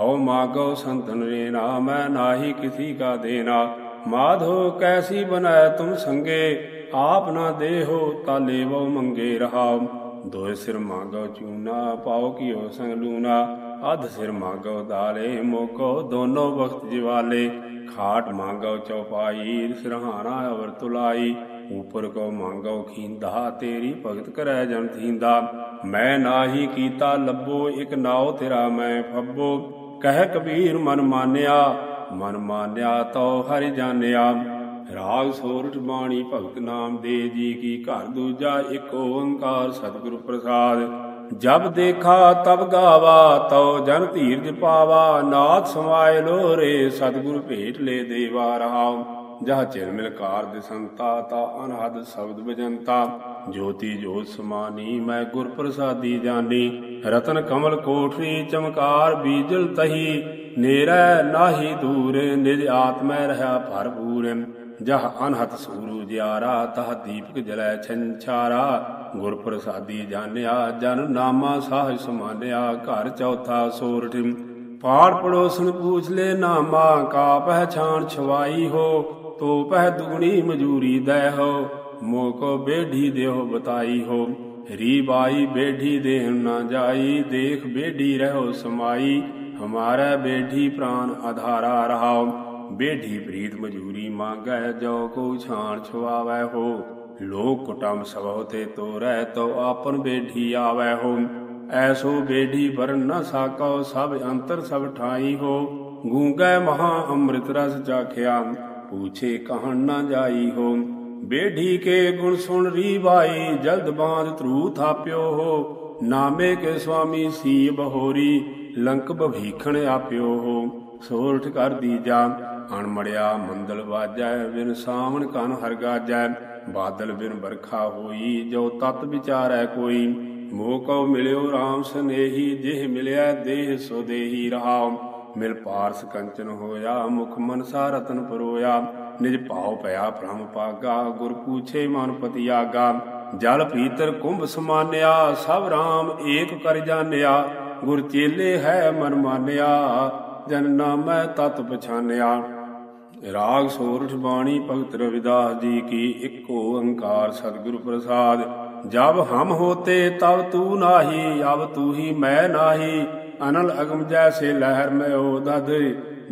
ਹਉ ਮਾਗੋ ਸੰਤਨ ਰੇ ਨਾ ਮੈਂ ਨਾਹੀ ਕਿਸੀ ਕਾ ਦੇਨਾ। ਮਾਧੋ ਕੈਸੀ ਬਨੈ ਤੁਮ ਸੰਗੇ, ਆਪ ਨਾ ਦੇਹੋ ਤਾ ਲੇਵੋ ਮੰਗੇ ਰਹਾਉ ਦੋਇ ਸਿਰ ਮਾਗੋ ਚੂਨਾ ਪਾਉ ਕੀਓ ਸੰਗ ਲੂਨਾ। ਅਧ ਸਿਰ ਮਾਗੋ ਦਾਲੇ, ਮੋਕੋ ਦੋਨੋ ਵਖਤ ਜਿਵਾਲੇ। ਖਾਟ ਮਾਗੋ ਚੌਪਾਈ ਸਿਰਹਾਣਾ ਅਵਰ ਤੁਲਾਈ। ਉਪਰ ਕੋ ਮੰਗੋ ਖੀਂਦਾ, ਤੇਰੀ ਭਗਤ ਕਰੈ ਜਨ ਥੀਂਦਾ। ਮੈਂ ਨਾਹੀ ਕੀਤਾ ਲੱਭੋ, ਇਕ ਨਾਉ ਤੇਰਾ ਮੈਂ ਫੱਬੋ। ਕਹਿ ਕਬੀਰ ਮਨ ਮਾਨਿਆ ਮਨ ਮਾਨਿਆ ਤਉ ਹਰਿ ਜਾਣਿਆ। ਰਾਗ ਸੋਰਠ ਬਾਣੀ ਭਗਤ ਨਾਮ ਦੇ ਜੀ ਕੀ ਘਰ ਦੂਜਾ ਇੱਕ ਓੰਕਾਰ ਸਤਿਗੁਰ ਪ੍ਰਸਾਦ। ਜਬ ਦੇਖਾ ਤਬ ਗਾਵਾ ਤਉ ਜਨ ਧੀਰਜ ਪਾਵਾ। ਨਾਥ ਸਮਾਇ ਲੋਰੇ ਸਤਿਗੁਰ ਭੇਟ ਲੈ ਦੇਵਾ ਰਹਾਉ ਜਹ ਚਿਰ ਮਿਲਕਾਰ ਕਾਰ ਤਾ ਅਨਹਦ ਸ਼ਬਦ ਬਜੰਤਾ। ਜੋਤੀ ਜੋਤ ਸਮਾਨੀ ਮੈਂ ਗੁਰ ਪ੍ਰਸਾਦੀ ਜਾਨੀ। ਰਤਨ ਕਮਲ ਕੋਠਰੀ ਚਮਕਾਰ ਬੀਜਲ ਤਹੀ। ਨੇਰੈ ਨਾਹੀ ਦੂਰ, ਨਿਜ ਆਤਮੈ ਰਹਾ ਭਰਪੂਰ। ਜਹ ਅਨਹਤ ਸੂਰੂ ਜਿਆਰਾ, ਤਹ ਦੀਪਕ ਜਲੈ ਛੰਛਾਰਾ ਗੁਰ ਪ੍ਰਸਾਦੀ ਜਾਣਿਆ, ਜਨ ਨਾਮਾ ਸਾਹਿ ਸਮਾਨਿਆ, ਘਰ ਚੌਥਾ ਸੋਰਠ। ਪਾੜ ਪੜੋਸਨ ਪੁੱਛ ਲੈ ਨਾਮਾ ਕਾ ਪਹਿਛਾਣ ਛਵਾਈ ਹੋ। ਤੋ ਪਹਿ ਦੁਗਣੀ ਮਜੂਰੀ ਦੈ ਹੋ ਮੋ ਕੋ ਬੇਢੀ ਦੇਹੁ ਬਤਾਈ ਹੋ। ਰੀ ਬਾਈ ਬੇਢੀ ਦੇਹ ਨਾ ਜਾਈ, ਦੇਖ ਬੇਢੀ ਰਹੋ ਸਮਾਈ। ਹਮਾਰਾ ਬੇਢੀ ਪ੍ਰਾਨ ਆਧਾਰਾ ਰਹਾਓ ਬੇਢੀ ਪ੍ਰੀਤ ਮਜੂਰੀ ਮੰਗੈ, ਜੋ ਕੋ ਛਾਣ ਛੁਆਵੈ ਹੋ। ਲੋਕ ਕੁਟੰਬ ਸਭੋ ਤੇ ਤੋਰੈ ਤੋ ਆਪਨ ਬੇਢੀ ਆਵੈ ਹੋ। ਐਸੋ ਬੇਢੀ ਵਰਨ ਨ ਸਾਕੋ ਸਭ ਅੰਤਰ ਸਭ ਠਾਈ ਹੋ। ਗੂੰਗੈ ਮਹਾ ਅੰਮ੍ਰਿਤ ਰਸ ਚਾਖਿਆ ਪੂਛੇ ਕਹਣ ਨਾ ਜਾਈ ਹੋ। ਬੇਢੀ ਕੇ ਗੁਣ ਸੁਣ ਰੀ ਬਾਈ ਜਲਦ ਬਾਂਧ ਧਰੂ ਥਾਪਿਓ ਹੋ। ਨਾਮੇ ਕੇ ਸੁਆਮੀ ਸੀ ਬਹੋਰੀ ਲੰਕ ਬਭੀਖਣ ਆਪਿਓ ਹੋ ਸੋਲਠ ਕਰ ਦੀਜਾ ਅਣਮੜਿਆ ਮੰਦਲ ਵਾਜੈ, ਬਿਨ ਸਾਵਣ ਕਨ ਹਰ ਗਾਜੈ। ਬਾਦਲ ਬਿਨ ਬਰਖਾ ਹੋਈ, ਜੋ ਤਤ ਵਿਚਾਰੈ ਕੋਈ। ਮੋਹ ਕਉ ਮਿਲਿਓ RAM ਸਨੇਹੀ, ਜਿਹ ਮਿਲਿਆ ਦੇਹ ਸੋ ਦੇਹੀ ਰਹਾਉ ਮਿਲ ਪਾਰਸ ਕੰਚਨ ਹੋਇਆ, ਮੁਖ ਮਨਸਾ ਰਤਨ ਪਰੋਇਆ। ਨਿਜ ਭਾਉ ਭਇਆ ਭ੍ਰਮ ਪਾਗਾ, ਗੁਰ ਪੂਛੇ ਮਨ ਪਤੀ ਆਗਾ ਜਲ ਪੀਤਰ ਕੁੰਭ ਸਮਾਨਿਆ, ਸਭ RAM ਏਕ ਕਰ ਜਾਣਿਆ। ਗੁਰ ਚੇਲੇ ਹੈ ਮਨ ਮਾਨਿਆ, ਜਨ ਨਾਮੈ ਤਤ ਪਛਾਨਿਆ। ਰਾਗ ਸੋਰਠ ਬਾਣੀ ਭਗਤ ਰਵਿਦਾਸ ਜੀ ਕੀ ਇੱਕ ਓੰਕਾਰ ਸਤਿਗੁਰ ਪ੍ਰਸਾਦ। ਜਬ ਹਮ ਹੋਤੇ ਤਬ ਤੂ ਨਾਹੀ, ਅਬ ਤੂ ਹੀ ਮੈਂ ਨਾਹੀ। ਅਨਲ ਅਗਮ ਜੈਸੇ ਲਹਿਰ ਮੈਂ ਓ ਦਦ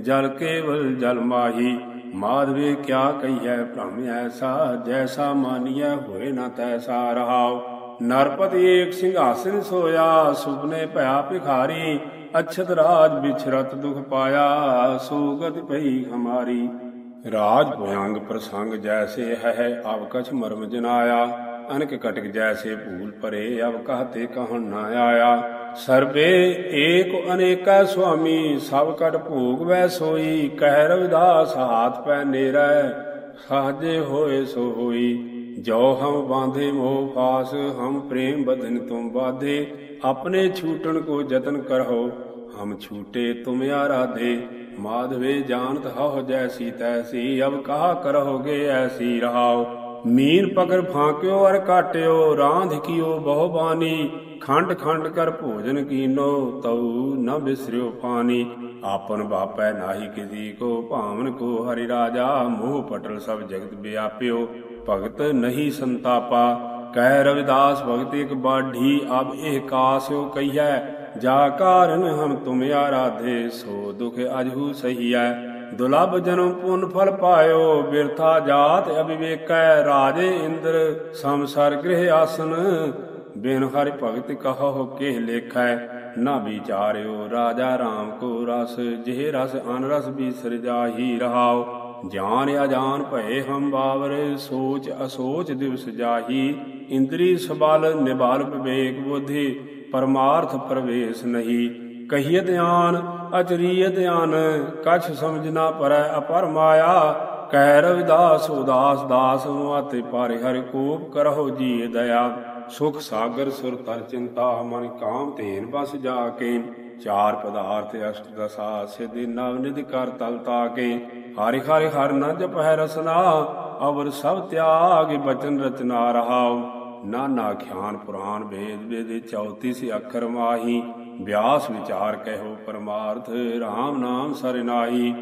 ਜਲ ਕੇਵਲ ਜਲ ਮਾਹੀ। ਮਾਧਵੇ ਕਿਆ ਕਹੀਐ, ਭ੍ਰਮ ਐਸਾ ਜੈਸਾ ਮਾਨੀਐ, ਹੋਏ ਨਾ ਤੈਸਾ ਰਹਾਉ। ਨਰਪਤ ਏਕ ਸਿੰਘਾਸਨ ਸੋਇਆ, ਸੁਪਨੇ ਭਇਆ ਭਿਖਾਰੀ, ਅਛਤ ਰਾਜ ਵਿਛਰਤ ਦੁਖ ਪਾਇਆ ਸੋ ਗਤ ਪਈ ਹਮਾਰੀ ਰਾਜ ਭਯੰਗ ਪ੍ਰਸੰਗ ਜੈਸੇ ਹੈ, ਅਬ ਕਛ ਮਰਮ ਜਨਾਇਆ, ਅਨਕ ਕਟਕ ਜੈਸੇ ਭੂਲ ਪਰੇ, ਅਬ ਕਹਤੇ ਕਹਣ ਨਾ ਆਇਆ। ਸਰਬੇ ਏਕ ਅਨੇਕਾ ਸੁਆਮੀ, ਸਭ ਕਟ ਭੋਗ ਵੈ ਸੋਈ, ਕਹਿ ਰਵਿਦਾਸ ਹਾਥ ਪੈ ਨੇਰੈ, ਸਾਜੇ ਹੋਏ ਸੋ ਹੋਈ। ਜੋ ਹਮ ਬਾਂਧੇ ਮੋਹ ਪਾਸ ਹਮ ਪ੍ਰੇਮ ਬਧਨ ਤੁਮ ਬਾਧੇ ਆਪਣੇ ਛੂਟਣ ਕੋ ਯਤਨ ਕਰੋ ਹਮ ਛੂਟੇ ਤੁਮ ਆਰਾਧੇ। ਮਾਧਵੇ ਜਾਣਤ ਹਉ ਜੈਸੀ ਤੈਸੀ, ਅਬ ਕਹਾ ਕਰੋਗੇ ਐਸੀ ਰਹਾਓ ਮੀਨ ਪਕੜ ਫਾਂਕਿਓ ਅਰ ਕਾਟਿਓ ਰਾਂਧ ਕੀਓ ਬਹੁ ਬਾਨੀ ਖੰਡ ਖੰਡ ਕਰ ਭੋਜਨ ਕੀਨੋ, ਤਉ ਨ ਬਿਸਰਿਓ ਪਾਨੀ ਆਪਨ ਬਾਪੈ ਨਾਹੀ ਕਿਸੀ ਕੋ, ਭਾਵਨ ਕੋ ਹਰਿ ਰਾਜਾ। ਮੋਹ ਪਟਲ ਸਭ ਜਗਤ ਵਿਆਪਿਓ ਭਗਤ ਨਹੀਂ ਸੰਤਾਪਾ, ਕਹਿ ਰਵਿਦਾਸ ਭਗਤ ਇਕ ਬਾਢੀ, ਅਬ ਇਹ ਕਾਸਿਓ ਕਹੀਐ, ਜਾ ਕਾਰਨ ਹਮ ਤੁਮ ਆਰਾਧੇ, ਸੋ ਦੁਖ ਅਜਹੂ ਸਹੀਐ। ਦੁਲਭ ਜਨਮ ਪੁਨ ਫਲ ਪਾਇਓ, ਬਿਰਥਾ ਜਾਤ ਅਵਿਵੇਕੈ ਰਾਜੇ ਇੰਦਰ ਸੰਸਰ ਗ੍ਰਹਿ ਆਸਨ। ਬਿਨ ਹਰਿ ਭਗਤ ਕਹੋ ਕਿਹ ਲੇਖੈ, ਨਾ ਵਿਚਾਰਿਓ ਰਾਜਾ RAM ਕੋ ਰਸ, ਜਿਹ ਰਸ ਅਨ ਰਸ ਬੀਸਰ ਜਾਹੀ ਰਹਾਓ। ਜਾਨ ਅਜਾਨ ਭਏ ਹਮ ਬਾਵਰੇ, ਸੋਚ ਅਸੋਚ ਦਿਵਸ ਜਾਹੀ। ਇੰਦਰੀ ਸਬਲ ਨਿਬਾਲ ਵਿਵੇਕ ਬੁੱਧੀ, ਪਰਮਾਰਥ ਪ੍ਰਵੇਸ਼ ਨਹੀਂ। ਕਹੀਏ ਧਿਆਨ, ਅਚਰੀਏ ਧਿਆਨ, ਕਛ ਸਮਝਣਾ ਪਰੈ ਅਪਰ ਮਾਇਆ। ਕਹਿ ਰਵਿਦਾਸ, ਉਦਾਸ ਦਾਸ ਮਾਤੇ ਪਾਰੇ ਹਰਿ ਕੋਪ ਕਰਹੁ ਜੀ ਦਇਆ। ਸੁਖ ਸਾਗਰ ਸੁਰ ਤਰ ਚਿੰਤਾ ਮਨ ਕਾਮ ਤੇਨ ਬਸ ਜਾ ਕੇ ਚਾਰ ਪਦਾਰਥ ਅਸ਼ਟ ਦਸਾ, ਸਿਧਿ ਨਵ ਨਿਧ ਕਰ ਤਲ ਤਾਕੇ ਹਰਿ ਹਰਿ ਹਰ ਨ ਜਪਹਿ ਰਸਨਾ, ਅਵਰ ਸਭ ਤਿਆਗ ਬਚਨ ਰਚਨਾ ਰਹਾਉ। ਨਾਨਾ ਖਿਆਨ ਪੁਰਾਨ ਵੇਦ ਵੇਦੇ 34 ਅੱਖਰ ਮਾਹੀ। ਵਿਆਸ ਵਿਚਾਰ ਕਹਿਓ ਪਰਮਾਰਥ RAM ਨਾਮ ਸਰ ਨਾਹੀ।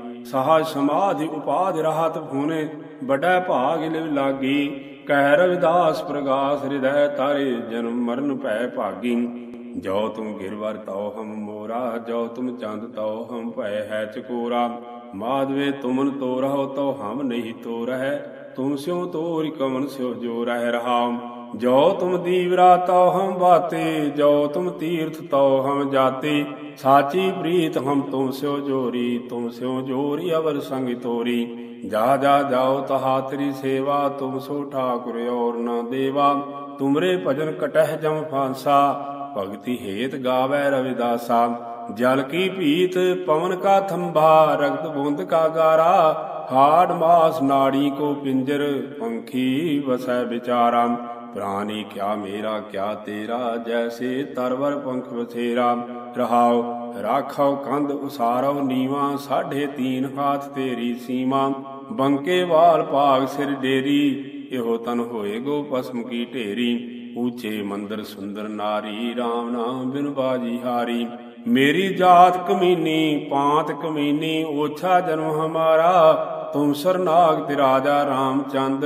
ਸਮਾਧਿ ਉਪਾਦ ਰਹਤ ਫੂਨੇ ਵੱਡਾ ਭਾਗ ਲਿਵ ਲਾਗੀ। ਕਹਿ ਰਵਿਦਾਸ ਪ੍ਰਗਾਸ ਹਿਰਦੈ ਤਾਰੇ, ਜਨਮ ਮਰਨ ਭੈ ਭਾਗੀ। ਜੋ ਤੂੰ ਗਿਰਵਰ ਤਉ ਹਮ ਮੋਰਾ ਜੋ ਤੁਮ ਚੰਦ ਤਉ ਹਮ ਭੈ ਹੈ ਚਕੋਰਾ। ਮਾਧਵੇ ਤੁਮਨ ਤੋਰਹੁ ਤਉ ਹਮ ਨਹੀਂ ਤੋਰਹਿ ਤੁਮ ਸਿਉ ਤੋਰਿ ਕਮਨ ਸਿਉ ਜੋ ਰਹਿ ਰਹਾ। ਜੋ ਤੁਮ ਦੀਵਰਾ ਤਉ ਹਮ ਬਾਤੇ, ਜੋ ਤੁਮ ਤੀਰਥ ਤਉ ਹਮ ਜਾਤੇ। ਸਾਚੀ ਪ੍ਰੀਤ ਹਮ ਤੁਮ ਸਿਓ ਜੋਰੀ, ਤੁਮ ਸਿਓ ਜੋਰੀ ਅਵਰ ਸੰਗ ਤੋਰੀ। ਜਾ ਜਾ, ਜਾਓ ਤਹਾ ਤੇਰੀ ਸੇਵਾ, ਤੁਮ ਸੋ ਠਾਕੁਰ ਔਰ ਨਾ ਦੇਵਾ। ਤੁਮਰੇ ਭਜਨ ਕਟਹਿ ਜਮ ਫਾਂਸਾ। ਭਗਤੀ ਹੇਤ ਗਾਵੇ ਰਵਿਦਾਸਾ। ਜਲ ਕੀ ਭੀਤ, ਪਵਨ ਕਾ ਥੰਬਾ ਰਗਤ ਬੂੰਦ ਕਾ ਗਾਰਾ। ਹਾੜ ਮਾਸ ਨਾੜੀ ਕੋ ਪਿੰਜਰ, ਪੰਖੀ ਵਸੈ ਵਿਚਾਰਾ। ਪ੍ਰਾਨੀ ਕਿਆ ਮੇਰਾ, ਕਿਆ ਤੇਰਾ, ਜੈਸੇ ਤਰਵਰ ਪੰਖ ਵਥੇਰਾ ਰਹਾਉ, ਰਾਖਾਉ ਕੰਧ ਉਸਾਰਉ, ਨੀਵਾ ਸਾਢੇ ਤੀਨ ਹਾਥ ਤੇਰੀ ਸੀਮਾ। ਬੰਕੇ ਵਾਲ ਭਾਗ ਸਿਰ ਡੇਰੀ, ਇਹੋ ਤਨ ਹੋਏ ਗੋ ਪਸਮ ਕੀ ਢੇਰੀ। ਊਚੇ ਮੰਦਰ ਸੁੰਦਰ ਨਾਰੀ RAM ਨਾਮ ਬਿਨ ਬਾਜੀ ਹਾਰੀ। ਮੇਰੀ ਜਾਤ ਕਮੀਨੀ, ਪਾਂਤ ਕਮੀਨੀ, ਓਛਾ ਜਨਮ ਹਮਾਰਾ। ਤੁਮ ਸਰਨਾਗ ਤੇ ਰਾਜਾ ਰਾਮਚੰਦ,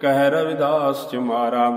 ਕਹਿ ਰਵਿਦਾਸ ਚਮਾਰਾ